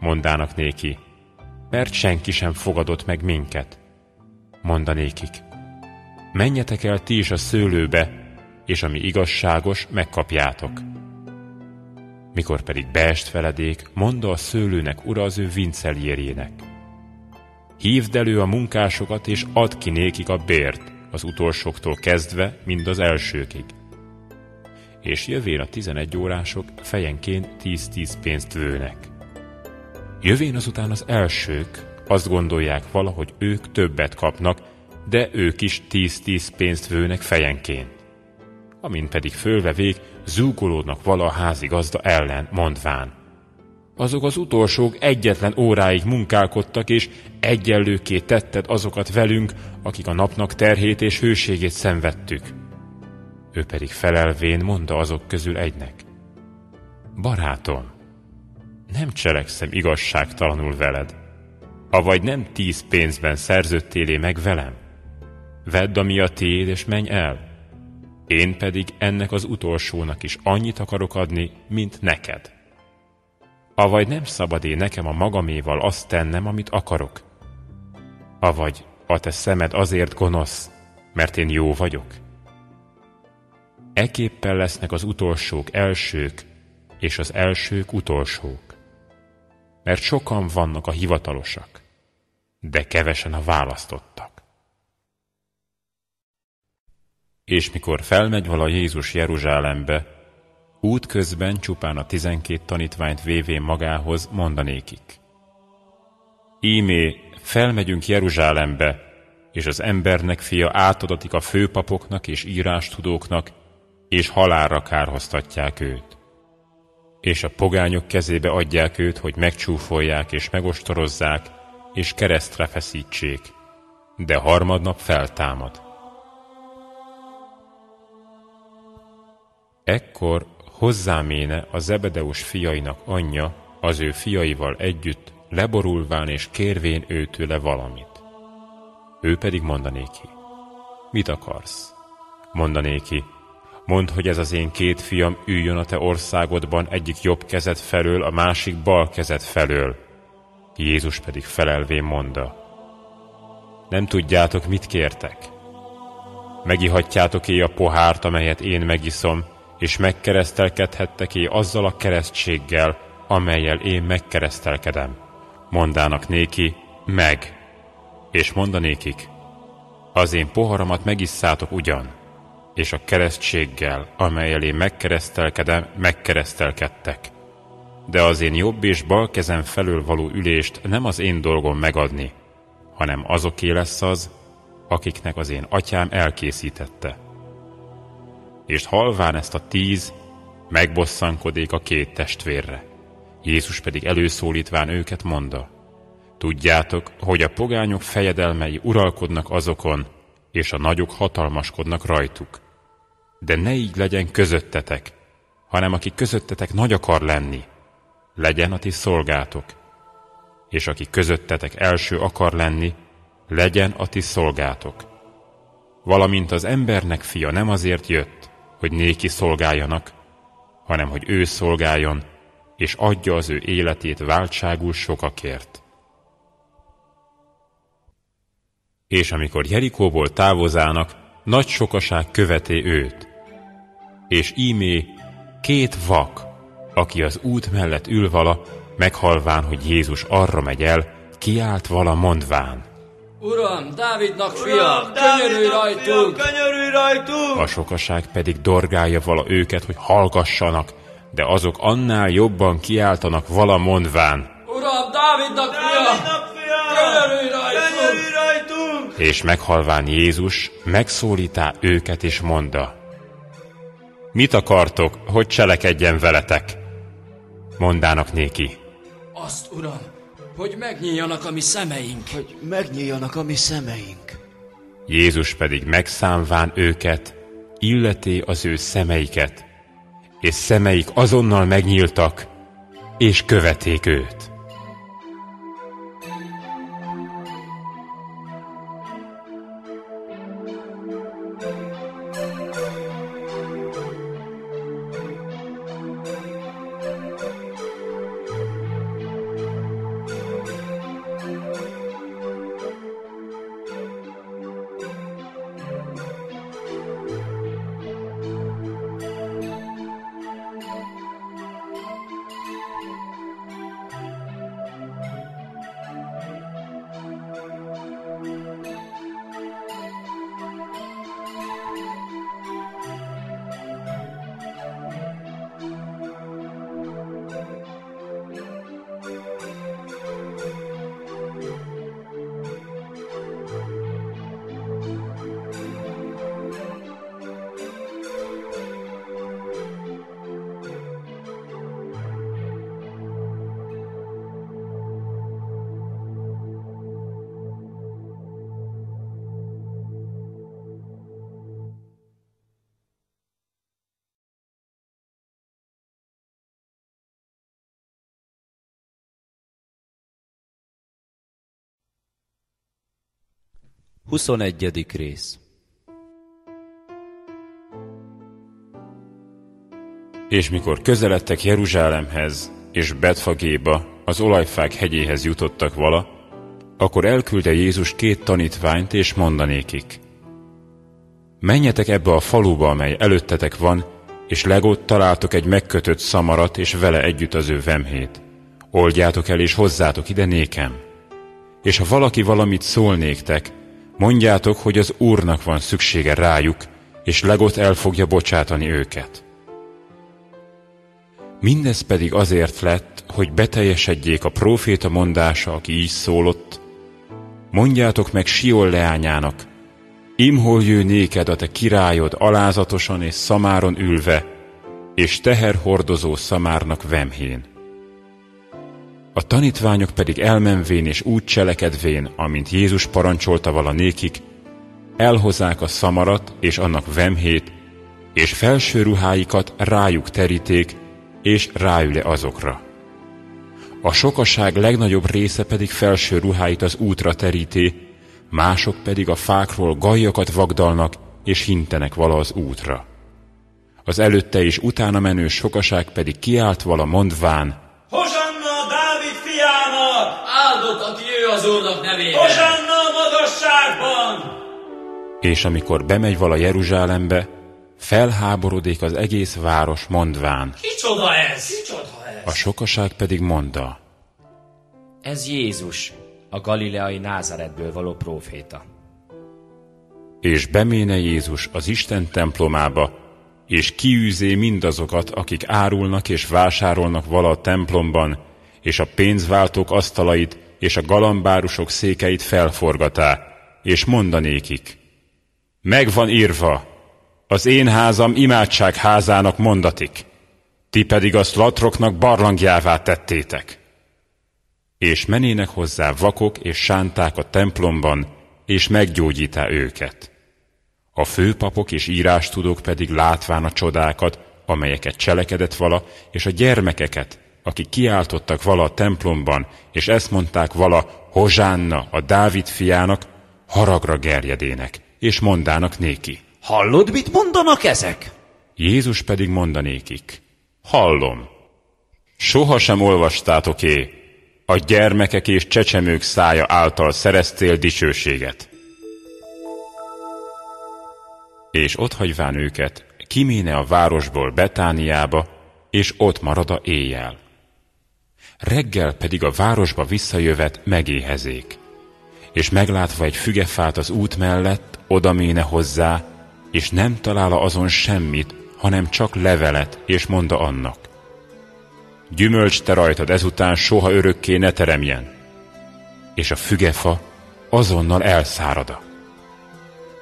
Mondának néki, mert senki sem fogadott meg minket. Mondanékik, menjetek el ti is a szőlőbe, és ami igazságos, megkapjátok. Mikor pedig beest feledék, mondta a szőlőnek ura az ő vincelérjének. Hívd elő a munkásokat, és add ki nékik a bért, az utolsóktól kezdve, mind az elsőkig. És jövén a tizenegy órások fejenként tíz-tíz pénzt vőnek. Jövén azután az elsők azt gondolják valahogy ők többet kapnak, de ők is tíz-tíz pénzt vőnek fejenként. Amint pedig fölvevék, zúgolódnak vala a házigazda ellen, mondván. Azok az utolsók egyetlen óráig munkálkodtak, és egyenlőké tetted azokat velünk, akik a napnak terhét és hőségét szenvedtük. Ő pedig felelvén mondta azok közül egynek. Barátom, nem cselekszem igazságtalanul veled, avagy nem tíz pénzben szerződtél meg velem? Vedd, ami a tiéd, és menj el. Én pedig ennek az utolsónak is annyit akarok adni, mint neked. Avagy nem szabad én nekem a magaméval azt tennem, amit akarok. Avagy a te szemed azért gonosz, mert én jó vagyok. Eképpen lesznek az utolsók elsők, és az elsők utolsók. Mert sokan vannak a hivatalosak, de kevesen a választottak. És mikor felmegy vala Jézus Jeruzsálembe, útközben csupán a tizenkét tanítványt vévén magához mondanékik. Ímé, felmegyünk Jeruzsálembe, és az embernek fia átadatik a főpapoknak és írástudóknak, és halálra kárhoztatják őt. És a pogányok kezébe adják őt, hogy megcsúfolják és megostorozzák, és keresztre feszítsék, de harmadnap feltámad. Ekkor hozzáméne a Zebedeus fiainak anyja az ő fiaival együtt, leborulván és kérvén őtőle valamit. Ő pedig mondanéki, mit akarsz? Mondanéki, mondd, hogy ez az én két fiam üljön a te országodban egyik jobb kezed felől, a másik bal kezed felől. Jézus pedig felelvén mondta, nem tudjátok, mit kértek. Megihatjátok-é a pohárt, amelyet én megiszom, és megkeresztelkedhettek-é azzal a keresztséggel, amelyel én megkeresztelkedem. Mondának néki, meg, és mondanékik, az én poharamat megisszátok ugyan, és a keresztséggel, amelyel én megkeresztelkedem, megkeresztelkedtek. De az én jobb és bal kezem felől való ülést nem az én dolgom megadni, hanem azoké lesz az, akiknek az én atyám elkészítette. És halván ezt a tíz, megbosszankodik a két testvérre. Jézus pedig előszólítván őket mondta, Tudjátok, hogy a pogányok fejedelmei uralkodnak azokon, és a nagyok hatalmaskodnak rajtuk. De ne így legyen közöttetek, hanem aki közöttetek nagy akar lenni, legyen a ti szolgátok. És aki közöttetek első akar lenni, legyen a ti szolgátok. Valamint az embernek fia nem azért jött, hogy néki szolgáljanak, hanem hogy ő szolgáljon, és adja az ő életét váltságul sokakért. És amikor Jerikóból távozának, nagy sokaság követé őt. És ímé két vak, aki az út mellett ül vala, meghalván, hogy Jézus arra megy el, kiált vala mondván. Uram, Dávidnak fia, könyörülj rajtunk! Könyörülj rajtunk! A sokaság pedig dorgálja vala őket, hogy hallgassanak, de azok annál jobban kiáltanak vala mondván. Uram, Dávidnak fia, Dávidnak fia! Könyörülj rajtunk! Könyörülj rajtunk! És meghalván Jézus megszólítá őket és mondta. Mit akartok, hogy cselekedjen veletek? Mondának néki. Azt, Uram, hogy megnyíljanak a mi szemeink. Hogy megnyíljanak a mi szemeink. Jézus pedig megszámván őket, illeté az ő szemeiket, és szemeik azonnal megnyíltak, és követték őt. Huszonegyedik rész És mikor közeledtek Jeruzsálemhez és Betfagéba, az olajfák hegyéhez jutottak vala, akkor elküldte Jézus két tanítványt, és mondanékik. Menjetek ebbe a faluba, amely előttetek van, és legott találtok egy megkötött szamarat, és vele együtt az ő vemhét. Oldjátok el, és hozzátok ide nékem. És ha valaki valamit szól néktek, mondjátok, hogy az Úrnak van szüksége rájuk, és legott el fogja bocsátani őket. Mindez pedig azért lett, hogy beteljesedjék a próféta mondása, aki így szólott, mondjátok meg Siol leányának, imhol jő néked a te királyod alázatosan és szamáron ülve, és teherhordozó szamárnak vemhén. A tanítványok pedig elmenvén és úgy cselekedvén, amint Jézus parancsolta vala nékik, elhozzák a szamarat és annak vemhét, és felső ruháikat rájuk teríték, és ráüle azokra. A sokaság legnagyobb része pedig felső ruháit az útra teríté, mások pedig a fákról gajjakat vagdalnak, és hintenek vala az útra. Az előtte és utána menő sokaság pedig kiált vala mondván, Hozsanna Dávid fiának! Áldott, aki ő az Úrnak nevében. Hozsanna a magasságban! És amikor bemegy vala Jeruzsálembe, felháborodik az egész város mondván, Kicsoda ez? Kicsoda ez? a sokaság pedig mondta, Ez Jézus, a galileai Názáretből való próféta. és beméne Jézus az Isten templomába, és kiűzé mindazokat, akik árulnak és vásárolnak vala a templomban, és a pénzváltók asztalait és a galambárusok székeit felforgatá, és mondanékik, megvan írva, az én házam imádság házának mondatik, ti pedig azt latroknak barlangjává tettétek. És menének hozzá vakok és sánták a templomban, és meggyógyítá őket. A főpapok és írástudók pedig látván a csodákat, amelyeket cselekedett vala, és a gyermekeket, akik kiáltottak vala a templomban, és ezt mondták vala Hozsánna, a Dávid fiának, haragra gerjedének, és mondának néki. Hallod, mit mondanak ezek? Jézus pedig mondanékik. Hallom. Sohasem olvastátok-é, a gyermekek és csecsemők szája által szereztél dicsőséget. És ott hagyván őket, kiméne a városból Betániába, és ott marad a éjjel. Reggel pedig a városba visszajövet megéhezék. És meglátva egy fügefát az út mellett, odaméne hozzá, és nem találja azon semmit, hanem csak levelet, és mondta annak. Gyümölcs te rajtad ezután soha örökké ne teremjen. És a fügefa azonnal elszárada.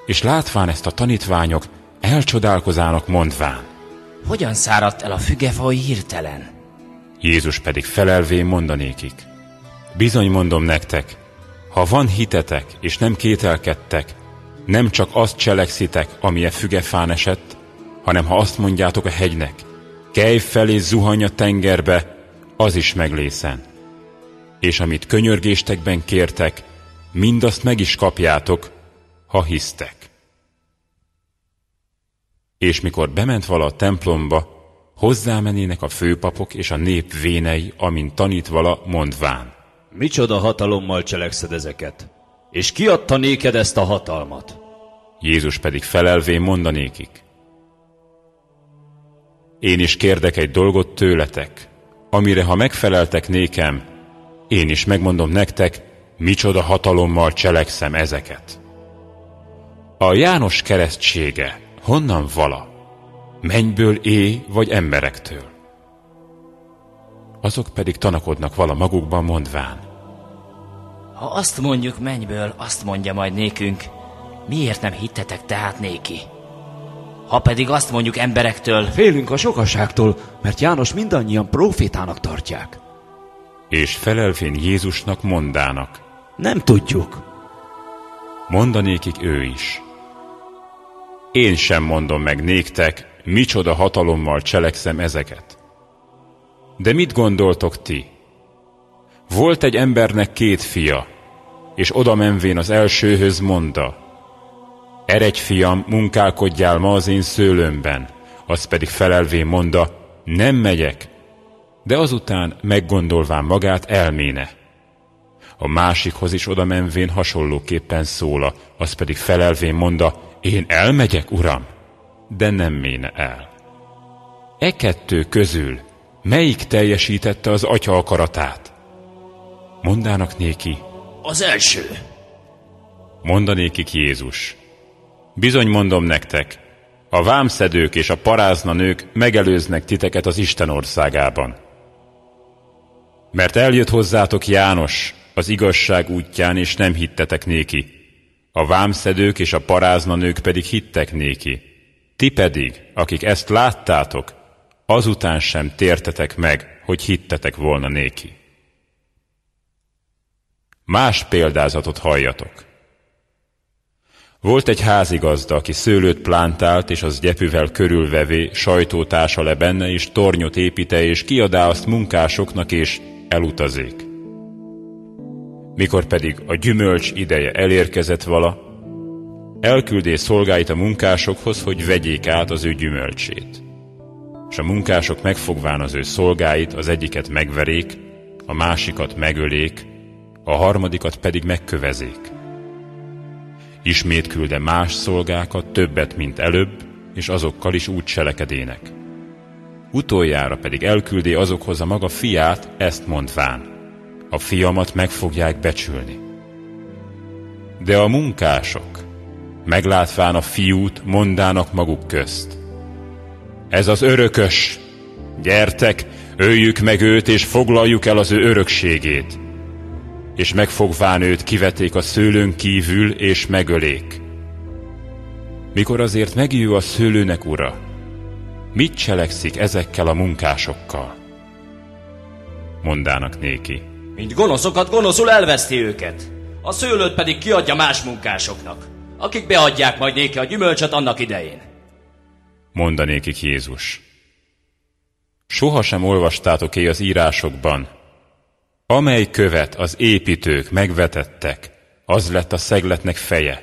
És látván ezt a tanítványok, elcsodálkozának mondván. Hogyan száradt el a fügefa hirtelen? Jézus pedig felelvén mondanékik. Bizony mondom nektek, ha van hitetek, és nem kételkedtek, nem csak azt cselekszitek, ami e fügefán esett, hanem ha azt mondjátok a hegynek, kelj fel és zuhanj a tengerbe, az is meglészen. És amit könyörgéstekben kértek, mindazt meg is kapjátok, ha hisztek. És mikor bement vala a templomba, hozzámenének a főpapok és a nép vénei, amint tanít vala, mondván. Micsoda hatalommal cselekszed ezeket? És ki adta néked ezt a hatalmat? Jézus pedig felelvén mondanékik. Én is kérdek egy dolgot tőletek, amire ha megfeleltek nékem, én is megmondom nektek, micsoda hatalommal cselekszem ezeket. A János keresztsége honnan vala? Mennyből é, vagy emberektől? Azok pedig tanakodnak vala magukban mondván. Ha azt mondjuk mennyből, azt mondja majd nékünk, miért nem hittetek tehát néki? Ha pedig azt mondjuk emberektől, Félünk a sokaságtól, mert János mindannyian profétának tartják. És felelvén Jézusnak mondának. Nem tudjuk. Mondanékik ő is. Én sem mondom meg néktek, micsoda hatalommal cselekszem ezeket. De mit gondoltok ti? Volt egy embernek két fia, és oda menvén az elsőhöz mondta, Eredj, fiam, munkálkodjál ma az én szőlőmben, az pedig felelvén mondta, nem megyek, de azután meggondolván magát elméne. A másikhoz is oda menvén hasonlóképpen szóla, az pedig felelvén mondta, én elmegyek, uram, de nem méne el. E kettő közül melyik teljesítette az atya akaratát? Mondának néki, az első. mondanékik Jézus. Bizony mondom nektek, a vámszedők és a parázna nők megelőznek titeket az Isten országában. Mert eljött hozzátok János az igazság útján, és nem hittetek néki. A vámszedők és a parázna nők pedig hittek néki. Ti pedig, akik ezt láttátok, azután sem tértetek meg, hogy hittetek volna néki. Más példázatot halljatok. Volt egy házigazda, aki szőlőt plántált, és az gyepüvel körülvevé sajtótása le benne, és tornyot építe, és kiadá azt munkásoknak, és elutazék. Mikor pedig a gyümölcs ideje elérkezett vala, elküldé szolgáit a munkásokhoz, hogy vegyék át az ő gyümölcsét. És a munkások megfogván az ő szolgáit, az egyiket megverék, a másikat megölék, a harmadikat pedig megkövezék. ismét külde más szolgákat, többet, mint előbb, és azokkal is úgy cselekedének. Utoljára pedig elküldi azokhoz a maga fiát, ezt mondván, a fiamat meg fogják becsülni. De a munkások, meglátván a fiút, mondának maguk közt. Ez az örökös, gyertek, öljük meg őt, és foglaljuk el az ő örökségét. És megfogván őt kiveték a szőlőn kívül, és megölék. Mikor azért megjő a szőlőnek ura, mit cselekszik ezekkel a munkásokkal? Mondának néki. Mint gonoszokat gonoszul elveszti őket. A szőlőt pedig kiadja más munkásoknak, akik beadják majd néki a gyümölcsöt annak idején. Mondanékik Jézus. Sohasem olvastátok-é az írásokban, amely követ az építők megvetettek, az lett a szegletnek feje.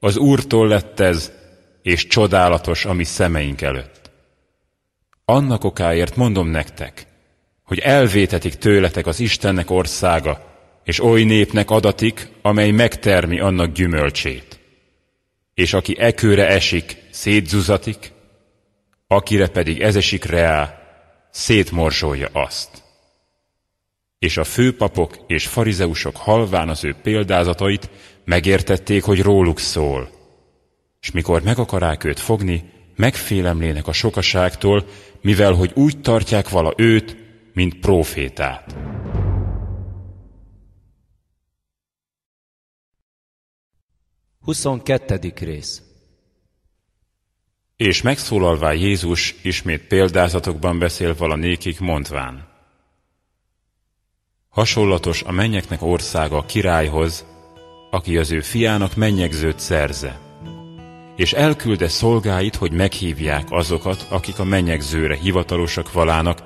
Az Úrtól lett ez, és csodálatos a mi szemeink előtt. Annak okáért mondom nektek, hogy elvétetik tőletek az Istennek országa, és oly népnek adatik, amely megtermi annak gyümölcsét és aki ekőre esik, szétzúzatik, akire pedig ez esik reá, szétmorzsolja azt. És a főpapok és farizeusok halván az ő példázatait megértették, hogy róluk szól, és mikor meg akarák őt fogni, megfélemlének a sokaságtól, mivel hogy úgy tartják vala őt, mint profétát. 22. rész És megszólalvá Jézus ismét példázatokban beszél valanékik mondván. Hasonlatos a mennyeknek országa a királyhoz, aki az ő fiának mennyegzőt szerze, és elkülde szolgáit, hogy meghívják azokat, akik a mennyegzőre hivatalosak valának,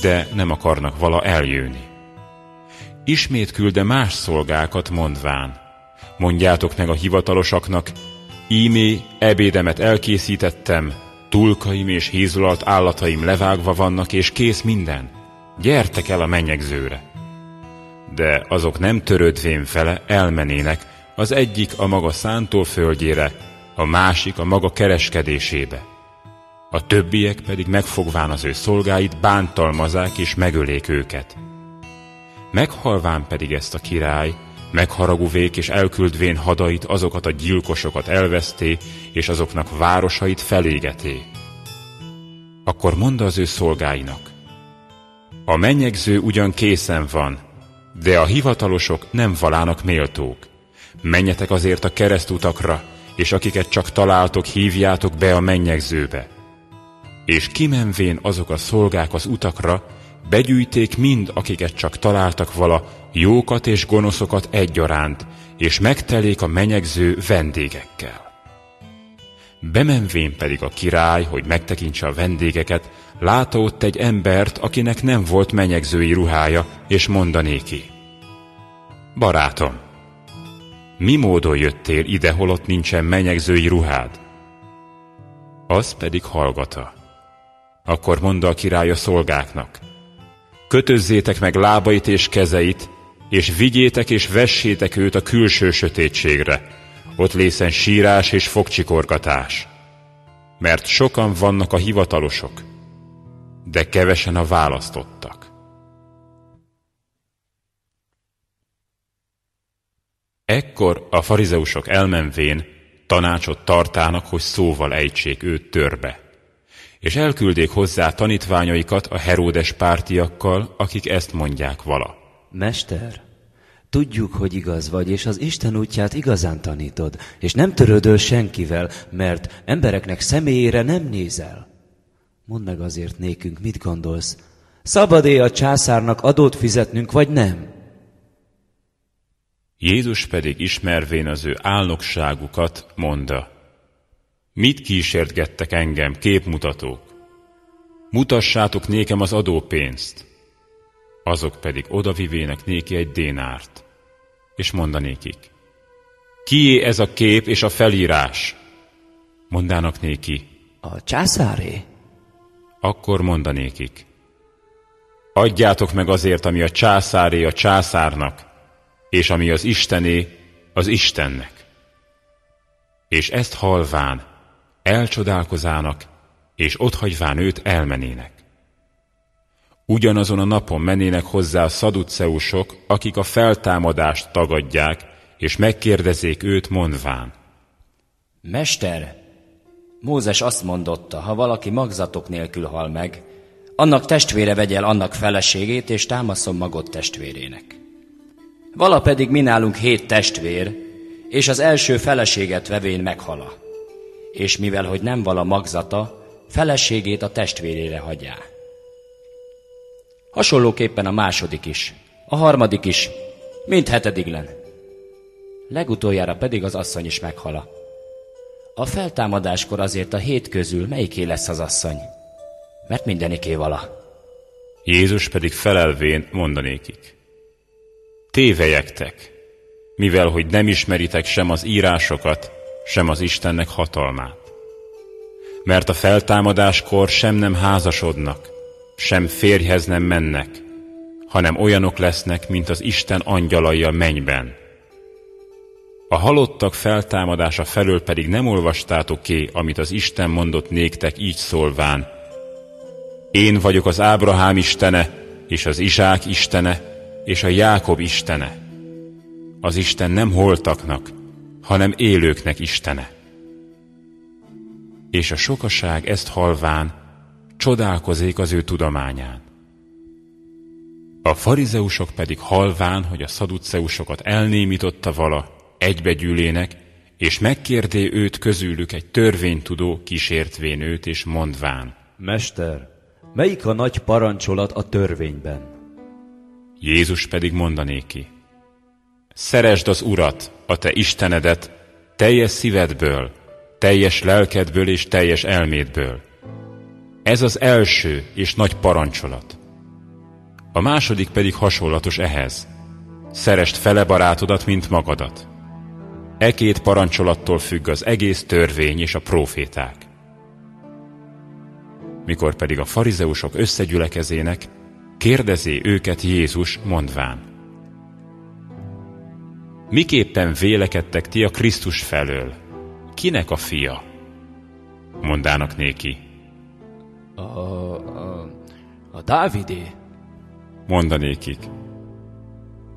de nem akarnak vala eljönni. Ismét külde más szolgákat mondván, mondjátok meg a hivatalosaknak, ímé ebédemet elkészítettem, tulkaim és hízulalt állataim levágva vannak, és kész minden. Gyertek el a mennyegzőre. De azok nem törődvén fele elmenének, az egyik a maga szántóföldjére, a másik a maga kereskedésébe. A többiek pedig megfogván az ő szolgáit bántalmazák és megölék őket. Meghalván pedig ezt a király, megharagúvék és elküldvén hadait azokat a gyilkosokat elveszté, és azoknak városait felégeté. Akkor mondta az ő szolgáinak, a mennyegző ugyan készen van, de a hivatalosok nem valának méltók. Menjetek azért a keresztutakra, és akiket csak találtok, hívjátok be a mennyegzőbe. És kimenvén azok a szolgák az utakra, begyűjték mind, akiket csak találtak vala, jókat és gonoszokat egyaránt, és megtelék a menyegző vendégekkel. Bemenvén pedig a király, hogy megtekintse a vendégeket, látta ott egy embert, akinek nem volt menyegzői ruhája, és mondanéki. Barátom, mi módon jöttél ide, holott nincsen menyegzői ruhád? Az pedig hallgata. Akkor mondta a király a szolgáknak. Kötözzétek meg lábait és kezeit, és vigyétek és vessétek őt a külső sötétségre, ott lészen sírás és fogcsikorgatás. Mert sokan vannak a hivatalosok, de kevesen a választottak. Ekkor a farizeusok elmenvén tanácsot tartának, hogy szóval ejtsék őt törbe. És elküldék hozzá tanítványaikat a Heródes pártiakkal, akik ezt mondják vala. Mester, tudjuk, hogy igaz vagy, és az Isten útját igazán tanítod, és nem törődöl senkivel, mert embereknek személyére nem nézel. Mondd meg azért nékünk, mit gondolsz? Szabad-e a császárnak adót fizetnünk, vagy nem? Jézus pedig ismervén az ő álnokságukat mondta, Mit kísértgettek engem, képmutatók? Mutassátok nékem az adópénzt. Azok pedig odavivének néki egy dénárt, és mondanékik. Kié ez a kép és a felírás? Mondának néki. A császáré? Akkor mondanékik. Adjátok meg azért, ami a császáré a császárnak, és ami az Istené, az Istennek. És ezt halván, elcsodálkozának, és otthagyván őt elmenének. Ugyanazon a napon mennének hozzá a szaduceusok, akik a feltámadást tagadják, és megkérdezék őt mondván. Mester, Mózes azt mondotta, ha valaki magzatok nélkül hal meg, annak testvére vegyel annak feleségét, és támaszom magot testvérének. Vala pedig mi nálunk hét testvér, és az első feleséget vevén meghala. És mivel, hogy nem vala magzata, feleségét a testvérére hagyá. Hasonlóképpen a második is, a harmadik is, mind hetediglen. Legutoljára pedig az asszony is meghala. A feltámadáskor azért a hét közül melyiké lesz az asszony? Mert mindeniké vala. Jézus pedig felelvén mondanékik. Tévejektek, mivel hogy nem ismeritek sem az írásokat, sem az Istennek hatalmát. Mert a feltámadáskor sem nem házasodnak, sem férjhez nem mennek, hanem olyanok lesznek, mint az Isten angyalai a mennyben. A halottak feltámadása felől pedig nem olvastátok ki, amit az Isten mondott néktek így szólván. Én vagyok az Ábrahám istene, és az Izsák istene, és a Jákob istene. Az Isten nem holtaknak, hanem élőknek istene. És a sokaság ezt halván csodálkozik az ő tudományán. A farizeusok pedig halván, hogy a szaduceusokat elnémította vala, egybegyűlének, és megkérdé őt közülük egy törvénytudó kísértvén őt, és mondván. Mester, melyik a nagy parancsolat a törvényben? Jézus pedig mondanéki. Szeresd az Urat, a te Istenedet, teljes szívedből, teljes lelkedből és teljes elmédből. Ez az első és nagy parancsolat. A második pedig hasonlatos ehhez. Szerest fele barátodat, mint magadat. E két parancsolattól függ az egész törvény és a proféták. Mikor pedig a farizeusok összegyülekezének, kérdezi őket Jézus mondván. Miképpen vélekedtek ti a Krisztus felől? Kinek a fia? Mondának néki. A, a, a Dávidé. Mondanékik.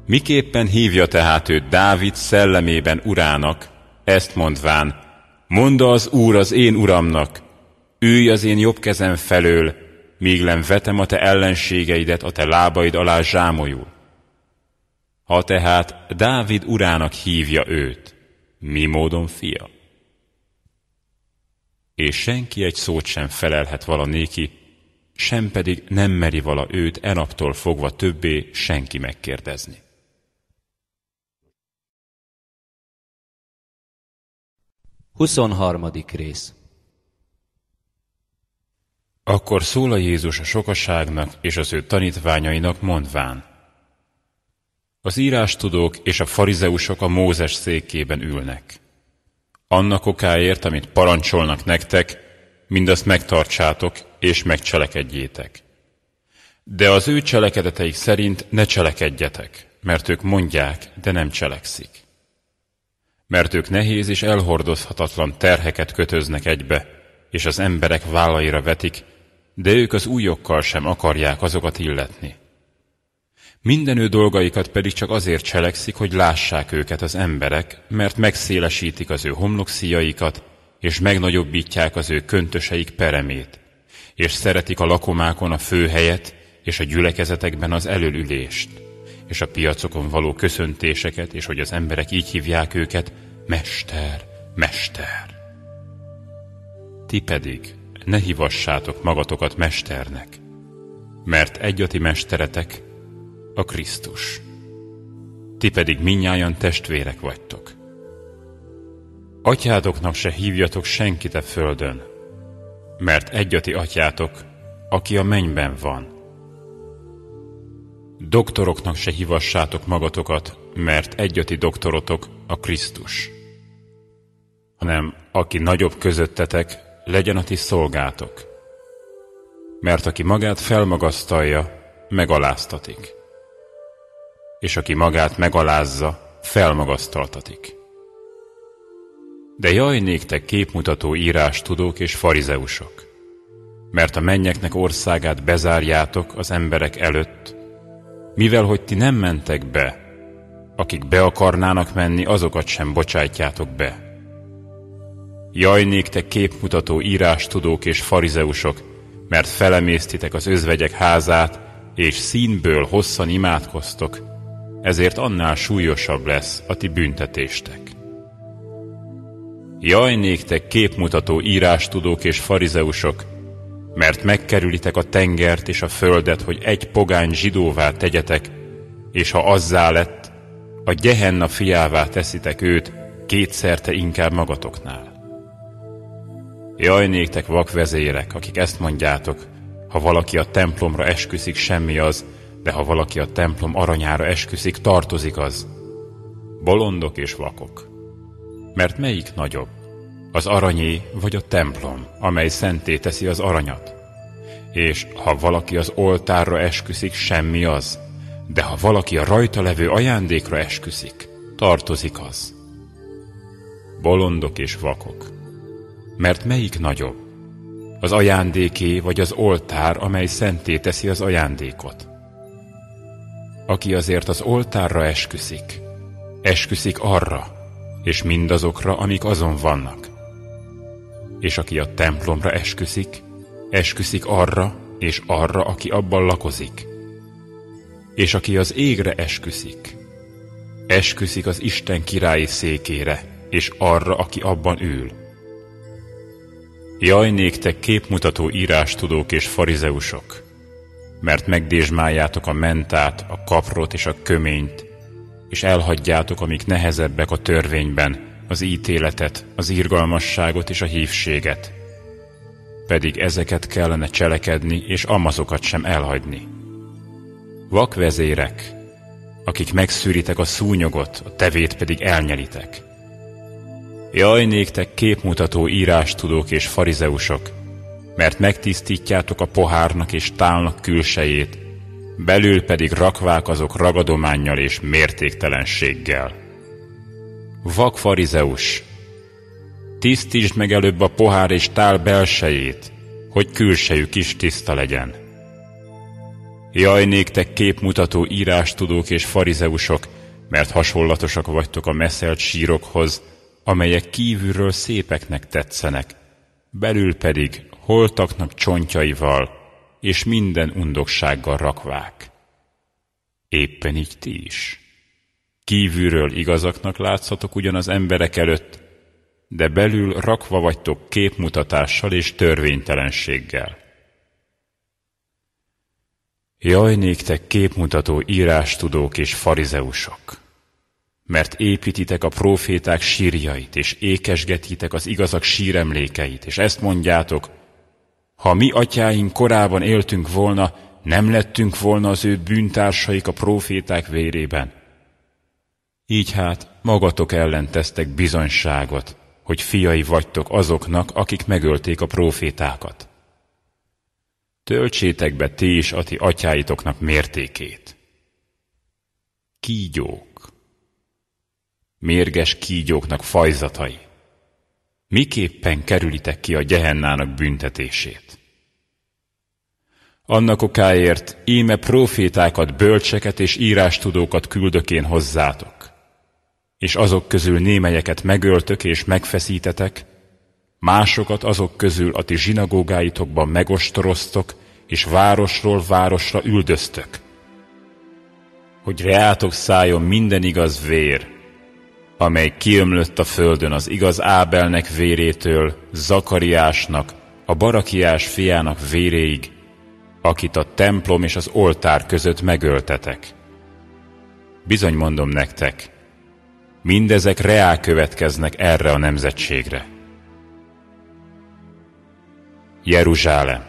Miképpen hívja tehát őt Dávid szellemében urának, ezt mondván, mondd az Úr az én uramnak, ülj az én jobb kezem felől, míg nem vetem a te ellenségeidet a te lábaid alá zsámolyul. Ha tehát Dávid urának hívja őt, mi módon fia? És senki egy szót sem felelhet vala néki, sem pedig nem meri vala őt enaptól fogva többé senki megkérdezni. 23. rész Akkor szól a Jézus a sokaságnak és az ő tanítványainak mondván. Az írástudók és a farizeusok a Mózes székében ülnek. Annak okáért, amit parancsolnak nektek, mindazt megtartsátok és megcselekedjétek. De az ő cselekedeteik szerint ne cselekedjetek, mert ők mondják, de nem cselekszik mert ők nehéz és elhordozhatatlan terheket kötöznek egybe, és az emberek vállaira vetik, de ők az újokkal sem akarják azokat illetni. Minden ő dolgaikat pedig csak azért cselekszik, hogy lássák őket az emberek, mert megszélesítik az ő homlokszíjaikat, és megnagyobbítják az ő köntöseik peremét, és szeretik a lakomákon a főhelyet, és a gyülekezetekben az előülést és a piacokon való köszöntéseket, és hogy az emberek így hívják őket, Mester, Mester. Ti pedig ne hívassátok magatokat Mesternek, mert egyati mesteretek a Krisztus. Ti pedig minnyájan testvérek vagytok. Atyádoknak se hívjatok senkit a földön, mert egyati atyátok, aki a mennyben van Doktoroknak se hívassátok magatokat, mert egyöti doktorotok a Krisztus. Hanem aki nagyobb közöttetek, legyen a ti szolgátok. Mert aki magát felmagasztalja, megaláztatik. És aki magát megalázza, felmagasztaltatik. De jaj néktek képmutató írás tudók és farizeusok, mert a mennyeknek országát bezárjátok az emberek előtt, mivel hogy ti nem mentek be, akik be akarnának menni, azokat sem bocsájtjátok be. Jaj néktek képmutató írás tudók és farizeusok, mert felemésztitek az özvegyek házát, és színből hosszan imádkoztok, ezért annál súlyosabb lesz a ti büntetéstek. Jaj néktek képmutató írástudók és farizeusok, mert megkerülitek a tengert és a földet, hogy egy pogány zsidóvá tegyetek, és ha azzá lett, a gyehenna fiává teszitek őt kétszerte inkább magatoknál. Jaj néktek vakvezérek, akik ezt mondjátok, ha valaki a templomra esküszik, semmi az, de ha valaki a templom aranyára esküszik, tartozik az. Bolondok és vakok. Mert melyik nagyobb? Az aranyé vagy a templom, amely szenté teszi az aranyat? És ha valaki az oltárra esküszik, semmi az, de ha valaki a rajta levő ajándékra esküszik, tartozik az. Bolondok és vakok. Mert melyik nagyobb? Az ajándéké vagy az oltár, amely szenté teszi az ajándékot? Aki azért az oltárra esküszik, esküszik arra, és mindazokra, amik azon vannak. És aki a templomra esküszik, esküszik arra, és arra, aki abban lakozik. És aki az égre esküszik, esküszik az Isten királyi székére, és arra, aki abban ül. Jaj néktek képmutató írástudók és farizeusok, mert megdésmáljátok a mentát, a kaprot és a köményt, és elhagyjátok, amik nehezebbek a törvényben, az ítéletet, az írgalmasságot és a hívséget. Pedig ezeket kellene cselekedni, és amazokat sem elhagyni. Vakvezérek, akik megszűritek a szúnyogot, a tevét pedig elnyelitek. Jaj néktek képmutató írástudók és farizeusok, mert megtisztítjátok a pohárnak és tálnak külsejét, belül pedig rakvák azok ragadománnyal és mértéktelenséggel. Vak farizeus, tisztítsd meg előbb a pohár és tál belsejét, hogy külsejük is tiszta legyen. Jaj néktek képmutató írástudók és farizeusok, mert hasonlatosak vagytok a messzelt sírokhoz, amelyek kívülről szépeknek tetszenek, belül pedig holtaknak csontjaival és minden undoksággal rakvák. Éppen így ti is. Kívülről igazaknak látszatok ugyan az emberek előtt, de belül rakva vagytok képmutatással és törvénytelenséggel. Jaj néktek képmutató írástudók és farizeusok! mert építitek a proféták sírjait, és ékesgetitek az igazak síremlékeit, és ezt mondjátok, ha mi atyáink korában éltünk volna, nem lettünk volna az ő bűntársaik a proféták vérében. Így hát magatok ellen tesztek bizonyságot, hogy fiai vagytok azoknak, akik megölték a profétákat. Töltsétek be ti is a ti atyáitoknak mértékét. Kígyók mérges kígyóknak fajzatai. Miképpen kerülitek ki a gyehennának büntetését? Annak okáért íme profétákat, bölcseket és írástudókat küldök én hozzátok, és azok közül némelyeket megöltök és megfeszítetek, másokat azok közül a ti zsinagógáitokban megostoroztok, és városról városra üldöztök, hogy reátok szálljon minden igaz vér, amely kiömlött a földön az igaz Ábelnek vérétől, Zakariásnak, a Barakiás fiának véréig, akit a templom és az oltár között megöltetek. Bizony mondom nektek, mindezek reál következnek erre a nemzetségre. Jeruzsálem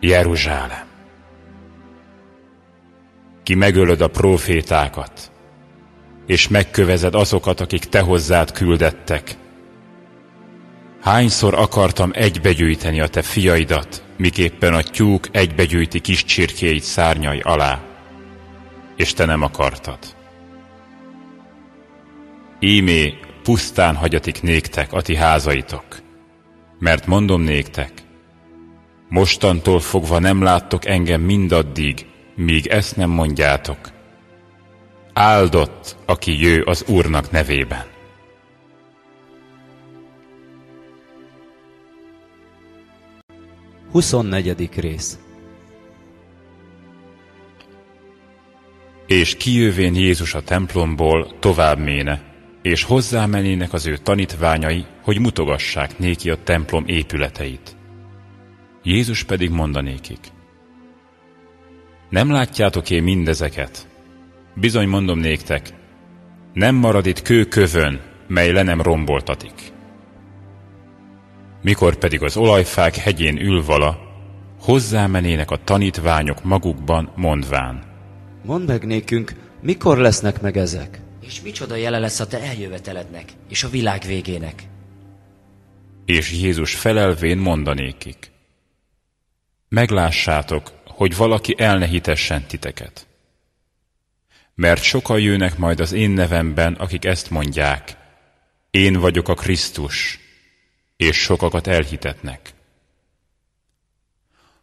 Jeruzsálem Ki megölöd a profétákat, és megkövezed azokat, akik te hozzád küldettek. Hányszor akartam egybegyűjteni a te fiaidat, miképpen a tyúk egybegyűjti kis csirkéit szárnyai alá, és te nem akartad. ímé pusztán hagyatik néktek a ti házaitok. Mert mondom néktek, mostantól fogva nem láttok engem mindaddig, míg ezt nem mondjátok. Áldott, aki jő az Úrnak nevében. Huszonnegyedik rész És kijövén Jézus a templomból tovább méne, és hozzámenének az ő tanítványai, hogy mutogassák néki a templom épületeit. Jézus pedig mondanékik. Nem látjátok én mindezeket? Bizony mondom néktek, nem marad itt kő kövön, mely le nem romboltatik. Mikor pedig az olajfák hegyén ül vala, hozzámenének a tanítványok magukban mondván. Mondd meg nékünk, mikor lesznek meg ezek? És micsoda jele lesz a te eljövetelednek, és a világ végének? És Jézus felelvén mondanékik. Meglássátok, hogy valaki el ne hitessen titeket. Mert sokan jönnek majd az én nevemben, akik ezt mondják. Én vagyok a Krisztus, és sokakat elhitetnek.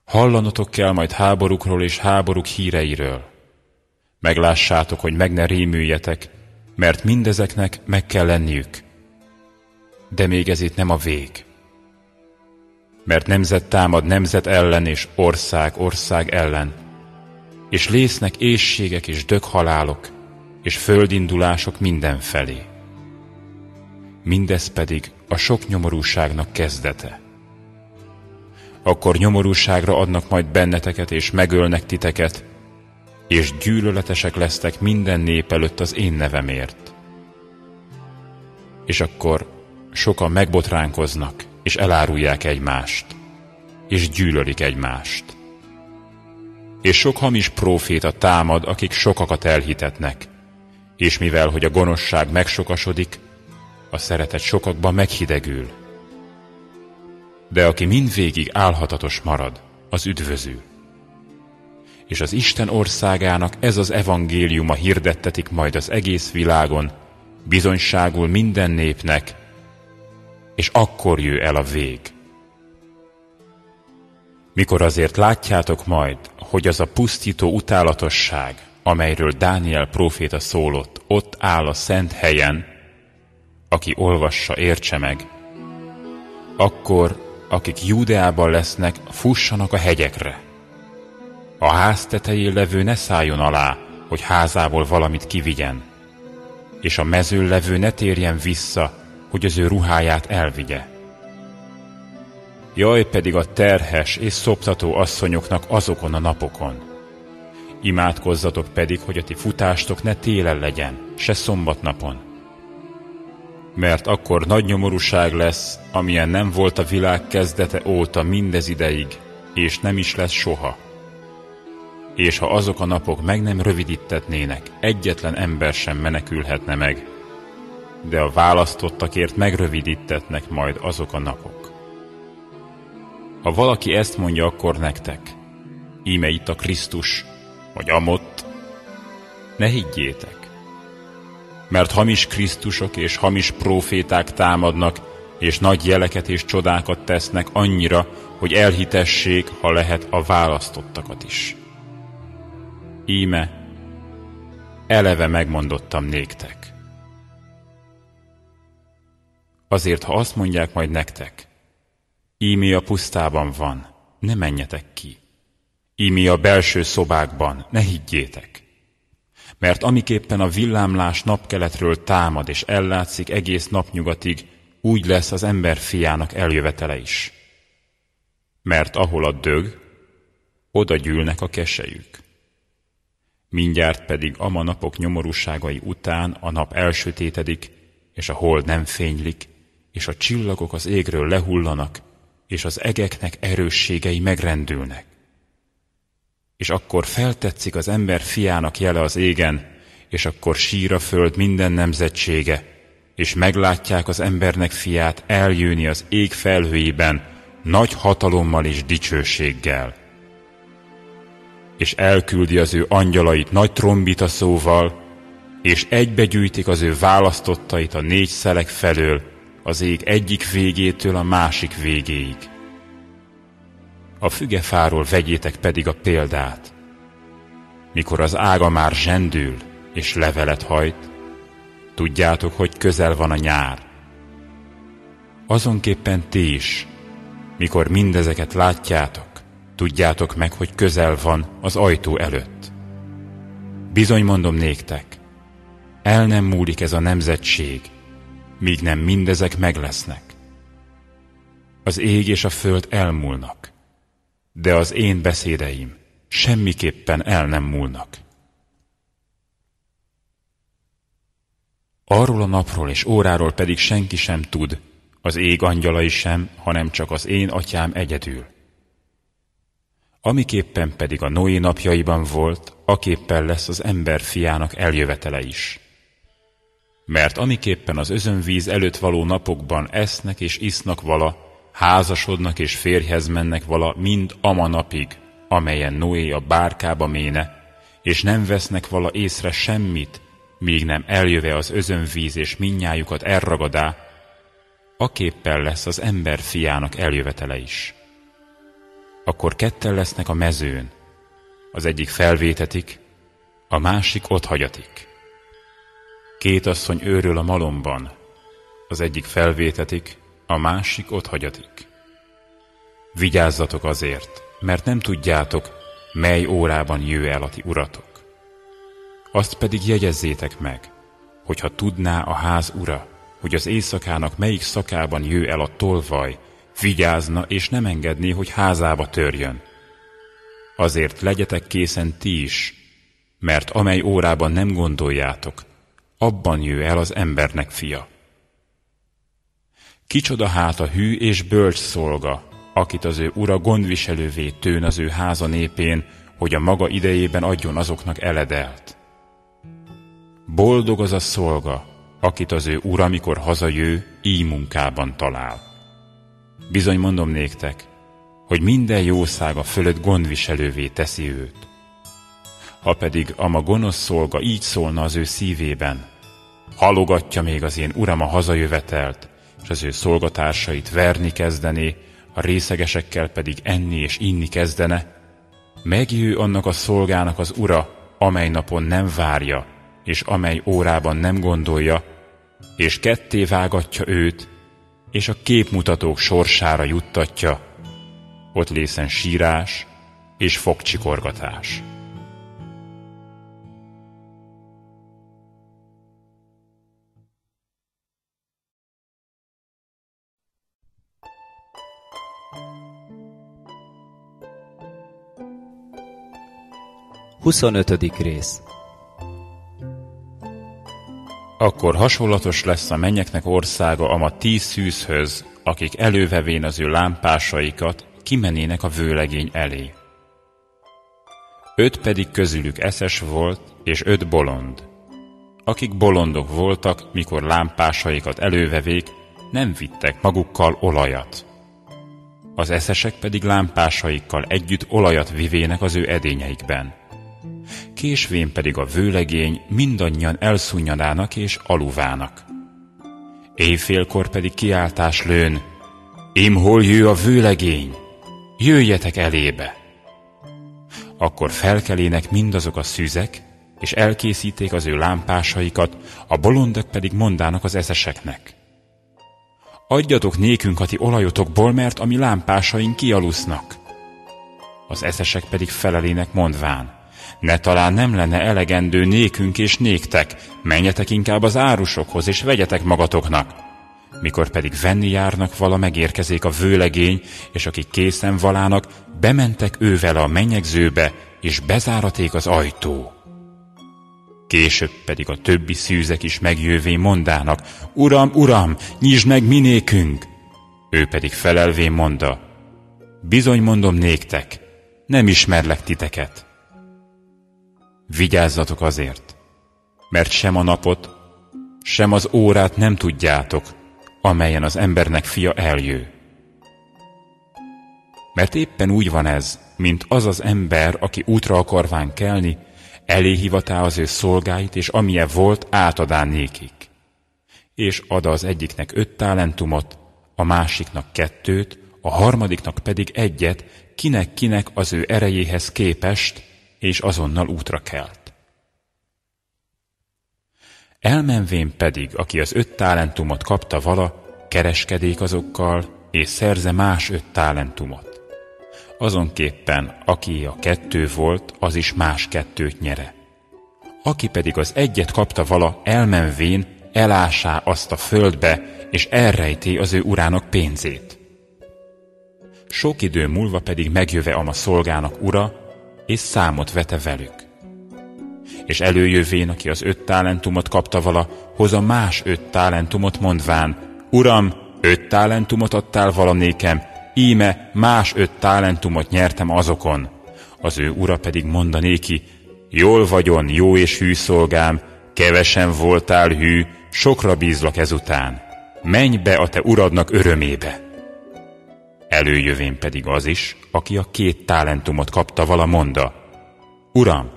Hallanotok kell majd háborúkról és háborúk híreiről. Meglássátok, hogy meg ne rémüljetek, mert mindezeknek meg kell lenniük. De még ez itt nem a vég. Mert nemzet támad nemzet ellen és ország ország ellen, és lésznek ésségek és döghalálok, és földindulások mindenfelé. Mindez pedig a sok nyomorúságnak kezdete. Akkor nyomorúságra adnak majd benneteket, és megölnek titeket, és gyűlöletesek lesztek minden nép előtt az én nevemért. És akkor sokan megbotránkoznak, és elárulják egymást, és gyűlölik egymást. És sok hamis próféta támad, akik sokakat elhitetnek, és mivel, hogy a gonoszság megsokasodik, a szeretet sokakban meghidegül. De aki mindvégig álhatatos marad, az üdvözül és az Isten országának ez az evangéliuma hirdettetik majd az egész világon, bizonyságul minden népnek, és akkor jő el a vég. Mikor azért látjátok majd, hogy az a pusztító utálatosság, amelyről Dániel próféta szólott, ott áll a szent helyen, aki olvassa, értse meg, akkor, akik Júdeában lesznek, fussanak a hegyekre, a ház tetején levő ne szálljon alá, hogy házából valamit kivigyen, és a mezőn levő ne térjen vissza, hogy az ő ruháját elvigye. Jaj pedig a terhes és szoptató asszonyoknak azokon a napokon. Imádkozzatok pedig, hogy a ti futástok ne télen legyen, se szombatnapon. Mert akkor nagy nyomorúság lesz, amilyen nem volt a világ kezdete óta mindez ideig, és nem is lesz soha és ha azok a napok meg nem rövidítetnének, egyetlen ember sem menekülhetne meg, de a választottakért megrövidítetnek majd azok a napok. Ha valaki ezt mondja akkor nektek, íme itt a Krisztus, vagy amott, ne higgyétek. Mert hamis Krisztusok és hamis proféták támadnak, és nagy jeleket és csodákat tesznek annyira, hogy elhitessék, ha lehet a választottakat is íme, eleve megmondottam néktek. Azért, ha azt mondják majd nektek, ímé a pusztában van, ne menjetek ki. Ímé a belső szobákban, ne higgyétek. Mert amiképpen a villámlás napkeletről támad és ellátszik egész napnyugatig, úgy lesz az ember fiának eljövetele is. Mert ahol a dög, oda gyűlnek a kesejük. Mindjárt pedig ama napok nyomorúságai után a nap elsötétedik, és a hold nem fénylik, és a csillagok az égről lehullanak, és az egeknek erősségei megrendülnek. És akkor feltetszik az ember fiának jele az égen, és akkor sír a föld minden nemzetsége, és meglátják az embernek fiát eljönni az ég felhőiben, nagy hatalommal és dicsőséggel és elküldi az ő angyalait nagy trombita szóval, és egybegyűjtik az ő választottait a négy szelek felől, az ég egyik végétől a másik végéig. A fügefáról vegyétek pedig a példát. Mikor az ága már zsendül és levelet hajt, tudjátok, hogy közel van a nyár. Azonképpen ti is, mikor mindezeket látjátok, tudjátok meg, hogy közel van az ajtó előtt. Bizony mondom néktek, el nem múlik ez a nemzetség, míg nem mindezek meglesznek. Az ég és a föld elmúlnak, de az én beszédeim semmiképpen el nem múlnak. Arról a napról és óráról pedig senki sem tud, az ég angyalai sem, hanem csak az én atyám egyedül. Amiképpen pedig a Noé napjaiban volt, aképpen lesz az ember fiának eljövetele is. Mert amiképpen az özönvíz előtt való napokban esznek és isznak vala, házasodnak és férjhez mennek vala mind ama napig, amelyen Noé a bárkába méne, és nem vesznek vala észre semmit, míg nem eljöve az özönvíz és minnyájukat elragadá, aképpen lesz az ember fiának eljövetele is. Akkor ketten lesznek a mezőn, az egyik felvétetik, a másik ott hagyatik. Két asszony őről a malomban, az egyik felvétetik, a másik ott hagyatik. Vigyázzatok azért, mert nem tudjátok, mely órában jő el a ti uratok. Azt pedig jegyezzétek meg, hogyha tudná a ház ura, hogy az éjszakának melyik szakában jő el a tolvaj, vigyázna és nem engedné, hogy házába törjön. Azért legyetek készen ti is, mert amely órában nem gondoljátok, abban jő el az embernek fia. Kicsoda hát a hű és bölcs szolga, akit az ő ura gondviselővé tőn az ő háza népén, hogy a maga idejében adjon azoknak eledelt. Boldog az a szolga, akit az ő ura, mikor hazajő, így munkában talál. Bizony mondom néktek, hogy minden jószága fölött gondviselővé teszi őt. Ha pedig a ma gonosz szolga így szólna az ő szívében, halogatja még az én uram a hazajövetelt, és az ő szolgatársait verni kezdené, a részegesekkel pedig enni és inni kezdene, megjő annak a szolgának az ura, amely napon nem várja, és amely órában nem gondolja, és ketté vágatja őt, és a képmutatók sorsára juttatja, ott lészen sírás és fogcsikorgatás. Huszonötödik rész Akkor hasonlatos lesz a mennyeknek országa a ma tíz szűzhöz, akik elővevén az ő lámpásaikat kimenének a vőlegény elé. Öt pedig közülük eszes volt, és öt bolond. Akik bolondok voltak, mikor lámpásaikat elővevék, nem vittek magukkal olajat. Az eszesek pedig lámpásaikkal együtt olajat vivének az ő edényeikben késvén pedig a vőlegény mindannyian elszunyadának és aluvának. Éjfélkor pedig kiáltás lőn, Im hol jő a vőlegény? Jöjjetek elébe! Akkor felkelének mindazok a szűzek, és elkészíték az ő lámpásaikat, a bolondok pedig mondának az eszeseknek. Adjatok nékünk a ti olajotokból, mert a mi lámpásaink kialusznak. Az eszesek pedig felelének mondván, ne talán nem lenne elegendő nékünk és néktek, menjetek inkább az árusokhoz, és vegyetek magatoknak. Mikor pedig venni járnak vala, megérkezik a vőlegény, és akik készen valának, bementek ővel a menyegzőbe, és bezáraték az ajtó. Később pedig a többi szűzek is megjövé mondának, Uram, Uram, nyisd meg minékünk! Ő pedig felelvén mondta, Bizony mondom néktek, nem ismerlek titeket. Vigyázzatok azért, mert sem a napot, sem az órát nem tudjátok, amelyen az embernek fia eljő. Mert éppen úgy van ez, mint az az ember, aki útra akarván kelni, elé hivatá az ő szolgáit, és amilyen volt, átadá nékik. És ad az egyiknek öt talentumot, a másiknak kettőt, a harmadiknak pedig egyet, kinek-kinek az ő erejéhez képest, és azonnal útra kelt. Elmenvén pedig, aki az öt talentumot kapta vala, kereskedék azokkal, és szerze más öt talentumot. Azonképpen, aki a kettő volt, az is más kettőt nyere. Aki pedig az egyet kapta vala, elmenvén elásá azt a földbe, és elrejti az ő urának pénzét. Sok idő múlva pedig megjöve ama szolgának ura, és számot vete velük. És előjövén, aki az öt talentumot kapta vala, a más öt talentumot mondván, Uram, öt talentumot adtál vala nékem, íme más öt talentumot nyertem azokon. Az ő ura pedig mondanéki, jól vagyon, jó és hű szolgám, kevesen voltál hű, sokra bízlak ezután. Menj be a te uradnak örömébe. Előjövén pedig az is, aki a két talentumot kapta vala monda. Uram,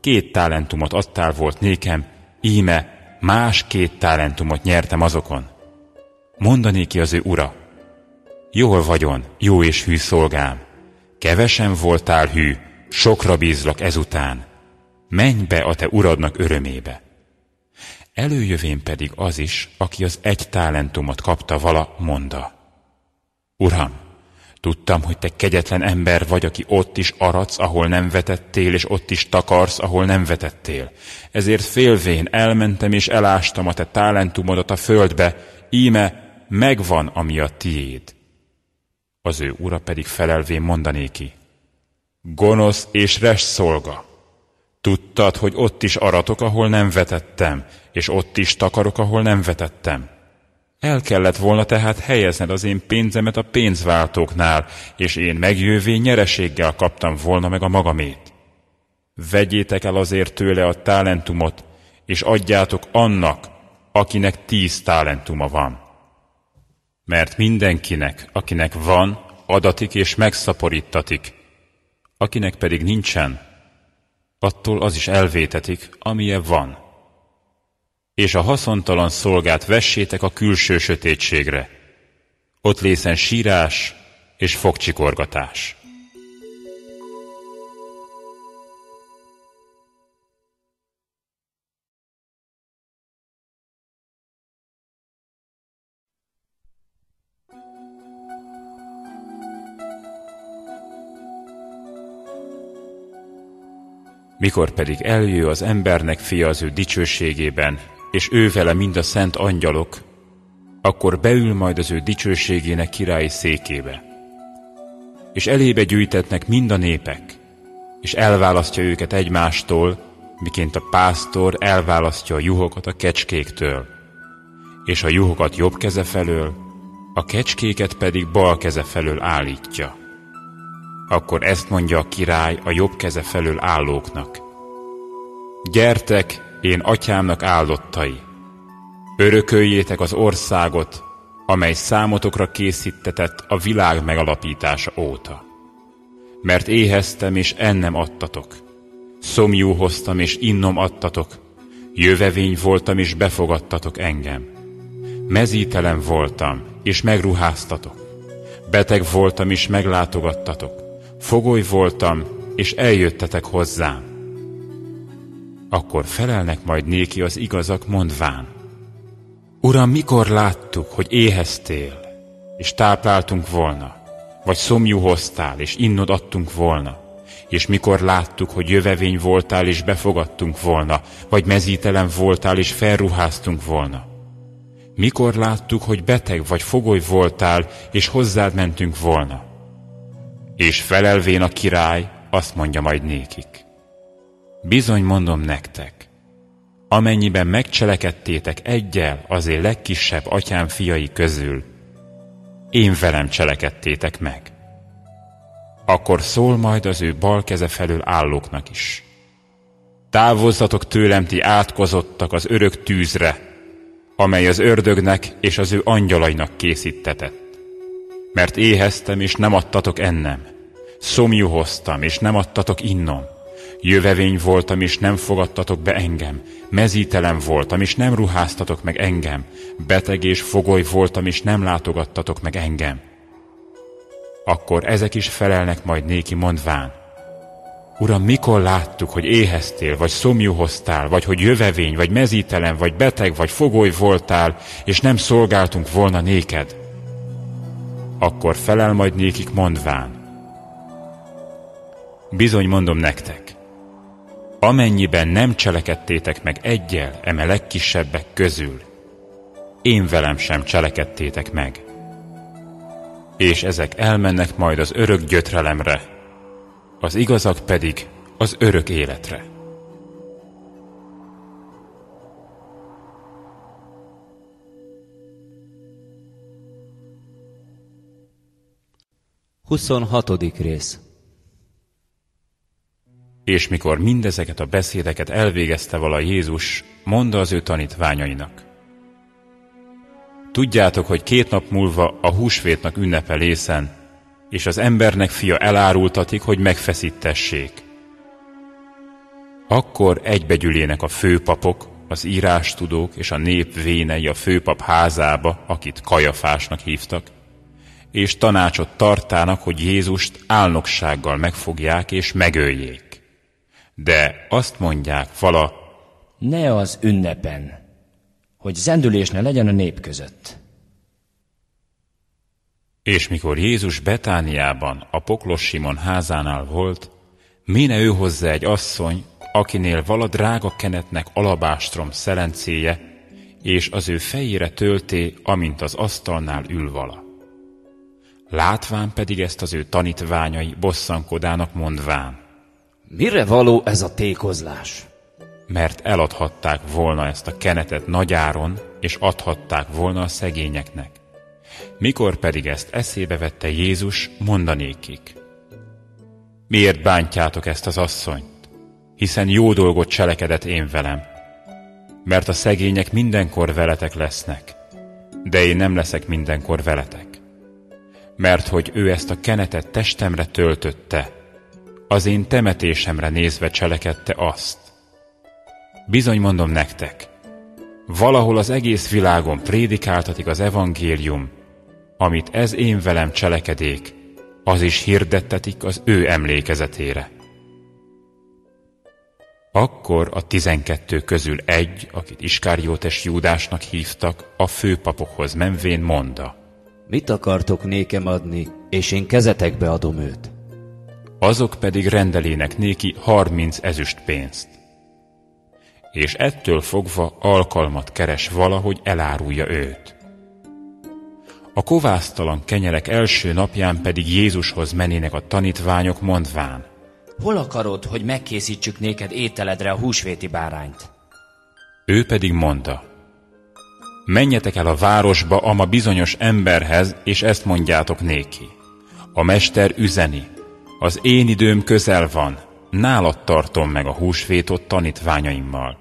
két talentumot adtál volt nékem, íme más két talentumot nyertem azokon. Mondané ki az ő ura, jól vagyon, jó és hű szolgám, kevesen voltál hű, sokra bízlak ezután, menj be a te uradnak örömébe. Előjövén pedig az is, aki az egy talentumot kapta vala, monda. Uram, tudtam, hogy te kegyetlen ember vagy, aki ott is aradsz, ahol nem vetettél, és ott is takarsz, ahol nem vetettél. Ezért félvén elmentem és elástam a te talentumodat a földbe, íme megvan, ami a tiéd. Az ő ura pedig felelvén mondanéki, gonosz és res szolga. Tudtad, hogy ott is aratok, ahol nem vetettem, és ott is takarok, ahol nem vetettem. El kellett volna tehát helyezned az én pénzemet a pénzváltóknál, és én megjövő nyereséggel kaptam volna meg a magamét. Vegyétek el azért tőle a talentumot, és adjátok annak, akinek tíz talentuma van. Mert mindenkinek, akinek van, adatik és megszaporítatik, akinek pedig nincsen, attól az is elvétetik, amilyen van. És a haszontalan szolgát vessétek a külső sötétségre. Ott lészen sírás és fogcsikorgatás. Mikor pedig eljő az embernek fia az ő dicsőségében, és ő vele mind a szent angyalok, akkor beül majd az ő dicsőségének királyi székébe. És elébe gyűjtetnek mind a népek, és elválasztja őket egymástól, miként a pásztor elválasztja a juhokat a kecskéktől, és a juhokat jobb keze felől, a kecskéket pedig bal keze felől állítja. Akkor ezt mondja a király a jobb keze felől állóknak. Gyertek, én atyámnak áldottai! Örököljétek az országot, amely számotokra készítetett a világ megalapítása óta. Mert éheztem és ennem adtatok, szomjú hoztam és innom adtatok, jövevény voltam és befogadtatok engem. Mezítelen voltam és megruháztatok, beteg voltam és meglátogattatok, fogoly voltam, és eljöttetek hozzám. Akkor felelnek majd néki az igazak mondván. Uram, mikor láttuk, hogy éheztél, és tápláltunk volna, vagy szomjú hoztál, és innod adtunk volna, és mikor láttuk, hogy jövevény voltál, és befogadtunk volna, vagy mezítelen voltál, és felruháztunk volna. Mikor láttuk, hogy beteg vagy fogoly voltál, és hozzád mentünk volna. És felelvén a király azt mondja majd nékik. Bizony mondom nektek, amennyiben megcselekedtétek egyel azért legkisebb atyám fiai közül, én velem cselekedtétek meg. Akkor szól majd az ő bal keze felől állóknak is. Távozzatok tőlem ti átkozottak az örök tűzre, amely az ördögnek és az ő angyalainak készítetett mert éheztem, és nem adtatok ennem. Szomjú hoztam, és nem adtatok innom. Jövevény voltam, és nem fogadtatok be engem. Mezítelen voltam, és nem ruháztatok meg engem. Beteg és fogoly voltam, és nem látogattatok meg engem. Akkor ezek is felelnek majd néki mondván. Uram, mikor láttuk, hogy éheztél, vagy szomjú hoztál, vagy hogy jövevény, vagy mezítelen, vagy beteg, vagy fogoly voltál, és nem szolgáltunk volna néked? Akkor felel majd nékik mondván. Bizony mondom nektek, amennyiben nem cselekedtétek meg egyel eme legkisebbek közül, én velem sem cselekedtétek meg. És ezek elmennek majd az örök gyötrelemre, az igazak pedig az örök életre. Huszonhatodik rész És mikor mindezeket a beszédeket elvégezte vala Jézus, mondta az ő tanítványainak. Tudjátok, hogy két nap múlva a húsvétnak ünnepe lészen, és az embernek fia elárultatik, hogy megfeszítessék. Akkor egybegyülének a főpapok, az írástudók és a nép vénei a főpap házába, akit Kajafásnak hívtak, és tanácsot tartának, hogy Jézust álnoksággal megfogják és megöljék. De azt mondják vala, Ne az ünnepen, hogy zendülés ne legyen a nép között. És mikor Jézus Betániában, a poklos Simon házánál volt, mine ő hozzá egy asszony, akinél vala drága kenetnek alabástrom szelencéje, és az ő fejére tölté, amint az asztalnál ül vala. Látván pedig ezt az ő tanítványai bosszankodának mondván, Mire való ez a tékozlás? mert eladhatták volna ezt a kenetet nagyáron, és adhatták volna a szegényeknek. Mikor pedig ezt eszébe vette Jézus, mondanékik. Miért bántjátok ezt az asszonyt? Hiszen jó dolgot cselekedett én velem. Mert a szegények mindenkor veletek lesznek, de én nem leszek mindenkor veletek. Mert hogy ő ezt a kenetet testemre töltötte, az én temetésemre nézve cselekedte azt. Bizony mondom nektek, valahol az egész világon prédikáltatik az evangélium, amit ez én velem cselekedék, az is hirdettetik az ő emlékezetére. Akkor a tizenkettő közül egy, akit Iskáriótes Júdásnak hívtak, a főpapokhoz menvén mondta. Mit akartok nékem adni, és én kezetekbe adom őt? Azok pedig rendelének néki harminc ezüst pénzt. És ettől fogva alkalmat keres valahogy elárulja őt. A kovásztalan kenyerek első napján pedig Jézushoz menének a tanítványok mondván. Hol akarod, hogy megkészítsük néked ételedre a húsvéti bárányt? Ő pedig mondta, menjetek el a városba ama bizonyos emberhez, és ezt mondjátok néki. A mester üzeni, az én időm közel van, nálad tartom meg a húsvétot tanítványaimmal.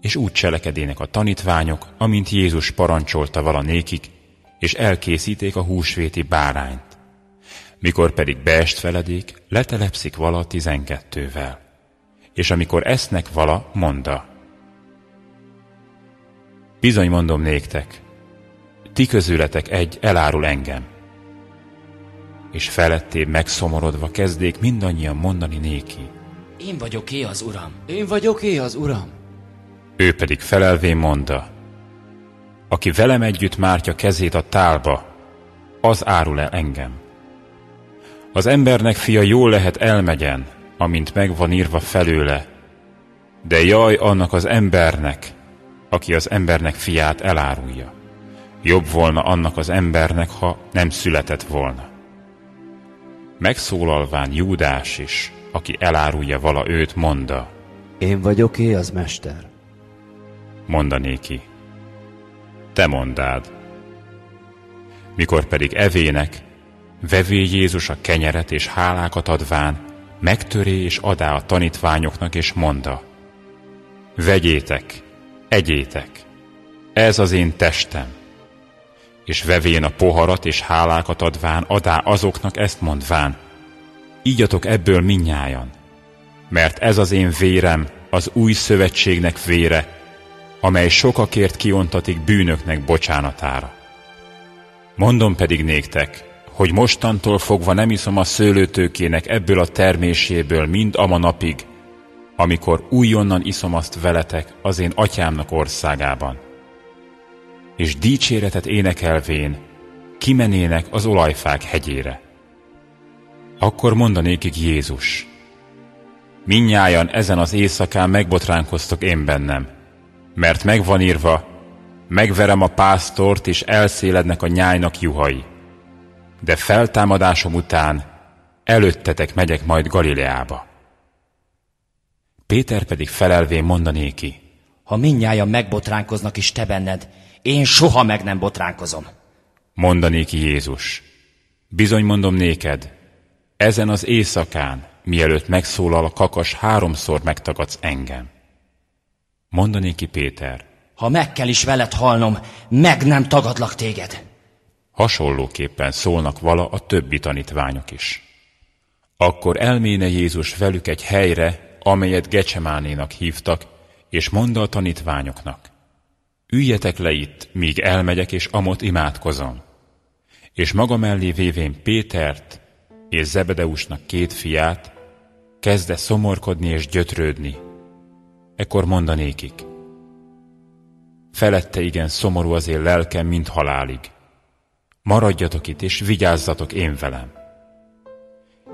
És úgy cselekedének a tanítványok, amint Jézus parancsolta vala nékik, és elkészíték a húsvéti bárányt. Mikor pedig beest feledék, letelepszik vala tizenkettővel. És amikor esznek vala, mondta. Bizony mondom néktek, ti közületek egy elárul engem. És feletté megszomorodva kezdék mindannyian mondani néki. Én vagyok é az uram. Én vagyok é az uram. Ő pedig felelvén mondta, aki velem együtt mártja kezét a tálba, az árul el engem. Az embernek fia jól lehet elmegyen, amint meg van írva felőle, de jaj annak az embernek, aki az embernek fiát elárulja. Jobb volna annak az embernek, ha nem született volna. Megszólalván Júdás is, aki elárulja vala őt, monda, Én vagyok é az mester. mondanéki. Te mondád. Mikor pedig evének, vevé Jézus a kenyeret és hálákat adván, megtöré és adá a tanítványoknak, és mondta, Vegyétek, egyétek, ez az én testem. És vevén a poharat és hálákat adván, adá azoknak ezt mondván, Ígyatok ebből minnyájan, mert ez az én vérem, az új szövetségnek vére, amely sokakért kiontatik bűnöknek bocsánatára. Mondom pedig néktek, hogy mostantól fogva nem iszom a szőlőtőkének ebből a terméséből mind ama napig, amikor újonnan iszom azt veletek az én atyámnak országában. És dicséretet énekelvén kimenének az olajfák hegyére. Akkor mondanékig Jézus, minnyájan ezen az éjszakán megbotránkoztok én bennem, mert megvan írva, megverem a pásztort, és elszélednek a nyájnak juhai. De feltámadásom után előttetek megyek majd Galileába. Péter pedig felelvén mondanéki, Ha minnyájan megbotránkoznak is te benned, én soha meg nem botránkozom. mondanéki Jézus. Bizony mondom néked, ezen az éjszakán, mielőtt megszólal a kakas, háromszor megtagadsz engem. Mondanéki Péter, Ha meg kell is veled halnom, meg nem tagadlak téged. Hasonlóképpen szólnak vala a többi tanítványok is. Akkor elméne Jézus velük egy helyre, amelyet Gecsemánénak hívtak, és mondta a tanítványoknak, üljetek le itt, míg elmegyek, és amott imádkozom. És maga mellé vévén Pétert és Zebedeusnak két fiát, kezdte szomorkodni és gyötrődni. Ekkor mondanékik, felette igen szomorú az én lelkem, mint halálig. Maradjatok itt, és vigyázzatok én velem.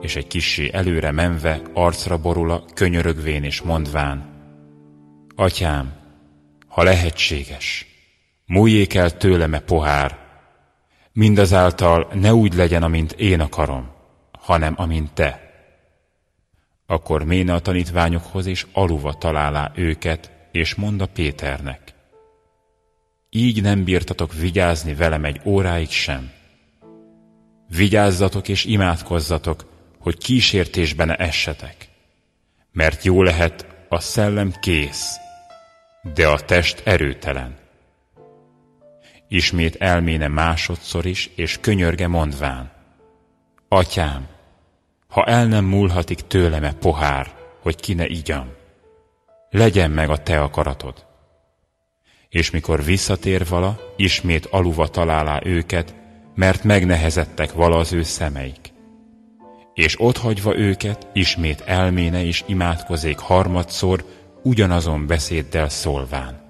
És egy kissé előre menve, arcra borula, könyörögvén és mondván, Atyám, ha lehetséges, múljék el tőlem-e pohár, mindazáltal ne úgy legyen, amint én akarom, hanem amint te. Akkor méne a tanítványokhoz, és aluva találá őket, és monda Péternek. Így nem bírtatok vigyázni velem egy óráig sem. Vigyázzatok és imádkozzatok, hogy kísértésben essetek. Mert jó lehet, a szellem kész, de a test erőtelen. Ismét elméne másodszor is, és könyörge mondván. Atyám, ha el nem múlhatik tőleme pohár, hogy ki ne igyam, legyen meg a te akaratod. És mikor visszatér vala, ismét aluva találá őket, mert megnehezettek vala az ő szemeik. És otthagyva őket, ismét elméne és imádkozék harmadszor, ugyanazon beszéddel szólván.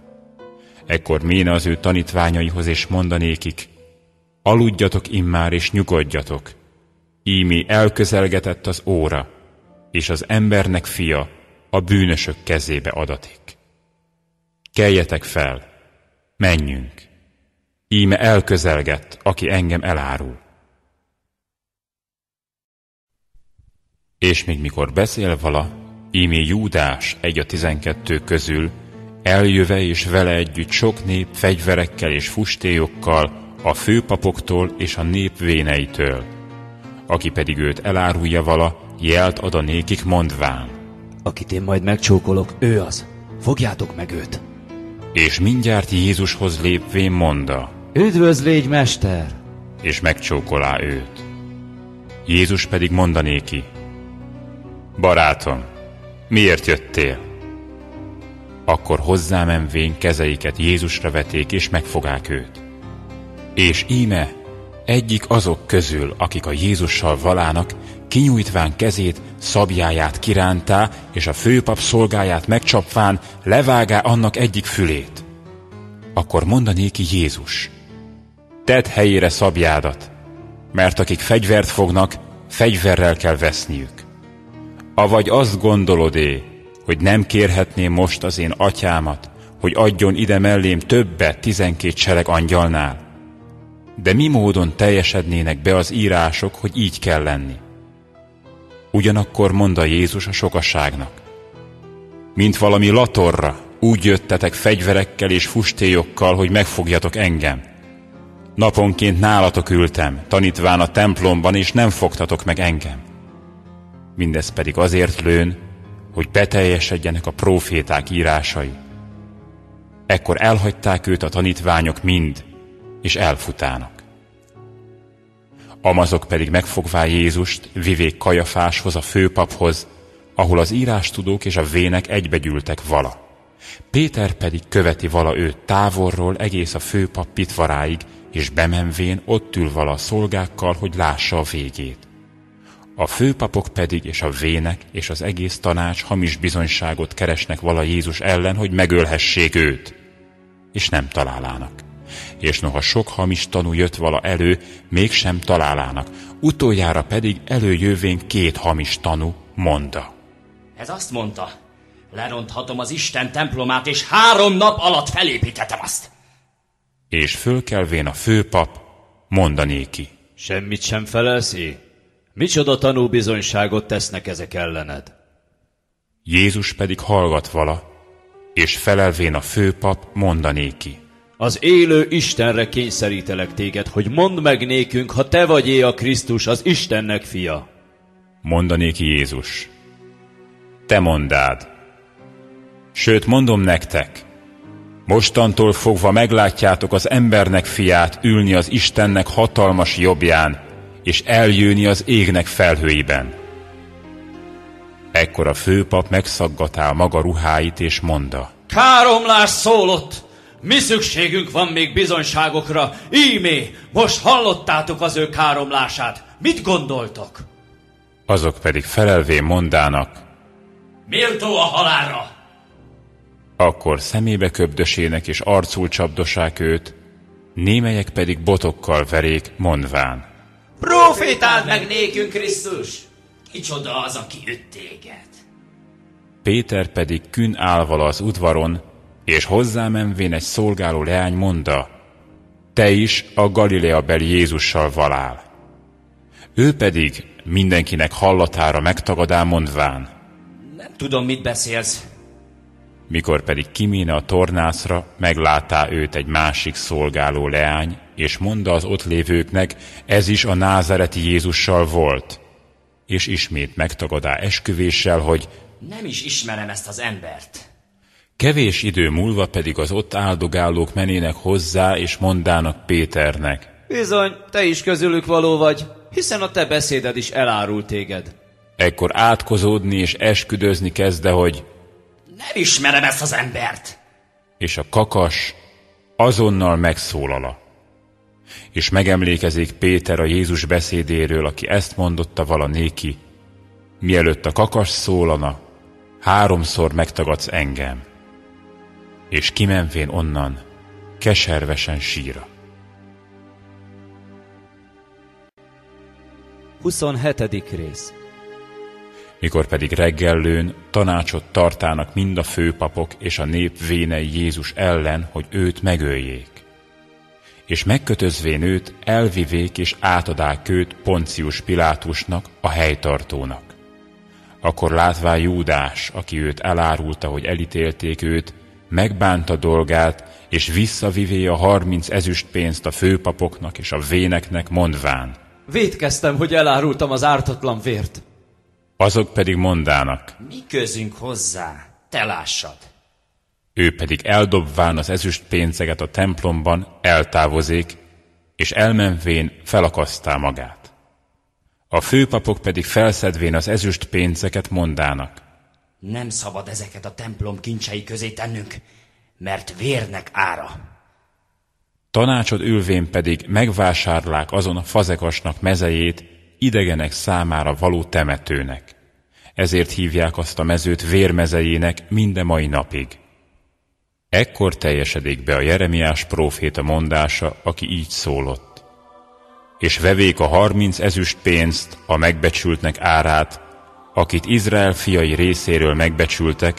Ekkor méne az ő tanítványaihoz, és mondanékik, aludjatok immár és nyugodjatok, ími elközelgetett az óra, és az embernek fia a bűnösök kezébe adatik. Keljetek fel, menjünk, íme elközelgett, aki engem elárul. És még mikor beszél vala, ímé Júdás egy a tizenkettő közül, eljöve és vele együtt sok nép fegyverekkel és fustélyokkal, a főpapoktól és a nép véneitől. Aki pedig őt elárulja vala, jelt ad a nékik mondván. Akit én majd megcsókolok, ő az. Fogjátok meg őt. És mindjárt Jézushoz lépvén monda, Üdvözl légy, mester! és megcsókolá őt. Jézus pedig mondanéki, Barátom, miért jöttél? Akkor hozzámenvén kezeiket Jézusra veték, és megfogák őt. És íme, egyik azok közül, akik a Jézussal valának, kinyújtván kezét, szabjáját kirántá, és a főpap szolgáját megcsapván, levágá annak egyik fülét. Akkor mondanéki Jézus, tedd helyére szabjádat, mert akik fegyvert fognak, fegyverrel kell veszniük. Avagy azt gondolod-é, hogy nem kérhetném most az én atyámat, hogy adjon ide mellém többet tizenkét sereg angyalnál? De mi módon teljesednének be az írások, hogy így kell lenni? Ugyanakkor mondta Jézus a sokasságnak. Mint valami latorra, úgy jöttetek fegyverekkel és fustélyokkal, hogy megfogjatok engem. Naponként nálatok ültem, tanítván a templomban, és nem fogtatok meg engem. Mindez pedig azért lőn, hogy beteljesedjenek a proféták írásai. Ekkor elhagyták őt a tanítványok mind, és elfutának. Amazok pedig megfogvá Jézust, vivék Kajafáshoz, a főpaphoz, ahol az írástudók és a vének egybegyűltek vala. Péter pedig követi vala őt távolról egész a főpap pitvaráig, és bemenvén ott ül vala a szolgákkal, hogy lássa a végét. A főpapok pedig és a vének és az egész tanács hamis bizonyságot keresnek vala Jézus ellen, hogy megölhessék őt, és nem találának. És noha sok hamis tanú jött vala elő, mégsem találának. Utoljára pedig előjövén két hamis tanú mondta. Ez azt mondta, leronthatom az Isten templomát, és három nap alatt felépíthetem azt. És fölkelvén a főpap mondanéki. Semmit sem felelsz Micsoda tanúbizonyságot tesznek ezek ellened? Jézus pedig hallgat vala, és felelvén a főpap mondanéki. Az élő Istenre kényszerítelek téged, hogy mondd meg nékünk, ha te vagy a Krisztus, az Istennek fia. Mondanéki Jézus. Te mondád. Sőt, mondom nektek, mostantól fogva meglátjátok az embernek fiát ülni az Istennek hatalmas jobbján, és eljönni az égnek felhőiben. Ekkor a főpap megszaggatál maga ruháit, és mondta. Káromlás szólott! Mi szükségünk van még bizonyságokra? Ímé, most hallottátok az ő káromlását. Mit gondoltok? Azok pedig felelvé mondának. Méltó a halálra! Akkor szemébe köbdösének és arcul csapdosák őt, némelyek pedig botokkal verék, mondván. Profétáld meg nékünk, Krisztus! Kicsoda az, aki üt téged? Péter pedig kün állval az udvaron, és hozzámenvén egy szolgáló leány mondta, te is a Galilea beli Jézussal valál. Ő pedig mindenkinek hallatára megtagadá mondván. Nem tudom, mit beszélsz. Mikor pedig kiméne a tornászra, meglátá őt egy másik szolgáló leány, és mondta az ott lévőknek, ez is a názereti Jézussal volt. És ismét megtagadá esküvéssel, hogy nem is ismerem ezt az embert. Kevés idő múlva pedig az ott áldogálók menének hozzá, és mondának Péternek. Bizony, te is közülük való vagy, hiszen a te beszéded is elárul téged. Ekkor átkozódni és esküdözni kezdte, hogy nem ismerem ezt az embert. És a kakas azonnal megszólala. És megemlékezik Péter a Jézus beszédéről, aki ezt mondotta vala néki, mielőtt a kakas szólana, háromszor megtagadsz engem. És kimenvén onnan, keservesen síra. 27. rész mikor pedig reggellőn tanácsot tartának mind a főpapok és a nép vénei Jézus ellen, hogy őt megöljék. És megkötözvén őt elvivék és átadák őt Poncius Pilátusnak, a helytartónak. Akkor látvá Júdás, aki őt elárulta, hogy elítélték őt, megbánta dolgát, és visszavivé a harminc ezüst pénzt a főpapoknak és a véneknek, mondván. Védkeztem, hogy elárultam az ártatlan vért. Azok pedig mondának. Mi közünk hozzá, te lássad. Ő pedig eldobván az ezüst pénzeket a templomban eltávozik, és elmenvén felakasztá magát. A főpapok pedig felszedvén az ezüst pénzeket mondának. Nem szabad ezeket a templom kincsei közé tennünk, mert vérnek ára. Tanácsod ülvén pedig megvásárlák azon a fazekasnak mezejét, idegenek számára való temetőnek. Ezért hívják azt a mezőt vérmezejének minden mai napig. Ekkor teljesedik be a Jeremiás próféta mondása, aki így szólott. És vevék a harminc ezüst pénzt, a megbecsültnek árát, akit Izrael fiai részéről megbecsültek,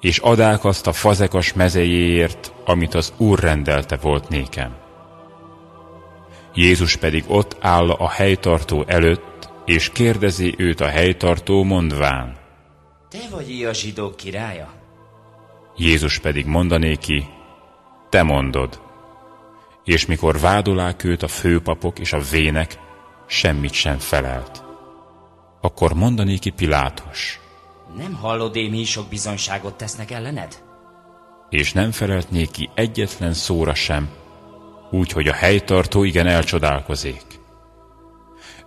és adák azt a fazekas mezejéért, amit az Úr rendelte volt nékem. Jézus pedig ott áll a helytartó előtt, és kérdezi őt a helytartó mondván. Te vagy a zsidók királya? Jézus pedig mondanéki, te mondod. És mikor vádolák őt a főpapok és a vének, semmit sem felelt. Akkor mondanéki Pilátus. Nem hallod, én mi sok bizonyságot tesznek ellened? És nem felelt néki egyetlen szóra sem, úgy, hogy a helytartó igen elcsodálkozik.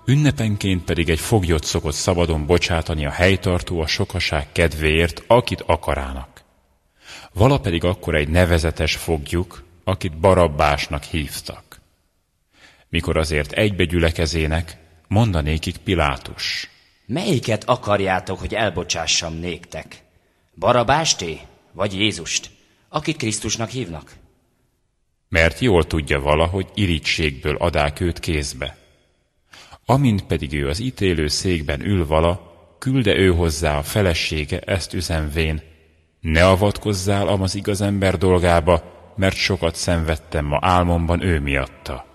Ünnepenként pedig egy foglyot szokott szabadon bocsátani a helytartó a sokaság kedvéért, akit akarának. Vala pedig akkor egy nevezetes fogjuk, akit Barabbásnak hívtak. Mikor azért egybe gyülekezének, mondanékik Pilátus. Melyiket akarjátok, hogy elbocsássam néktek? Barabásté, vagy Jézust, akit Krisztusnak hívnak? Mert jól tudja vala, hogy irítségből adák őt kézbe. Amint pedig ő az ítélő székben ül vala, külde ő hozzá a felesége ezt üzenvén, ne avatkozzál am az igaz ember dolgába, mert sokat szenvedtem ma álmomban ő miatta.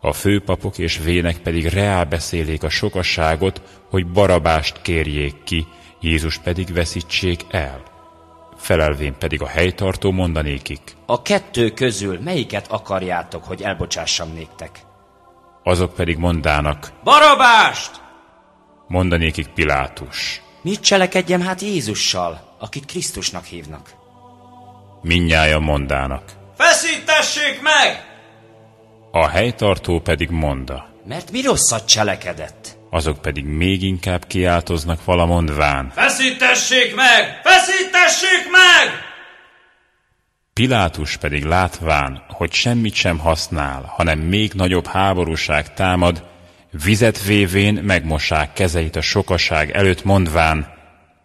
A főpapok és vének pedig reál beszélék a sokasságot, hogy barabást kérjék ki, Jézus pedig veszítsék el. Felelvén pedig a helytartó mondanékik. A kettő közül melyiket akarjátok, hogy elbocsássam néktek? Azok pedig mondának, Barabást! mondanékik Pilátus. Mit cselekedjem hát Jézussal, akit Krisztusnak hívnak? Minnyája mondának. Feszítessék meg! A helytartó pedig monda. Mert mi rosszat cselekedett? Azok pedig még inkább kiáltoznak vala mondván. Feszítessék meg! Feszítessék meg! Pilátus pedig látván, hogy semmit sem használ, hanem még nagyobb háborúság támad, vizet vévén megmossák kezeit a sokaság előtt mondván,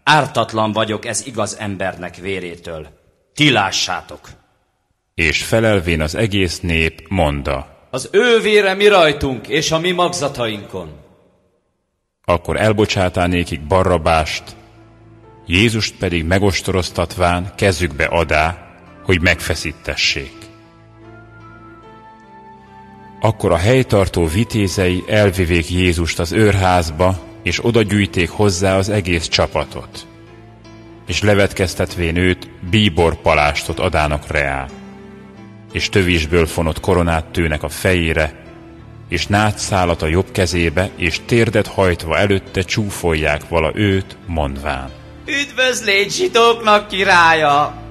Ártatlan vagyok ez igaz embernek vérétől. Ti lássátok. és felelvén az egész nép monda. Az ő vére mi rajtunk és a mi magzatainkon. Akkor elbocsátánékik Barrabást, Jézust pedig megostoroztatván kezükbe adá, hogy megfeszítessék. Akkor a helytartó vitézei elvivék Jézust az őrházba, és oda gyűjték hozzá az egész csapatot. És levetkeztetvén őt, bíbor palástot adának reá. És tövisből fonott koronát tőnek a fejére, és nátszálat a jobb kezébe, és térdet hajtva előtte csúfolják vala őt, mondván. Üdvözlégy zsidóknak királya!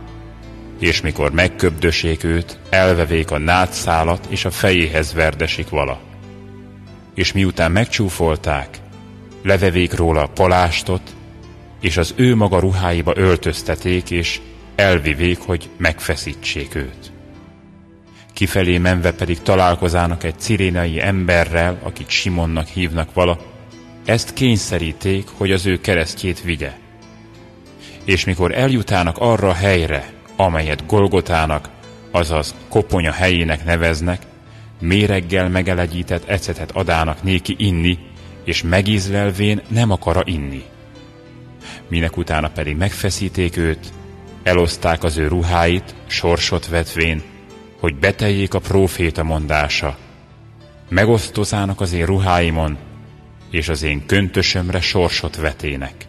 És mikor megköbdösék őt, elvevék a nátszálat, és a fejéhez verdesik vala. És miután megcsúfolták, levevék róla a palástot, és az ő maga ruháiba öltözteték, és elvivék, hogy megfeszítsék őt. Kifelé menve pedig találkozának egy cirénai emberrel, akit Simonnak hívnak vala, ezt kényszeríték, hogy az ő keresztjét vigye. És mikor eljutának arra a helyre, amelyet Golgotának, azaz koponya helyének neveznek, méreggel megelegyített ecetet adának néki inni, és megízlelvén nem akara inni. Minek utána pedig megfeszíték őt, eloszták az ő ruháit, sorsot vetvén, hogy beteljék a próféta mondása. Megosztozának az én ruháimon, és az én köntösömre sorsot vetének.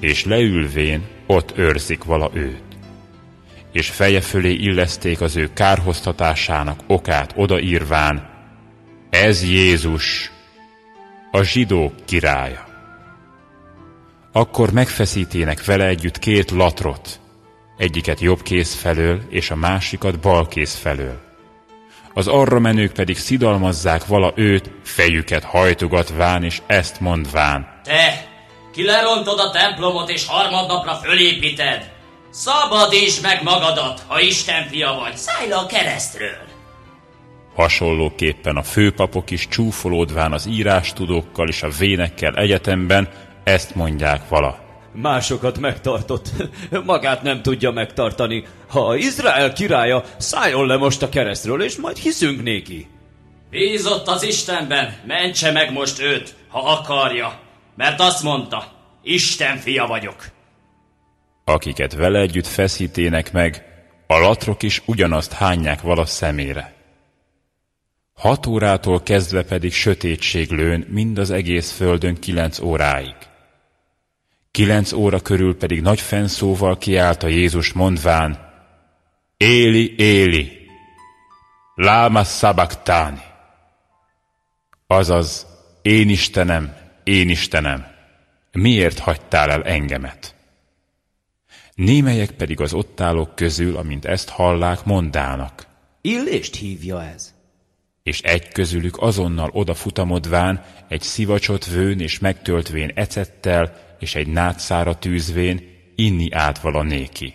És leülvén ott őrzik vala őt. És feje fölé illeszték az ő kárhoztatásának okát odaírván, ez Jézus, a zsidók királya. Akkor megfeszítének vele együtt két latrot, egyiket jobb kéz felől, és a másikat bal kéz felől. Az arra menők pedig szidalmazzák vala őt, fejüket hajtogatván, és ezt mondván. Te, ki lerontod a templomot és harmadnapra fölépíted. Szabadítsd meg magadat, ha Isten fia vagy. Szállj le a keresztről. Hasonlóképpen a főpapok is csúfolódván az írástudókkal és a vénekkel egyetemben ezt mondják vala. Másokat megtartott, magát nem tudja megtartani. Ha Izrael királya, szálljon le most a keresztről, és majd hiszünk néki. Bízott az Istenben, mentse meg most őt, ha akarja. Mert azt mondta, Isten fia vagyok. Akiket vele együtt feszítének meg, a latrok is ugyanazt hányják vala szemére. Hat órától kezdve pedig sötétség lőn mind az egész földön kilenc óráig. Kilenc óra körül pedig nagy fenszóval kiállt a Jézus mondván, Éli, Éli, láma szabaktáni. Azaz, én Istenem, én Istenem, miért hagytál el engemet? Némelyek pedig az ott állók közül, amint ezt hallák, mondának. Illést hívja ez. És egy közülük azonnal odafutamodván, egy szivacsot vőn és megtöltvén ecettel, és egy nátszára tűzvén, inni át vala néki.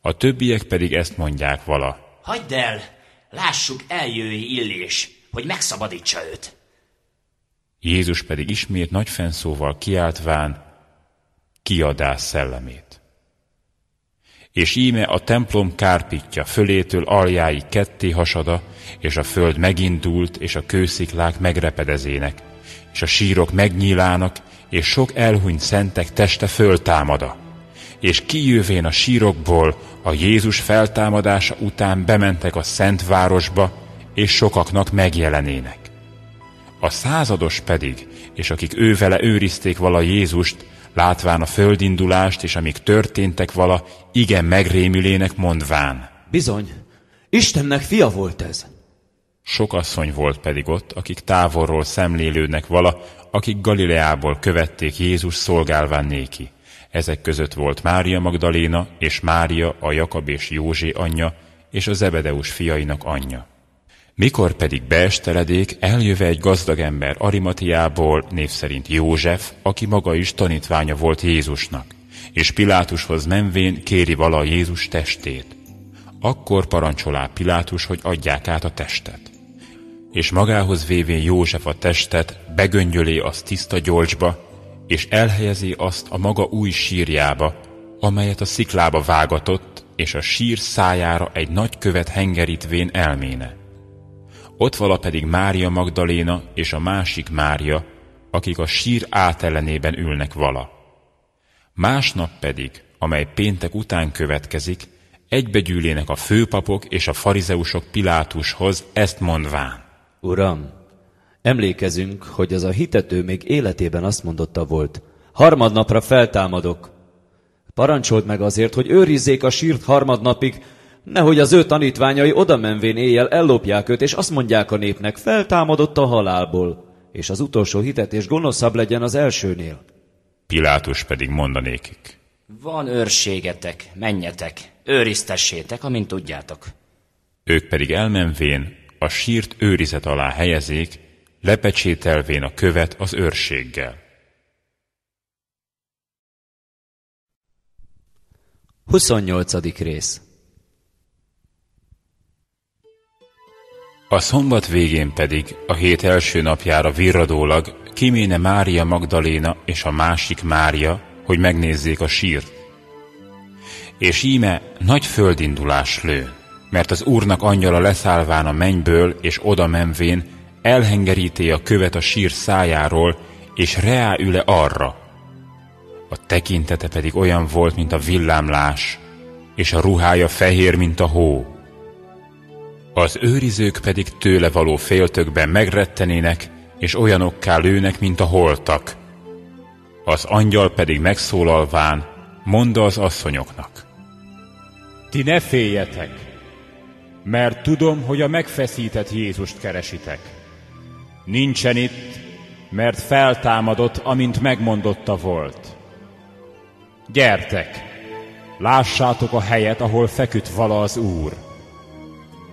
A többiek pedig ezt mondják vala. Hagyd el, lássuk eljöjj illés, hogy megszabadítsa őt. Jézus pedig ismét nagy fenszóval kiáltván kiadás szellemét. És íme a templom kárpitja fölétől aljáig ketté hasada, és a föld megindult, és a kősziklák megrepedezének, és a sírok megnyílának, és sok elhunyt szentek teste föltámada. És kijövén a sírokból a Jézus feltámadása után bementek a Szent Városba, és sokaknak megjelenének. A százados pedig, és akik ővele őrizték vala Jézust, látván a földindulást, és amik történtek vala, igen megrémülének mondván. Bizony, Istennek fia volt ez. Sok asszony volt pedig ott, akik távolról szemlélődnek vala, akik Galileából követték Jézus szolgálván néki. Ezek között volt Mária Magdaléna és Mária, a Jakab és Józsi anyja, és a Zebedeus fiainak anyja. Mikor pedig beesteledék, eljöve egy gazdag ember Arimatiából, név szerint József, aki maga is tanítványa volt Jézusnak, és Pilátushoz menvén kéri vala Jézus testét. Akkor parancsolá Pilátus, hogy adják át a testet. És magához vévén József a testet, begöngyölé azt tiszta gyolcsba, és elhelyezi azt a maga új sírjába, amelyet a sziklába vágatott, és a sír szájára egy nagy követ hengerítvén elméne. Ott vala pedig Mária Magdaléna és a másik Mária, akik a sír átellenében ülnek vala. Másnap pedig, amely péntek után következik, egybegyűlének a főpapok és a farizeusok Pilátushoz ezt mondván. Uram, emlékezünk, hogy az a hitető még életében azt mondotta volt, harmadnapra feltámadok. Parancsold meg azért, hogy őrizzék a sírt harmadnapig, nehogy az ő tanítványai oda menvén éjjel ellopják őt, és azt mondják a népnek, feltámadott a halálból, és az utolsó hitet és gonoszabb legyen az elsőnél. Pilátus pedig mondanékik. Van őrségetek, menjetek, őriztessétek, amint tudjátok. Ők pedig elmenvén a sírt őrizet alá helyezék, lepecsételvén a követ az őrséggel. 28. rész A szombat végén pedig, a hét első napjára virradólag kiméne Mária Magdaléna és a másik Mária, hogy megnézzék a sírt. És íme nagy földindulás lő, mert az Úrnak angyala leszállván a mennyből és oda menvén elhengeríté a követ a sír szájáról, és reáüle arra. A tekintete pedig olyan volt, mint a villámlás, és a ruhája fehér, mint a hó. Az őrizők pedig tőle való féltökben megrettenének, és olyanokká lőnek, mint a holtak. Az angyal pedig megszólalván mondta az asszonyoknak. Ti ne féljetek, mert tudom, hogy a megfeszített Jézust keresitek. Nincsen itt, mert feltámadott, amint megmondotta volt. Gyertek, lássátok a helyet, ahol feküdt vala az Úr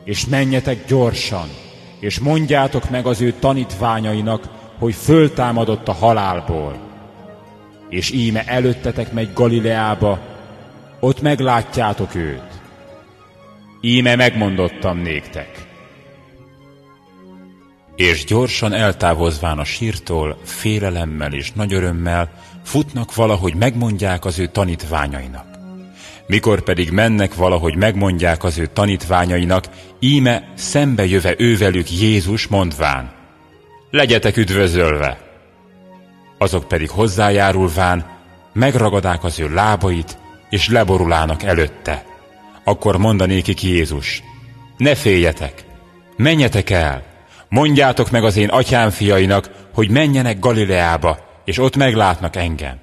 és menjetek gyorsan, és mondjátok meg az ő tanítványainak, hogy föltámadott a halálból. És íme előttetek megy Galileába, ott meglátjátok őt. Íme megmondottam néktek. És gyorsan eltávozván a sírtól, félelemmel és nagy örömmel futnak valahogy megmondják az ő tanítványainak. Mikor pedig mennek valahogy megmondják az ő tanítványainak, íme szembe jöve ővelük Jézus mondván, legyetek üdvözölve! Azok pedig hozzájárulván megragadák az ő lábait, és leborulának előtte. Akkor mondanékik Jézus, ne féljetek, menjetek el, mondjátok meg az én atyám fiainak, hogy menjenek Galileába, és ott meglátnak engem.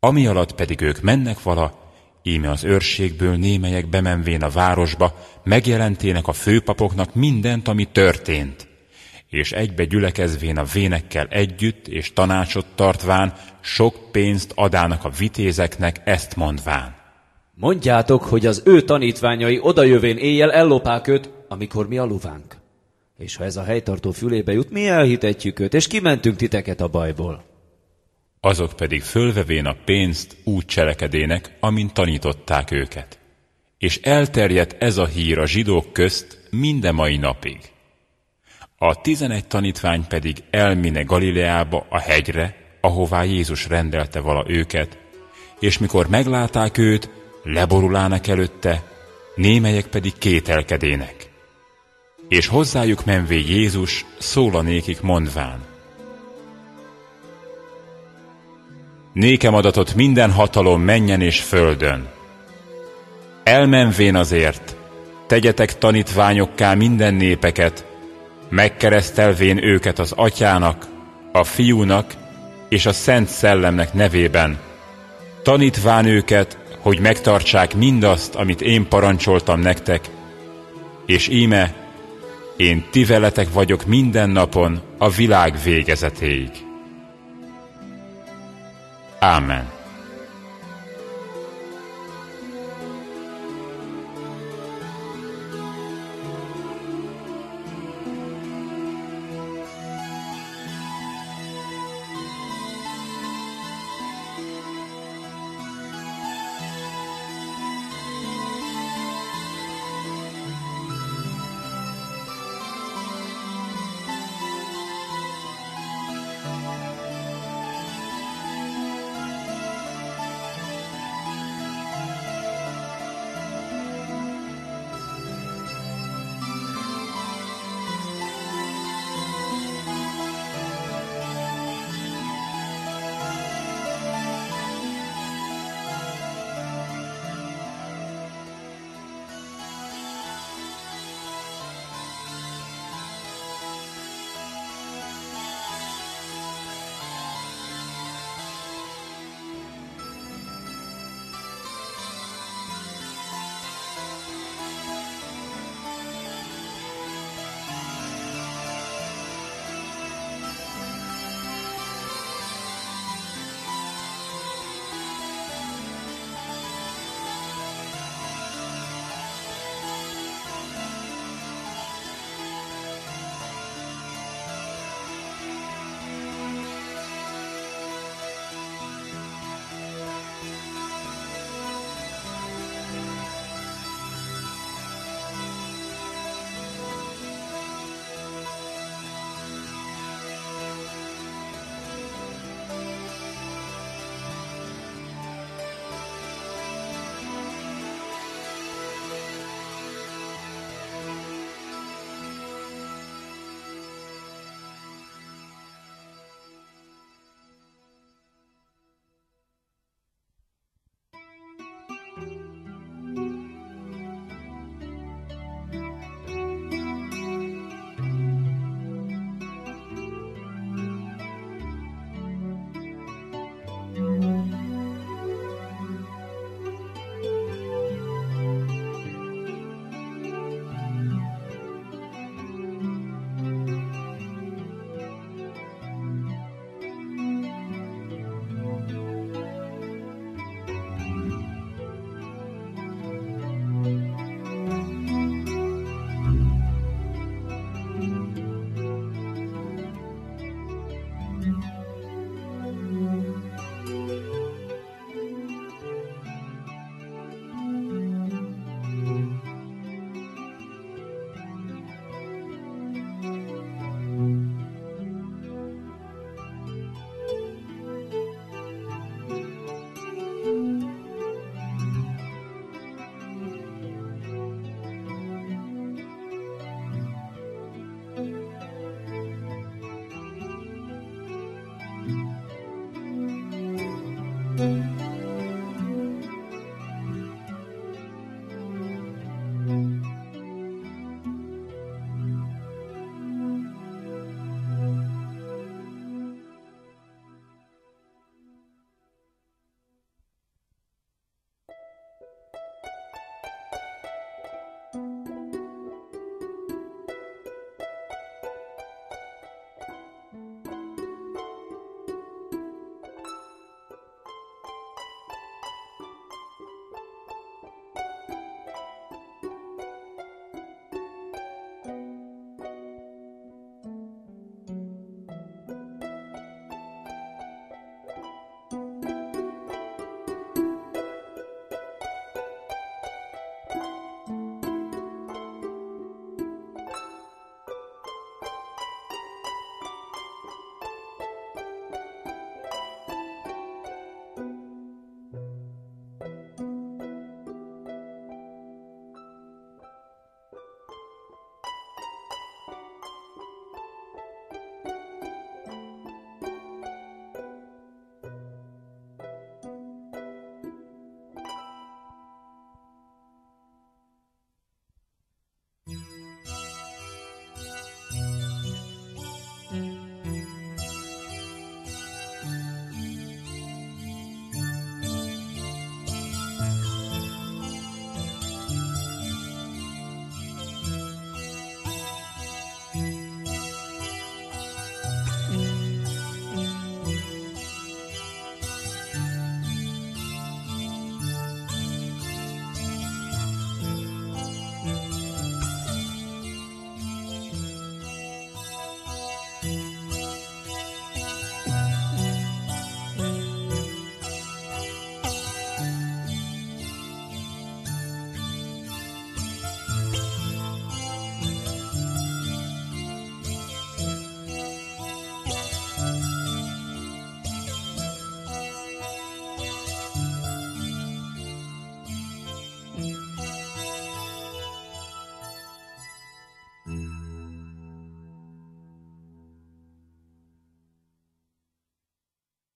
Ami alatt pedig ők mennek vala, Íme az őrségből némelyek bemenvén a városba, megjelentének a főpapoknak mindent, ami történt. És egybe gyülekezvén a vénekkel együtt, és tanácsot tartván, sok pénzt adának a vitézeknek, ezt mondván. Mondjátok, hogy az ő tanítványai odajövén éjjel ellopák őt, amikor mi aluvánk. És ha ez a helytartó fülébe jut, mi elhitetjük őt, és kimentünk titeket a bajból. Azok pedig fölvevén a pénzt úgy cselekedének, amint tanították őket. És elterjedt ez a hír a zsidók közt minden mai napig. A tizenegy tanítvány pedig elmine Galileába, a hegyre, ahová Jézus rendelte vala őket, és mikor meglátták őt, leborulának előtte, némelyek pedig kételkedének. És hozzájuk menvé Jézus szólanékik mondván. Nékem adatot minden hatalom menjen és földön. Elmenvén azért, tegyetek tanítványokká minden népeket, megkeresztelvén őket az atyának, a fiúnak és a szent szellemnek nevében, tanítván őket, hogy megtartsák mindazt, amit én parancsoltam nektek, és íme, én ti veletek vagyok minden napon a világ végezetéig. Ámen.